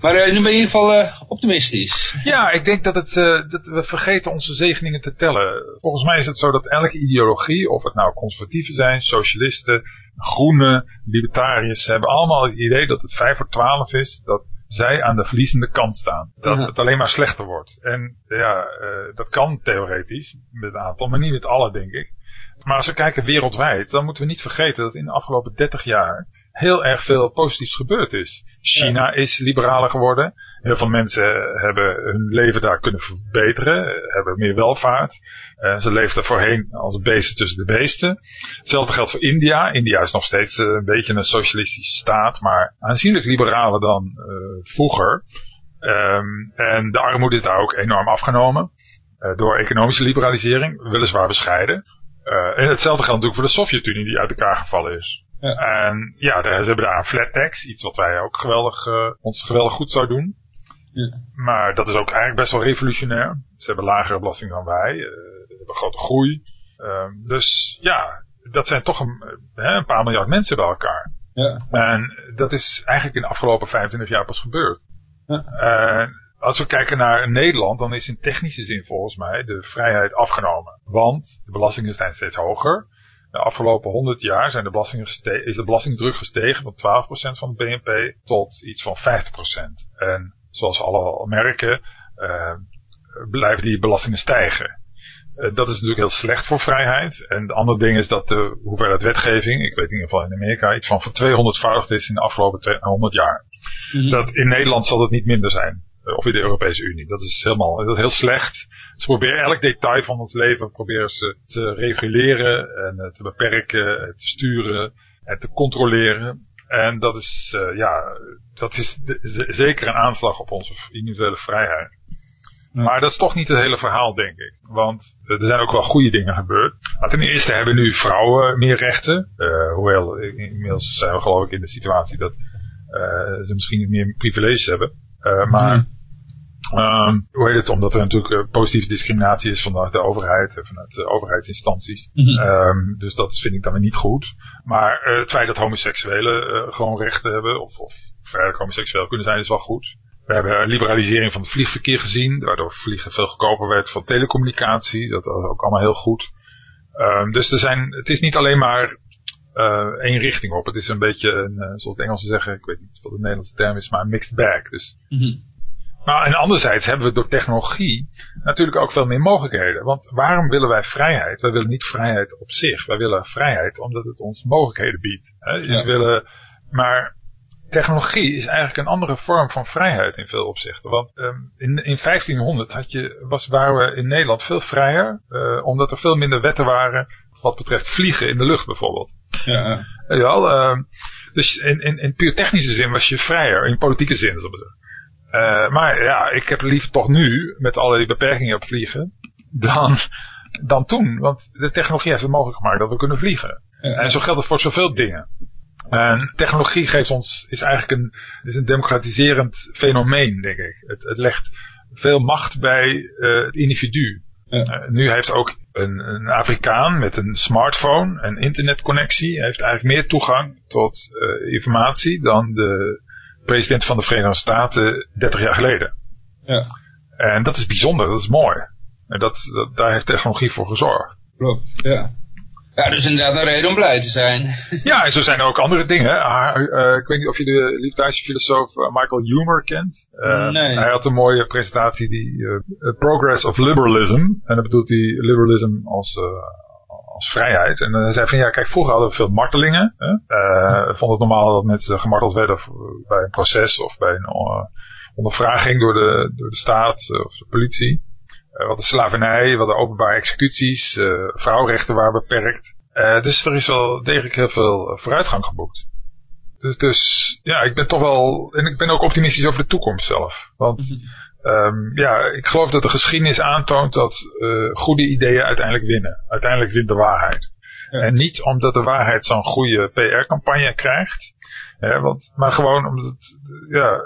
Maar uh, nu ben je in ieder geval uh, optimistisch. Ja, ik denk dat, het, uh, dat we vergeten onze zegeningen te tellen. Volgens mij is het zo dat elke ideologie, of het nou conservatieven zijn, socialisten, groenen, libertariërs, hebben allemaal het idee dat het 5 voor 12 is, dat zij aan de verliezende kant staan. Dat ja. het alleen maar slechter wordt. En ja, uh, dat kan theoretisch met een aantal, maar niet met alle denk ik. Maar als we kijken wereldwijd, dan moeten we niet vergeten dat in de afgelopen 30 jaar heel erg veel positiefs gebeurd is. China ja. is liberaler geworden. Heel veel mensen hebben hun leven daar kunnen verbeteren, hebben meer welvaart. Uh, ze leefden voorheen als beesten tussen de beesten. Hetzelfde geldt voor India. India is nog steeds uh, een beetje een socialistische staat, maar aanzienlijk liberaler dan uh, vroeger. Um, en de armoede is daar ook enorm afgenomen. door economische liberalisering, weliswaar bescheiden. en hetzelfde geldt natuurlijk voor de Sovjet-Unie die uit elkaar gevallen is. Ja. En ja, ze hebben daar een flat tax, iets wat wij ook geweldig, ons geweldig goed zou doen. Ja. Maar dat is ook eigenlijk best wel revolutionair. Ze hebben lagere belasting dan wij. Uh, hebben grote groei. Uh, dus ja, dat zijn toch een, hè, een, paar miljard mensen bij elkaar. Ja. En dat is eigenlijk in de afgelopen 25 jaar pas gebeurd. Ja. Uh, als we kijken naar Nederland, dan is in technische zin volgens mij de vrijheid afgenomen. Want de belastingen zijn steeds hoger. De afgelopen 100 jaar zijn de belastingen is de belastingdruk gestegen van 12% van het BNP tot iets van 50%. En zoals we alle merken, uh, blijven die belastingen stijgen. Uh, dat is natuurlijk heel slecht voor vrijheid. En de andere ding is dat de hoeveelheid wetgeving, ik weet in ieder geval in Amerika, iets van 200voudigd is in de afgelopen 100 jaar. Mm -hmm. Dat in Nederland zal het niet minder zijn. Of in de Europese Unie. Dat is helemaal dat is heel slecht. Ze proberen elk detail van ons leven proberen ze te reguleren en te beperken, te sturen en te controleren. En dat is, uh, ja, dat is zeker een aanslag op onze individuele vrijheid. Ja. Maar dat is toch niet het hele verhaal, denk ik. Want er zijn ook wel goede dingen gebeurd. Maar ten eerste hebben nu vrouwen meer rechten. Uh, hoewel, inmiddels zijn we geloof ik in de situatie dat uh, ze misschien meer privileges hebben. maar... Ja. Um, hoe heet het? Omdat er natuurlijk uh, positieve discriminatie is vanuit de overheid, vanuit de overheidsinstanties. Mm -hmm. um, dus dat vind ik dan weer niet goed. Maar uh, het feit dat homoseksuelen uh, gewoon rechten hebben, of, of vrijelijk homoseksueel kunnen zijn, is wel goed. We hebben een liberalisering van het vliegverkeer gezien, waardoor vliegen veel goedkoper werd van telecommunicatie. Dat was ook allemaal heel goed. Um, dus er zijn, het is niet alleen maar één richting op. Het is een beetje, een, zoals de Engelsen zeggen, ik weet niet wat de Nederlandse term is, maar een mixed bag. Dus mm -hmm. Maar en anderzijds hebben we door technologie natuurlijk ook veel meer mogelijkheden. Want waarom willen wij vrijheid? Wij willen niet vrijheid op zich. Wij willen vrijheid omdat het ons mogelijkheden biedt. Hè? Ja. Willen, maar technologie is eigenlijk een andere vorm van vrijheid in veel opzichten. Want um, in, in 1500 had je, was, waren we in Nederland veel vrijer. Uh, omdat er veel minder wetten waren wat betreft vliegen in de lucht bijvoorbeeld. Ja. Ja, uh, dus in, in, in puur technische zin was je vrijer. In politieke zin, zullen we zeggen. Uh, maar ja, ik heb liever toch nu, met alle die beperkingen op vliegen, dan, dan toen. Want de technologie heeft het mogelijk gemaakt dat we kunnen vliegen. Ja. En zo geldt het voor zoveel dingen. En technologie geeft ons, is eigenlijk een, is een democratiserend fenomeen, denk ik. Het, het legt veel macht bij uh, het individu. Uh, nu heeft ook een, een, Afrikaan met een smartphone en internetconnectie heeft eigenlijk meer toegang tot informatie dan de president van de Verenigde Staten 30 jaar geleden. Ja. En dat is bijzonder, dat is mooi. En dat, dat, daar heeft technologie voor gezorgd. Klopt, ja. Ja, dus inderdaad een reden om blij te zijn. Ja, en zo zijn er ook andere dingen. Ah, uh, ik weet niet of je de libertarische filosoof uh, Michael Humer kent. Uh, nee. Hij had een mooie presentatie, die Progress of Liberalism. En dat bedoelt hij liberalism als, als vrijheid. En hij zei van ja, kijk, vroeger hadden we veel martelingen. Hè? vond het normaal dat mensen gemarteld werden bij een proces of bij een ondervraging door de, door de staat of de politie. Uh, wat de slavernij, wat de openbare executies, uh, vrouwenrechten waren beperkt. Dus er is wel degelijk heel veel vooruitgang geboekt. Dus, dus ja, ik ben toch wel, en ik ben ook optimistisch over de toekomst zelf. Want um, ja, ik geloof dat de geschiedenis aantoont dat goede ideeën uiteindelijk winnen. Uiteindelijk wint de waarheid. Ja. En niet omdat de waarheid zo'n goede PR-campagne krijgt. Hè, want, maar gewoon omdat ja,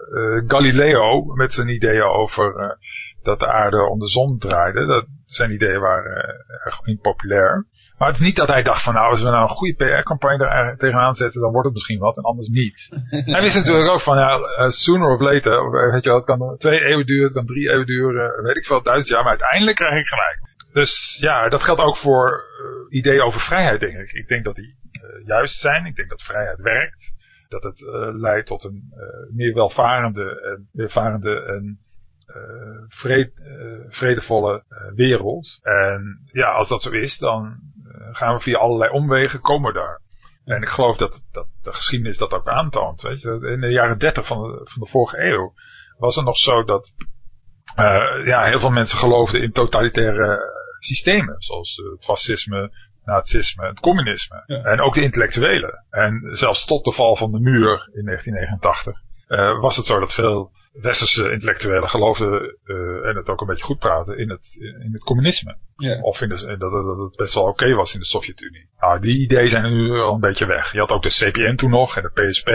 Galileo met zijn ideeën over dat de aarde om de zon draaide. Dat zijn ideeën waren uh, erg impopulair. Maar het is niet dat hij dacht van nou, als we nou een goede PR-campagne er tegenaan zetten, dan wordt het misschien wat en anders niet. hij wist natuurlijk ook van ja, uh, sooner of later, weet je wel, het kan twee eeuwen duren, het kan drie eeuwen duren, weet ik veel, duizend jaar, maar uiteindelijk krijg ik gelijk. Dus ja, dat geldt ook voor uh, ideeën over vrijheid, denk ik. Ik denk dat die juist zijn. Ik denk dat vrijheid werkt. Dat het leidt tot een meer welvarende en, welvarende en vrede, uh, vredevolle uh, wereld. En ja, als dat zo is, dan gaan we via allerlei omwegen komen daar. En ik geloof dat, dat de geschiedenis dat ook aantoont. Weet je, in de jaren dertig van de, van de vorige eeuw was het nog zo dat ja, heel veel mensen geloofden in totalitaire systemen. Zoals het fascisme, nazisme, het communisme. Ja. En ook de intellectuelen. En zelfs tot de val van de muur in 1989 was het zo dat veel westerse intellectuelen geloofden, uh, en het ook een beetje goed praten, in het, in het communisme. Yeah. Of in de, dat, dat het best wel oké okay was in de Sovjet-Unie. Nou, die ideeën zijn nu al een beetje weg. Je had ook de CPN toen nog en de PSP.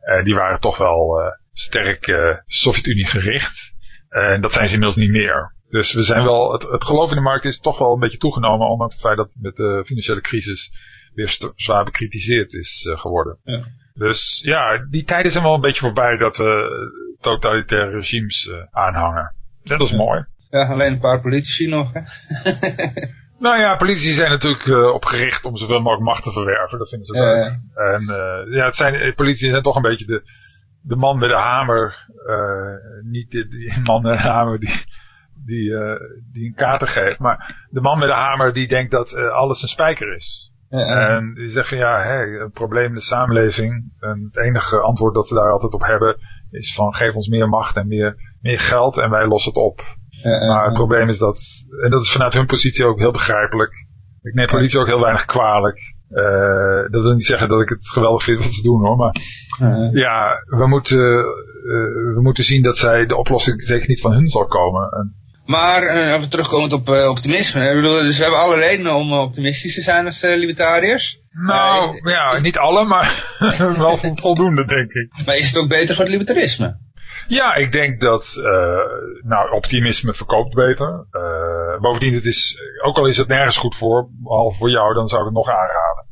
En die waren toch wel sterk Sovjet-Unie gericht. En dat zijn ze inmiddels niet meer. Dus we zijn wel, het, het geloof in de markt is toch wel een beetje toegenomen, ondanks het feit dat met de financiële crisis weer zwaar bekritiseerd is geworden. Ja. Dus ja, die tijden zijn wel een beetje voorbij dat we totalitaire regimes uh, aanhangen. Dat is mooi. Ja, alleen een paar politici nog, hè? nou ja, politici zijn natuurlijk uh, opgericht om zoveel mogelijk macht te verwerven. Dat vinden ze leuk. Ja, En uh, ja, het zijn, politici zijn toch een beetje de, de man met de hamer. niet de, die man met de hamer die, die, die een kater geeft. Maar de man met de hamer die denkt dat alles een spijker is. En die zegt van ja, hey, een probleem in de samenleving. En het enige antwoord dat we daar altijd op hebben is van geef ons meer macht en meer, meer geld en wij lossen het op. Ja, maar het probleem is dat, en dat is vanuit hun positie ook heel begrijpelijk. Ik neem politie ook heel weinig kwalijk. Uh, dat wil niet zeggen dat ik het geweldig vind wat ze doen hoor. Maar ja, we moeten, uh, we moeten zien dat zij de oplossing zeker niet van hun zal komen. En, maar uh, even terugkomend op uh, optimisme. Ik bedoel, dus we hebben alle redenen om optimistisch te zijn als uh, libertariërs. Nou, ja, niet alle, maar wel voldoende, denk ik. Maar is het ook beter voor het libertarisme? Ja, ik denk dat, nou, optimisme verkoopt beter. bovendien, het is, ook al is het nergens goed voor, behalve voor jou, dan zou ik het nog aanraden.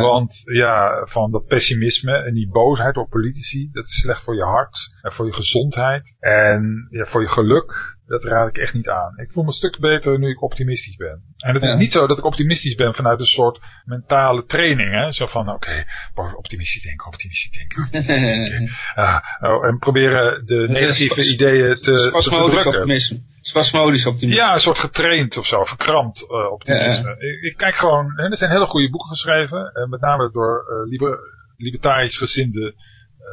Want ja, van dat pessimisme en die boosheid op politici, dat is slecht voor je hart en voor je gezondheid en ja, voor je geluk. Dat raad ik echt niet aan. Ik voel me een stuk beter nu ik optimistisch ben. En het is niet zo dat ik optimistisch ben vanuit een soort mentale training. Hè? Zo van, oké, optimistisch denken, optimistisch denken. Ah, oh, en proberen de negatieve ideeën te, Spasmodisch optimisme. Spasmodisch optimisme. Ja, een soort getraind of zo, verkrampt eh, optimisme. Ik, ik kijk gewoon, hè, er zijn hele goede boeken geschreven, eh, met name door eh, liber, libertarisch gezinde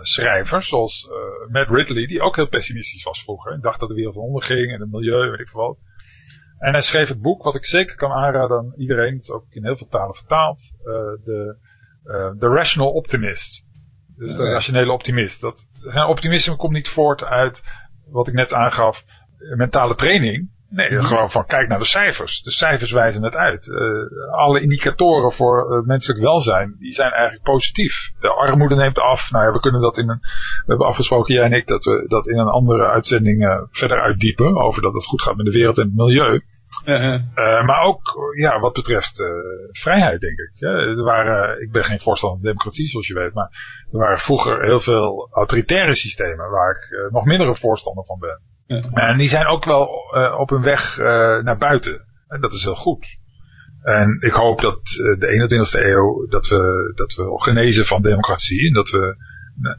schrijvers, zoals eh, Matt Ridley, die ook heel pessimistisch was vroeger. Hij dacht dat de wereld onderging en het milieu, weet ik veel wat. En hij schreef het boek, wat ik zeker kan aanraden aan iedereen, het is ook in heel veel talen vertaald, eh, de eh, The Rational Optimist. Dus de rationele optimist. Dat, zijn optimisme komt niet voort uit wat ik net aangaf, eh, mentale training. Nee, gewoon van kijk naar de cijfers. De cijfers wijzen het uit. Uh, alle indicatoren voor uh, menselijk welzijn, die zijn eigenlijk positief. De armoede neemt af. Nou ja, we kunnen dat in een, we hebben afgesproken, jij en ik, dat we dat in een andere uitzending uh, verder uitdiepen. Over dat het goed gaat met de wereld en het milieu. -huh. maar ook, ja, wat betreft vrijheid, denk ik. Ja, er waren, ik ben geen voorstander van democratie, zoals je weet, maar er waren vroeger heel veel autoritaire systemen waar ik nog minder een voorstander van ben. Ja. En die zijn ook wel uh, op hun weg uh, naar buiten. En dat is heel goed. En ik hoop dat uh, de 21ste eeuw, dat we, dat we genezen van democratie. En dat we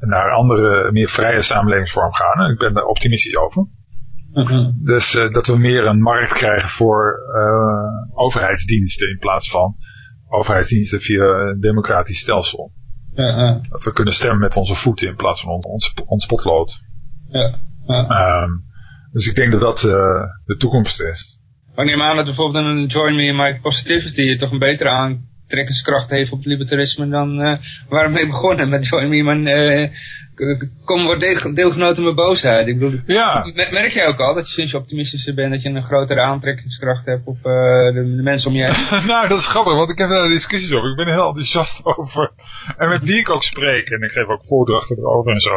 naar andere, meer vrije samenlevingsvorm gaan. En ik ben daar optimistisch over. -huh. Dus dat we meer een markt krijgen voor overheidsdiensten in plaats van overheidsdiensten via een democratisch stelsel. -huh. Dat we kunnen stemmen met onze voeten in plaats van ons, ons, ons potlood. Ja. Um, dus ik denk dat dat uh, de toekomst is. Ik neem aan dat bijvoorbeeld een Join Me in My Positivity toch een betere aantrekkingskracht heeft op het libertarisme dan uh, waar we mee begonnen met Join Me in My... Uh, kom wordt deel, deelgenoten met boosheid. Ik bedoel, ja. merk jij ook al dat je sinds je optimistischer bent dat je een grotere aantrekkingskracht hebt op uh, de, de, mensen om je heen? nou, dat is grappig, want ik heb daar discussies over. Ik ben heel enthousiast over. En met wie ik ook spreek, en ik geef ook voordrachten erover en zo.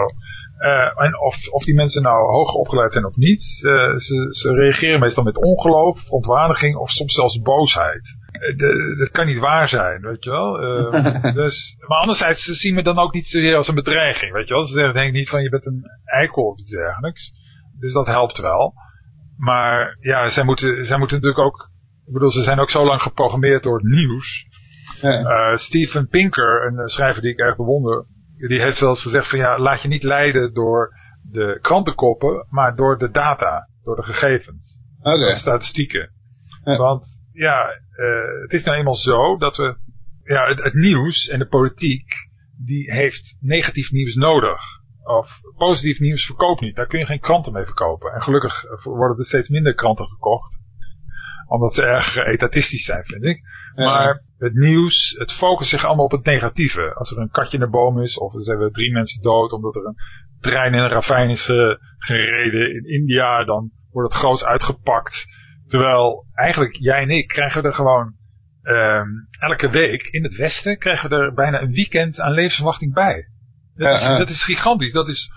Uh, en of, of die mensen nou hoog opgeleid zijn of niet, uh, ze, ze reageren meestal met ongeloof, verontwaardiging of soms zelfs boosheid. Uh, dat kan niet waar zijn, weet je wel. dus, maar anderzijds, ze zien me dan ook niet zozeer als een bedreiging, weet je wel. Ze zeggen denk ik niet van je bent een eikel of iets dergelijks. Dus dat helpt wel. Maar ja, zij moeten, zij moeten natuurlijk ook, ik bedoel, ze zijn ook zo lang geprogrammeerd door het nieuws. Ja. Steven Pinker, een schrijver die ik erg bewonder, die heeft wel eens gezegd van ja, laat je niet leiden door de krantenkoppen, maar door de data, door de gegevens. Okay. De statistieken. Ja. Want ja, uh, het is nou eenmaal zo dat we, ja, het, het, nieuws en de politiek, die heeft negatief nieuws nodig. Of positief nieuws verkoopt niet. Daar kun je geen kranten mee verkopen. En gelukkig worden er steeds minder kranten gekocht. Omdat ze erg etatistisch zijn, vind ik. Maar het nieuws, het focust zich allemaal op het negatieve. Als er een katje in de boom is, of er zijn drie mensen dood omdat er een trein in een ravijn is uh, gereden in India, dan wordt het groots uitgepakt. Terwijl eigenlijk jij en ik krijgen er gewoon um, elke week in het Westen krijgen we er bijna een weekend aan levensverwachting bij. Dat is gigantisch, dat is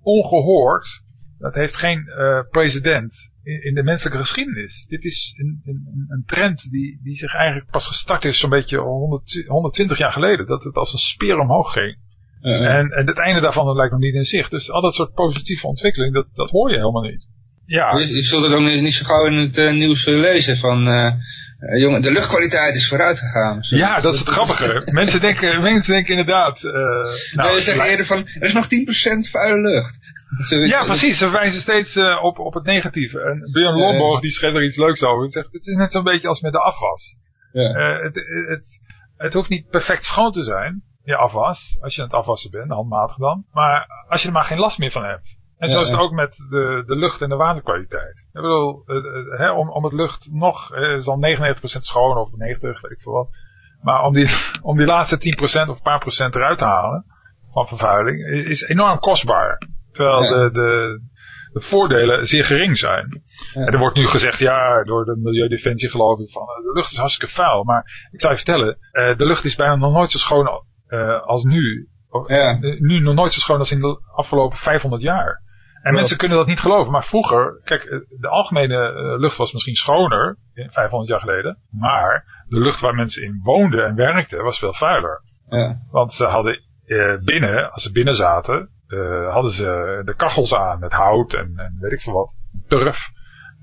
ongehoord. Dat heeft geen uh, president in, in, de menselijke geschiedenis. Dit is een, een, een trend die, die zich eigenlijk pas gestart is zo'n beetje 100, 120 jaar geleden. Dat het als een speer omhoog ging. Uh -huh. en, en het einde daarvan lijkt nog niet in zicht. Dus al dat soort positieve ontwikkeling, dat, dat hoor je helemaal niet. Ja. Je, je zult het ook niet zo gauw in het uh, nieuws lezen van... Uh, jongen, de luchtkwaliteit is vooruit gegaan. Zo. Ja, dat is het grappige. mensen, denken, mensen denken inderdaad... Uh, nou, nee, ze zeggen eerder van, er is nog 10% vuile lucht. Ja, precies. Ze wijzen steeds uh, op, op het negatieve. En Björn Lomborg, die schreef er iets leuks over. Hij zegt, het is net zo'n beetje als met de afwas. Ja. Het, het, het hoeft niet perfect schoon te zijn, je afwas, als je aan het afwassen bent, handmatig dan. Maar als je er maar geen last meer van hebt. En zo is het ook met de, de lucht en de waterkwaliteit. Ik bedoel, uh, hè, om, om het lucht nog, het is al 99% schoon of 90, weet ik veel wat. Maar om die, om die laatste 10% of een paar procent eruit te halen van vervuiling, is enorm kostbaar. Terwijl ja. de, de, de voordelen zeer gering zijn. Ja. En er wordt nu gezegd, ja, door de Milieudefensie geloof ik, van de lucht is hartstikke vuil. Maar ik zou je vertellen, uh, de lucht is bijna nog nooit zo schoon uh, als nu. Ja. Nu nog nooit zo schoon als in de afgelopen 500 jaar. En mensen kunnen dat niet geloven. Maar vroeger, kijk, de algemene lucht was misschien schoner, 500 jaar geleden. Maar de lucht waar mensen in woonden en werkten was veel vuiler. Ja. Want ze hadden binnen, als ze binnen zaten, hadden ze de kachels aan met hout en, en weet ik veel wat, turf.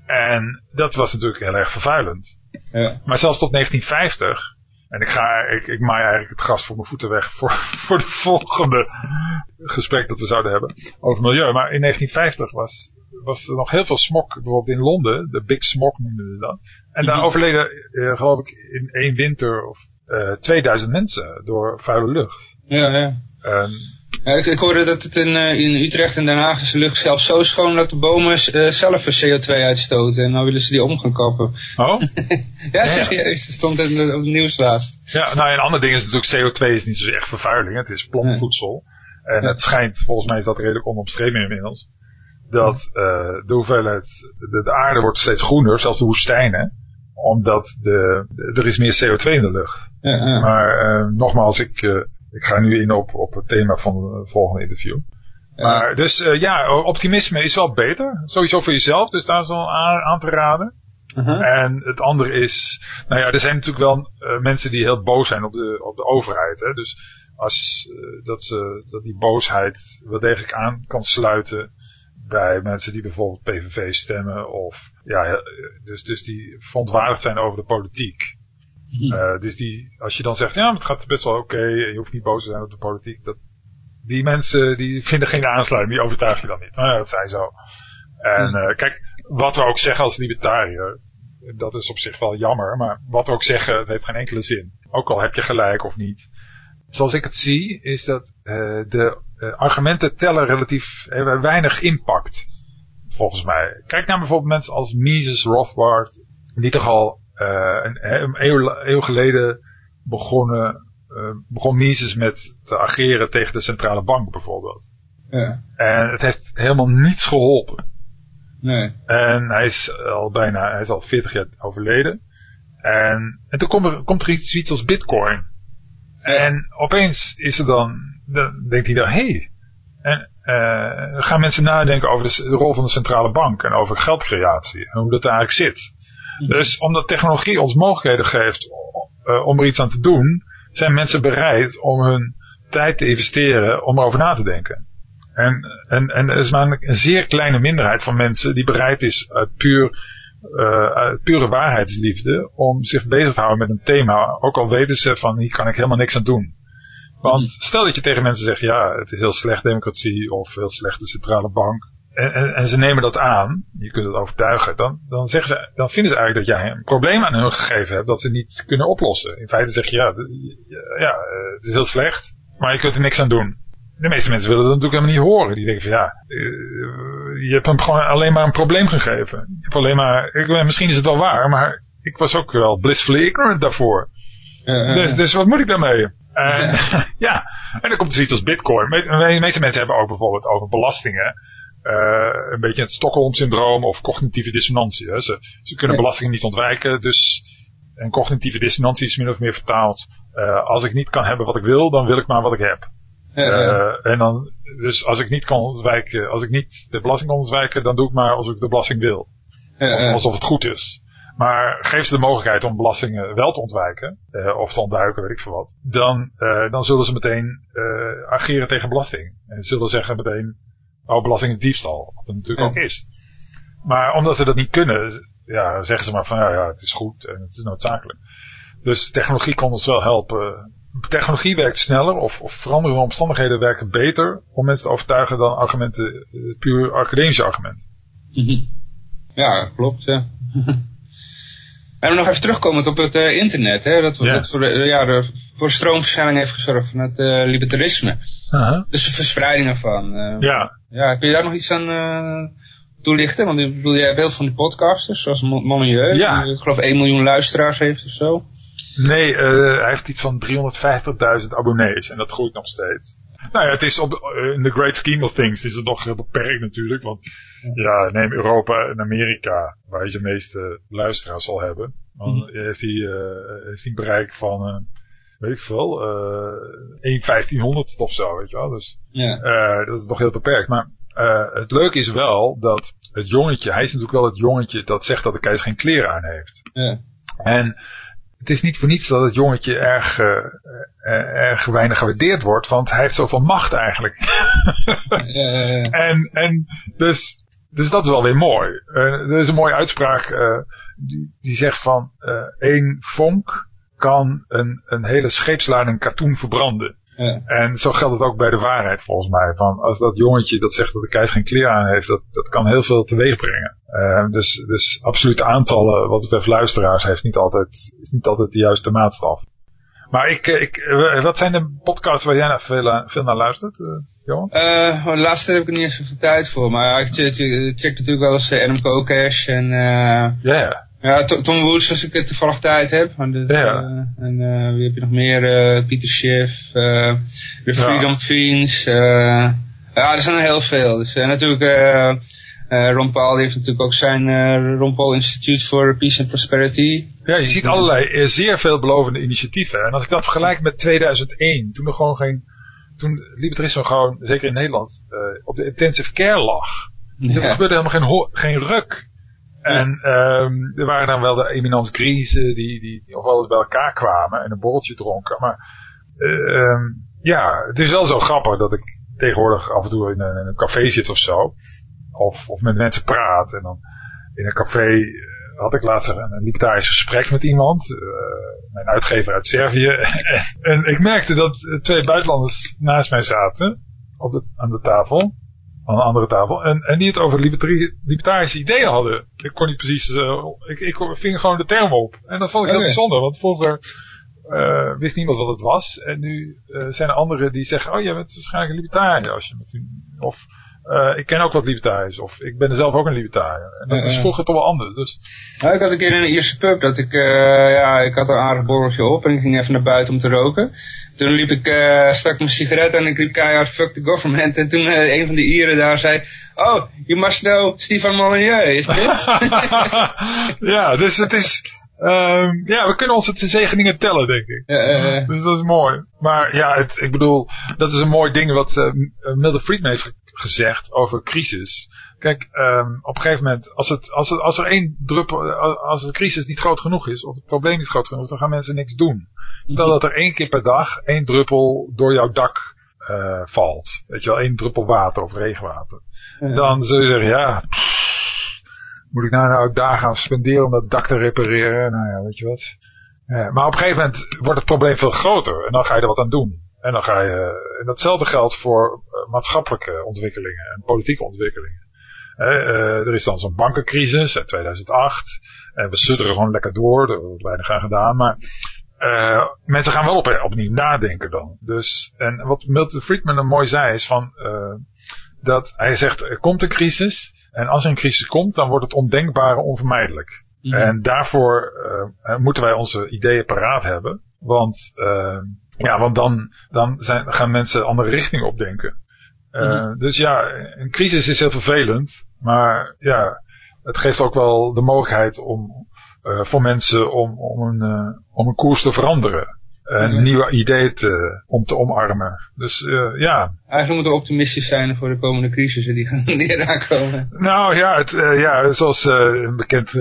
En dat was natuurlijk heel erg vervuilend. Ja. Maar zelfs tot 1950, en ik, ga, ik, ik maai eigenlijk het gras voor mijn voeten weg voor, voor de volgende gesprek dat we zouden hebben over milieu. Maar in 1950 was, was er nog heel veel smog, bijvoorbeeld in Londen, de Big Smog noemden we dat. En daar overleden, uh, geloof ik, in één winter of uh, 2000 mensen door vuile lucht. Ja, ja, ik, ik, hoorde dat het in, uh, in Utrecht en Den Haag is de lucht zelfs zo schoon dat de bomen uh, zelf een CO2 uitstoten. En nou willen ze die om gaan kappen. Oh? ja, serieus. Dat stond in op het nieuws laatst. Ja, nou een ander ding is natuurlijk CO2 is niet zo echt vervuiling. Het is plantvoedsel. En het schijnt, volgens mij is dat redelijk onomstreden inmiddels. dat uh, de hoeveelheid, de, de, aarde wordt steeds groener, zelfs de woestijnen, omdat de, er is meer CO2 in de lucht. Ja, ja. Maar uh, nogmaals, ik, uh, ik ga nu in op, op het thema van het volgende interview. Maar dus ja, optimisme is wel beter. Sowieso voor jezelf, dus daar is wel aan, aan te raden. Uh -huh. En het andere is, nou ja, er zijn natuurlijk wel mensen die heel boos zijn op de, op de overheid. Hè? Dus als, dat, ze, dat die boosheid wel degelijk aan kan sluiten bij mensen die bijvoorbeeld PVV stemmen of ja, dus, dus die verontwaardigd zijn over de politiek. Uh, dus die, als je dan zegt, ja, het gaat best wel oké, okay, je hoeft niet boos te zijn op de politiek, dat, die mensen die vinden geen aansluiting, die overtuig je dan niet. Nou ja, dat zijn zo. En uh, kijk, wat we ook zeggen als libertariër, dat is op zich wel jammer, maar wat we ook zeggen, het heeft geen enkele zin. Ook al heb je gelijk of niet. Zoals ik het zie, is dat uh, de argumenten tellen relatief, hebben weinig impact. Volgens mij. Kijk naar bijvoorbeeld mensen als Mises Rothbard, die toch al een, een eeuw, eeuw, geleden begonnen, uh, begon Mises met te ageren tegen de centrale bank bijvoorbeeld. Ja. En het heeft helemaal niets geholpen. Nee. En hij is al bijna, hij is al 40 jaar overleden. En, en toen komt er, komt er iets, iets als bitcoin. En opeens is er dan, dan denkt hij dan, hé. Hey. En uh, gaan mensen nadenken over de, de, rol van de centrale bank en over geldcreatie en hoe dat eigenlijk zit. Dus omdat technologie ons mogelijkheden geeft uh, om er iets aan te doen, zijn mensen bereid om hun tijd te investeren om erover na te denken. En, en, en er is maar een zeer kleine minderheid van mensen die bereid is uit puur uh, pure waarheidsliefde om zich bezig te houden met een thema. Ook al weten ze van hier kan ik helemaal niks aan doen. Want mhm. stel dat je tegen mensen zegt ja het is heel slecht democratie of heel slecht de centrale bank. En, en, en, ze nemen dat aan, je kunt het overtuigen, dan, dan, zeggen ze, dan vinden ze eigenlijk dat jij een probleem aan hun gegeven hebt dat ze niet kunnen oplossen. In feite zeg je ja, ja het is heel slecht, maar je kunt er niks aan doen de meeste mensen willen dat natuurlijk helemaal niet horen. Die denken van ja, uh, je hebt hem gewoon alleen maar een probleem gegeven. Je hebt alleen maar, ik, misschien is het wel waar, maar ik was ook wel blissfully ignorant daarvoor. Uh, dus, dus wat moet ik daarmee? En, ja, en dan komt er iets als bitcoin. De meeste mensen hebben ook bijvoorbeeld over belastingen. Uh, een beetje het Stockholm-syndroom of cognitieve dissonantie. Hè. Ze, ze kunnen belastingen niet ontwijken, dus en cognitieve dissonantie is min of meer vertaald. Uh, als ik niet kan hebben wat ik wil, dan wil ik maar wat ik heb. Uh, en dan, dus als ik niet kan ontwijken, als ik niet de belasting kan ontwijken, dan doe ik maar alsof ik de belasting wil. alsof het goed is. Maar geef ze de mogelijkheid om belastingen wel te ontwijken, of te ontduiken, weet ik veel wat. Dan, dan zullen ze meteen ageren tegen belasting. En zullen zeggen meteen, oh belasting is diefstal. Wat het natuurlijk ook is. Maar omdat ze dat niet kunnen, ja, zeggen ze maar van ja, ja, het is goed en het is noodzakelijk. Dus technologie kan ons wel helpen technologie werkt sneller of, of veranderende omstandigheden werken beter om mensen te overtuigen dan argumenten, eh, puur academische argumenten. Ja, klopt. Ja. en nog even terugkomend op het uh, internet, hè, dat, ja. dat voor, uh, ja, voor stroomversnelling heeft gezorgd van het uh, libertarisme. -huh. Dus de verspreiding ervan. ja. ja. Kun je daar nog iets aan toelichten? Want ik bedoel, jij hebt heel veel van die podcasters, zoals Monnieu, ja. die ik geloof 1 miljoen luisteraars heeft of zo. Nee, hij heeft iets van 350.000 abonnees en dat groeit nog steeds. Nou ja, het is op, uh, in the great scheme of things is het nog heel beperkt natuurlijk. Want ja, neem Europa en Amerika, waar je de meeste luisteraars zal hebben. Dan mm -hmm. heeft hij uh, heeft een bereik van, weet ik veel, uh, 1 1500 of zo, weet je wel. Dus yeah. dat is nog heel beperkt. Maar het leuke is wel dat het jongetje, hij is natuurlijk wel het jongetje dat zegt dat de keizer geen kleren aan heeft. Yeah. En het is niet voor niets dat het jongetje erg, uh, erg weinig gewaardeerd wordt, want hij heeft zoveel macht eigenlijk. en, en dus, dus dat is wel weer mooi. Uh, er is een mooie uitspraak die, die zegt van één vonk kan een, een hele scheepslading katoen verbranden. Ja. En zo geldt het ook bij de waarheid volgens mij. Van als dat jongetje dat zegt dat de keizer geen kleren aan heeft, dat, dat kan heel veel teweeg brengen. Uh, dus, dus absolute aantallen wat betreft luisteraars heeft niet altijd, is niet altijd de juiste maatstaf. Maar ik, ik, eh, wat zijn de podcasts waar jij naar veel, veel naar luistert, uh, Johan? Uh, de laatste heb ik er niet eens zoveel tijd voor. Maar ik check, check natuurlijk wel eens uh, NMCO Cash en... Ja, yeah. Ja, Tom Woods als ik toevallig tijd heb. Dus, ja. Uh, en uh, wie heb je nog meer? Uh, Pieter Schiff, de Freedom ja. Fiends. Ja, er zijn er heel veel. Dus natuurlijk, Ron Paul heeft natuurlijk ook zijn Ron Paul Institute for Peace and Prosperity. Ja, je ziet allerlei zeer veelbelovende initiatieven. En als ik dat vergelijk met 2001, toen er gewoon geen, toen libertarisme gewoon, zeker in Nederland, op de intensive care lag. Ja. Er gebeurde helemaal geen, geen ruk. En um, er waren dan wel de eminence griezen die, die, nog bij elkaar kwamen en een borreltje dronken. Maar uh, ja, het is wel zo grappig dat ik tegenwoordig af en toe in een, in een café zit of zo. Of, of met mensen praat. En dan in een café eh, had ik laatst een, een libertarisch gesprek met iemand. Uh, mijn uitgever uit Servië. en ik merkte dat twee buitenlanders naast mij zaten. Op de, aan de tafel aan een andere tafel. En, en die het over libertarische ideeën hadden. Ik kon niet precies, uh, ik, ik ving gewoon de term op. En dat vond ik heel bijzonder, want vroeger uh, wist niemand wat het was. En nu uh, zijn er anderen die zeggen, oh jij bent waarschijnlijk een libertariër. Als je met u, of uh, ik ken ook wat libertariërs. Of ik ben zelf ook een libertariër. En dat is vroeger toch wel anders. Dus. Ja, ik had een keer in een Ierse pub dat ik, uh, ja, ik had een aardig borreltje op en ik ging even naar buiten om te roken. Toen liep ik, uh, stak mijn sigaret en ik riep keihard fuck the government. En toen uh, een van de Ieren daar zei, oh, you must know Stefan Molyneux, is het? ja, dus het is... Um, ja, we kunnen onze zegeningen tellen, denk ik. Uh, dus dat is mooi. Maar ja, het, ik bedoel, dat is een mooi ding wat uh, Milton Friedman heeft gezegd over crisis. Kijk, um, op een gegeven moment, als, het, als, het, als er één druppel, als de crisis niet groot genoeg is, of het probleem niet groot genoeg is, dan gaan mensen niks doen. Stel dat er één keer per dag één druppel door jouw dak uh, valt. Weet je wel, één druppel water of regenwater. Dan zul je zeggen, ja, moet ik nou, nou ook daar gaan spenderen om dat dak te repareren? Nou ja, weet je wat. Maar op een gegeven moment wordt het probleem veel groter en dan ga je er wat aan doen. En dan ga je, en datzelfde geldt voor uh, maatschappelijke ontwikkelingen en politieke ontwikkelingen. Uh, er is dan zo'n bankencrisis in 2008 en we sudderen gewoon lekker door, er wordt weinig aan gedaan, maar uh, mensen gaan wel op, opnieuw nadenken dan. Dus, en wat Milton Friedman dan mooi zei is van, dat hij zegt er komt een crisis en als er een crisis komt dan wordt het ondenkbare onvermijdelijk. Mm -hmm. En daarvoor moeten wij onze ideeën paraat hebben, want ja, want dan, dan zijn, gaan mensen andere richtingen opdenken. Uh, mm -hmm. Dus ja, een crisis is heel vervelend. Maar ja, het geeft ook wel de mogelijkheid om, uh, voor mensen om, om, een, uh, om een koers te veranderen. En -hmm. nieuwe ideeën te, om te omarmen. Dus ja. Eigenlijk moeten we optimistisch zijn voor de komende crisissen die gaan eraan komen. Nou ja, het, ja zoals een bekend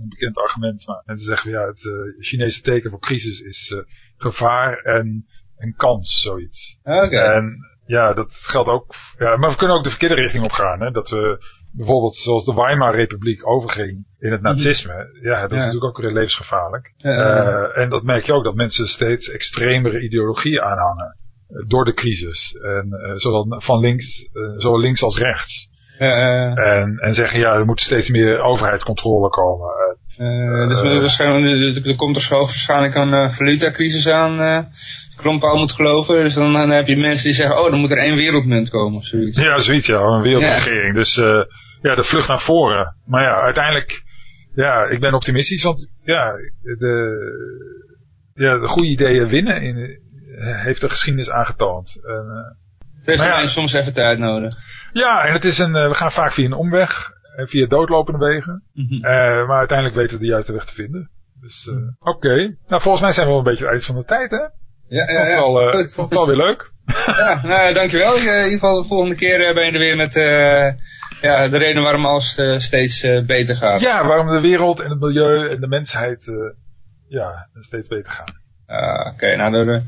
een bekend argument. Maar mensen zeggen ja, het uh, Chinese teken voor crisis is uh, gevaar en een kans, zoiets. Okay. En ja, dat geldt ook. Ja, maar we kunnen ook de verkeerde richting op gaan. Hè? Dat we bijvoorbeeld zoals de Weimar-republiek overging in het nazisme. Mm -hmm. Ja, dat is ja. natuurlijk ook weer levensgevaarlijk. Ja. Uh, en dat merk je ook, dat mensen steeds extremere ideologieën aanhangen. Door de crisis. En zowel van links, zowel links als rechts. Uh, en, en zeggen, ja, er moet steeds meer overheidscontrole komen. Uh, dus waarschijnlijk, er komt er zo waarschijnlijk een valutacrisis aan. Krompau moet geloven. Dus dan, dan, heb je mensen die zeggen, oh, dan moet er één wereldmunt komen. Of zoiets. Ja, zoiets ja, een wereldregering. Ja. Dus ja, de vlucht naar voren. Maar ja, uiteindelijk, ja, ik ben optimistisch. Want ja, de, ja, de goede ideeën winnen in, heeft de geschiedenis aangetoond. En, het heeft ja, soms even tijd nodig. Ja, en het is een, we gaan vaak via een omweg via doodlopende wegen. Mm -hmm. uh, maar uiteindelijk weten we de juiste weg te vinden. Dus uh, oké. Okay. Nou, volgens mij zijn we wel een beetje uit van de tijd, hè? Ja, ja, ja. Vond wel, uh, vond wel weer leuk. ja, nou, dankjewel. In ieder geval de volgende keer ben je er weer met ja, de reden waarom alles steeds beter gaat. Ja, waarom de wereld en het milieu en de mensheid ja, steeds beter gaan. Ah, oké, okay, nou, dat,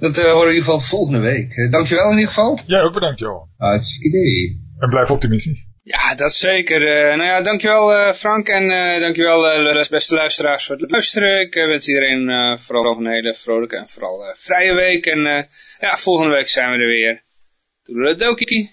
dat horen we in ieder geval volgende week. dankjewel in ieder geval. Ja, ook bedankt, Johan. Hartstikke idee. En blijf optimistisch. Ja, dat zeker. Uh, nou ja, dankjewel uh, Frank en uh, dankjewel uh, beste luisteraars voor het luisteren. Ik wens iedereen vooral nog een hele vrolijke en vooral vrije week. En ja, volgende week zijn we er weer. Doei, doei,